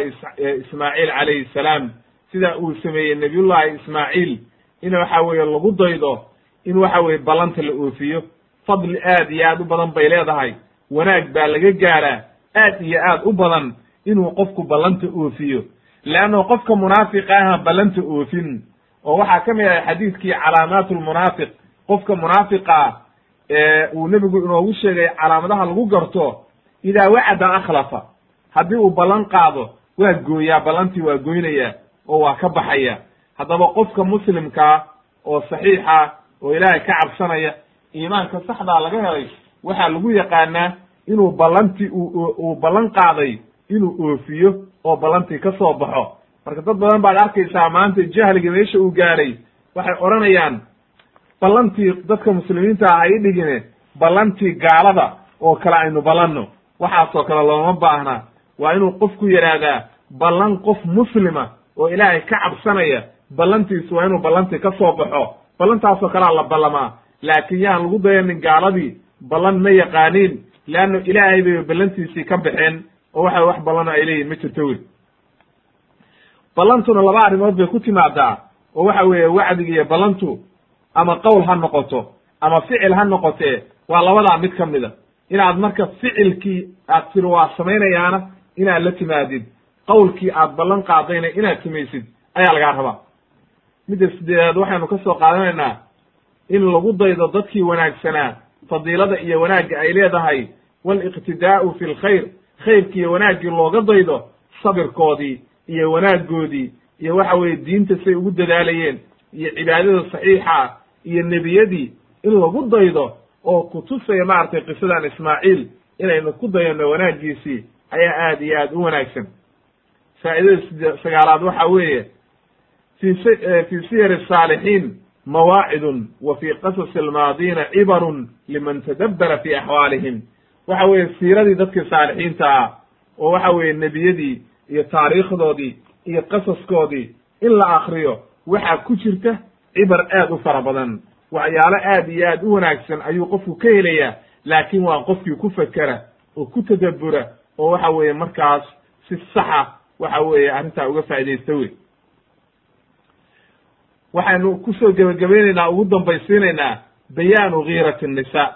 ismaaciil calayhi salaam. Sida uu sameeyey nabiyullahi ismaaciil in waxa weeye lagu daydo in waxa weeye ballanta la oofiyo. Fadli aad iyo aad u badan bay leedahay. Wanaag baa laga gaaraa aad iyo aad u badan inuu qofku ballanta oofiyo. Leanno qofka munaafiqa aha ballanta oofin. Oo waxaa ka mid ahay xadiidkii calaamaatu lmunaafiq qofka munaafiqa uu nebigu inoogu sheegay calaamadaha lagu garto idaa wacada akhlafa. Haddii uu ballan qaado waa gooyaa ballantii waa goynayaa oo waa ka baxaya. Haddaba qofka muslimkaa oo saxiixa oo ilaahay ka cabsanaya iimaanka saxdaa laga helay waxaa lagu yaqaanaa inuu ballantii uu ballan qaaday inuu oofiyo oo ballantii ka soo baxo. Marka dad badan baad arkaysaa maanta jahliga meesha uu gaadhay waxay odhanayaan ballantii dadka muslimiinta ah ay dhigine ballantii gaalada oo kale aynu ballanno. Waxaasoo kale looma baahna. Waa inuu qofku yidhaahdaa ballan qof muslima oo ilaahay ka cabsanaya ballantiisu waa inuu ballantii ka soo baxo. Ballantaasoo kalea la ballamaa. Laakiin yaan lagu dayanin gaaladii ballan ma yaqaaniin leanno ilaahay bay ballantiisii ka baxeen oo waxa wax ballano ay leeyihiin ma jirto wey ballantuna laba arrimood bay ku timaadaa oo waxa weeye wacdiga iyo ballantu ama qowl ha noqoto ama ficil ha noqotee waa labadaa mid ka mida inaad marka ficilkii aad tiri waa samaynayaana inaad la timaadid qowlkii aad ballan qaadayna inaad samaysid ayaa lagaa rabaa. Midda sideedaad waxaynu ka soo qaadanaynaa in lagu daydo dadkii wanaagsanaa fadiilada iyo wanaagga ay leedahay waliqtidaa'u fi lkhayr khayrki iyo wanaaggii looga daydo sabirkoodii iyo wanaaggoodii iyo waxa weeye diinta say ugu dadaalayeen iyo cibaadada saxiixa iyo nebiyadii in lagu daydo oo kutusaya maaragtay qisadan ismaaciil inaynu ku dayano wanaaggiisii ayaa aad iyo aad u wanaagsan. Faa'idada side sagaalaad waxa weeye fi fi siyar الsaalixiin mawaacidun wa fi qasasi almaadiina cibarun liman tadabbara fi axwaalihim waxa weeye siiradii dadkii saalixiinta ah oo waxa weeye nebiyadii iyo taariikhdoodii iyo qasaskoodii in la akriyo waxaa ku jirta cibar aad u fara badan. Waxyaalo aad iyo aad u wanaagsan ayuu qofku ka helayaa laakiin waa qofkii ku fekera oo ku tadabbura oo waxa weeye markaas si saxa waxa weeye arrintaa uga faa'idaysta wey waxaynu ku soo gebagabaynaynaa ugu dambaysiinaynaa bayaanu giirati nnisaa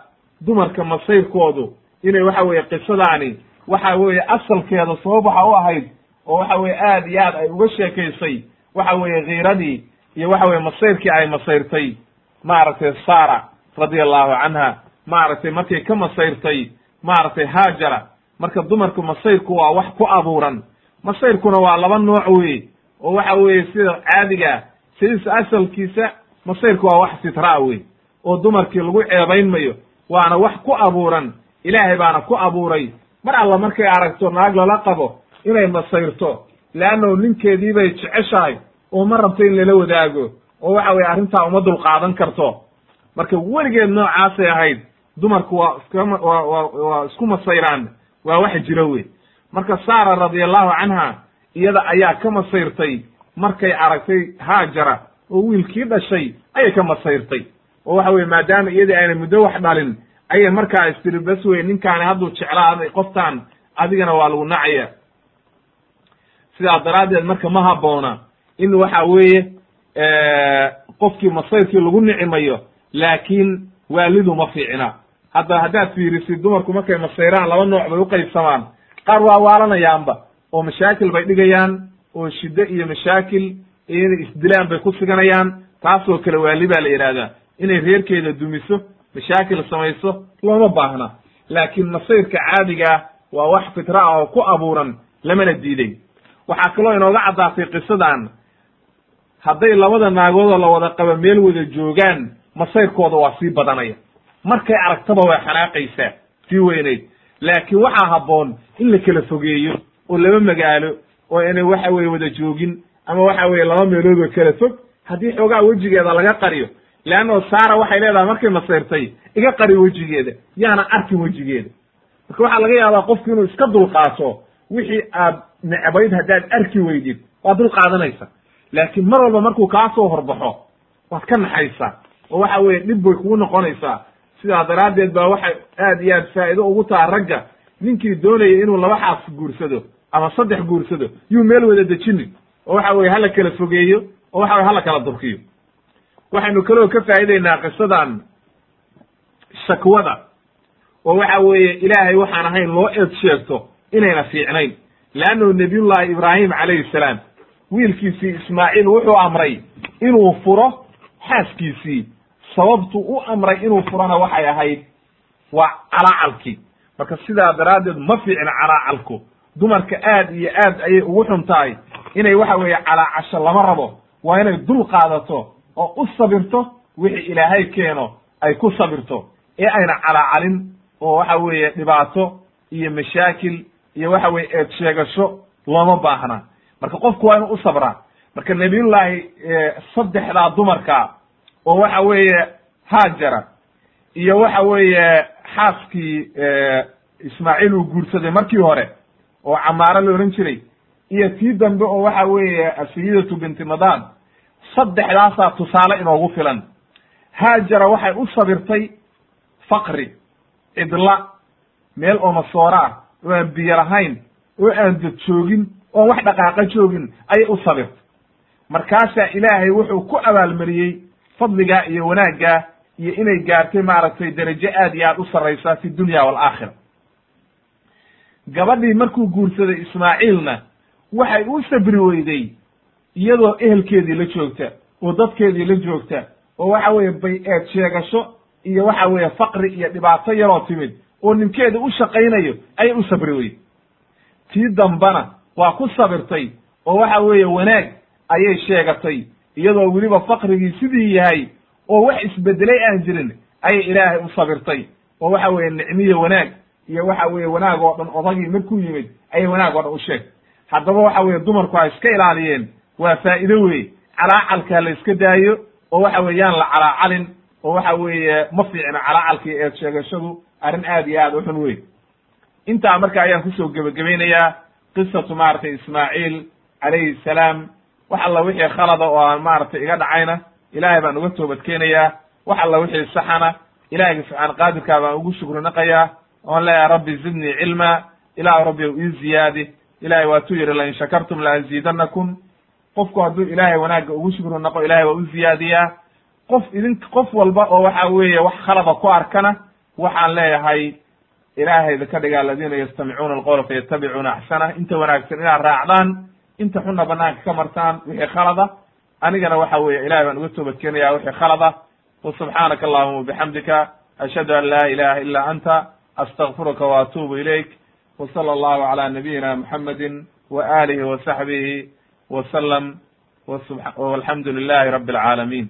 dumarka masayrkoodu inay waxa weeye qisadaani waxa weeye asalkeeda sababaxa u ahayd oo waxa weye aad iyo aad ay uga sheekaysay waxa weeye kiiradii iyo waxa weye masayrkii ay masayrtay maaragtay sara radia allahu canha maaragtay markay ka masayrtay maaragtay haajara marka dumarku masayrku waa wax ku abuuran. Masayrkuna waa laba nooc wey oo waxa weeye sida caadiga sidiisa asalkiisa masayrku waa wax sitraa wey oo dumarkii lagu ceebayn mayo waana wax ku abuuran ilaahay baana ku abuuray. Mar alla markay aragto naag lala qabo inay masayrto leannahu ninkeedii bay jeceshahay oo ma rabto in lala wadaago. Oo waxa weye arrintaa uma dul qaadan karto. Marka weligeed noocaasay ahayd dumarku waa waa isku masayraan waa wax jiro wey marka saara radiallahu canha iyada ayaa ka masayrtay markay aragtay haajara oo wiilkii dhashay ayay ka masayrtay oo waxa weye maadaama iyadii ayna muddo wax dhalin ayay markaa istiri bas wey ninkaani hadduu jeclaaday qoftaan adigana waa lagu nacaya. Sidaa daraaddeed marka ma habboona in waxa weeye qofkii masayrkii lagu nicimayo laakiin waalidu ma fiicna. Hadda haddaad fiirisid dumarku markay masayraan laba nooc bay uqaybsamaan qaar waa waalanayaanba oo mashaakil bay dhigayaan oo shiddo iyo mashaakil inay isdilaan bay ku siganayaan taasoo kale waali baa la yidhaahdaa. Inay reerkeeda dumiso mashaakil samayso looma baahna. Laakiin masayrka caadigaa waa wax fitra ah oo ku abuuran lamana diiday. Waxaa kaloo inooga caddaatay qisadan. Hadday labada naagoodoo la wada qaba meel wada joogaan masayrkooda waa sii badanaya. Markay aragtaba waa xanaaqaysaa sii weynayd laakiin waxaa habboon in la kala fogeeyo oo laba magaalo oo inay waxa weye wada joogin ama waxa weye laba meelood oo kala fog. Haddii xoogaa wejigeeda laga qariyo leanno saara waxay leedahay markay masayrtay iga qari wejigeeda yaana arkin wejigeeda. Marka waxaa laga yaabaa qofku inuu iska dulqaato wixii aad necbayd haddaad arki weydid waad dul qaadanaysa. Laakiin mar walba markuu kaa soo horbaxo waad ka naxaysaa. Oo waxa weye dhib bay kugu noqonaysaa. Sidaa daraaddeed baa waxay aad iyo aad faa'iido ugu taha ragga. Ninkii doonaya inuu laba xaas guursado ama saddex guursado yuu meel wada dejinin oo waxa weye hala kala fogeeyo oo waxa weye hala kala durkiyo waxaynu kaloo ka faa'ideynaa qisadan shakwada. Oo waxa weeye ilaahay waxaan ahayn loo eed sheegto inayna fiicnayn. Leannahu nabiyullahi ibraahim calayhi salaam wiilkiisii ismaaciil wuxuu amray inuu furo xaaskiisii. Sababtu u amray inuu furona waxay ahayd waa calaacalkii marka sidaa daraaddeed ma fiicna calaacalku dumarka aad iyo aad ayay ugu xun tahay inay waxa weeye calaacasho lama rabo. Waa inay dul qaadato oo u sabirto wixii ilaahay keeno ay ku sabirto. Ee ayna calaacalin oo waxa weeye dhibaato iyo mashaakil iyo waxa weye eed sheegasho looma baahna. Marka qofku waa inuu u sabraa marka nabiyullaahi saddexdaa dumarka oo waxa weeye haajara iyo waxa weeye xaaskii ismaaciil uu guursaday markii hore oo camaaro la ohan jiray iyo tii dambe oo waxa weeye asayidatu binti madaan saddexdaasaa tusaale inoogu filan. Haajara waxay u sabirtay faqri cidla meel oo masooro ah oo aan biyo lahayn oo aan dad joogin oo wax dhaqaaqa joogin ayay u sabirtay. Markaasaa ilaahay wuxuu ku abaalmariyey fadligaa iyo wanaaggaa iyo inay gaartay maaragtay derajo aad iyo aad u sarraysa fi dunya waalaakhira gabadhii markuu guursaday ismaaciilna waxay u sabri weyday iyadoo ehelkeedii la joogta oo dadkeedii la joogta oo waxa weeye bay eed sheegasho iyo waxa weeye faqri iyo dhibaato yaroo timid oo ninkeeda u shaqaynayo ayay u sabri weyday tii dambana waa ku sabirtay oo waxa weeye wanaag ayay sheegatay iyadoo weliba faqrigii sidii yahay oo wax isbedelay aan jirin ayay ilaahay u sabirtay oo waxa weeye nicmiyo wanaag iyo waxa weeye wanaag oo dhan odagii markuu yimid ayay wanaag oo dhan u sheegtay. Haddaba waxa weeye dumarku ay iska ilaaliyeen waa faa'iido wey calaacalka la iska daayo oo waxa weye yaan la calaacalin oo waxa weeye ma fiicna calaacalka iyo eed sheegashadu arrin aad iyo aad u xun wey intaa marka ayaan ku soo gebagabaynayaa qisatu maaragtay ismaaciil calayhi salaam wax alla wixii khalada oo aan maaragtay iga dhacayna ilaahay baan uga toobad keenayaa wax alla wixii saxana ilahayga subxaana qaadirkaa baan ugu shukri naqayaa oon leeyahay rabbi zidnii cilma ilahu rabbi ii ziyaadi ilahay waatuu yihi lain shakartum laaziidanakum qofku hadduu ilaahay wanaagga ugu shukri naqo ilahay waa u ziyaadiyaa. Qof idin qof walba oo waxa weeye wax khalada ku arkana waxaan leeyahay ilaahayda ka dhiga aladiina yastamicuuna alqowla fayatabicuuna axsanah inta wanaagsan inaad raacdaan inta xunna banaanka ka martaan wixii khalada anigana waxa weeye ilahay baan uga toobad keenaya wixii khalada. Wasubxaanaka allahuma wabixamdika ashhadu an laa ilaha ila anta astagfiruka waatuubu ilayk. Wsala allahu cala nabiyina muxamedi wa alihi wa saxbihi wasalam walxamdu lilahi rabi alcaalamiin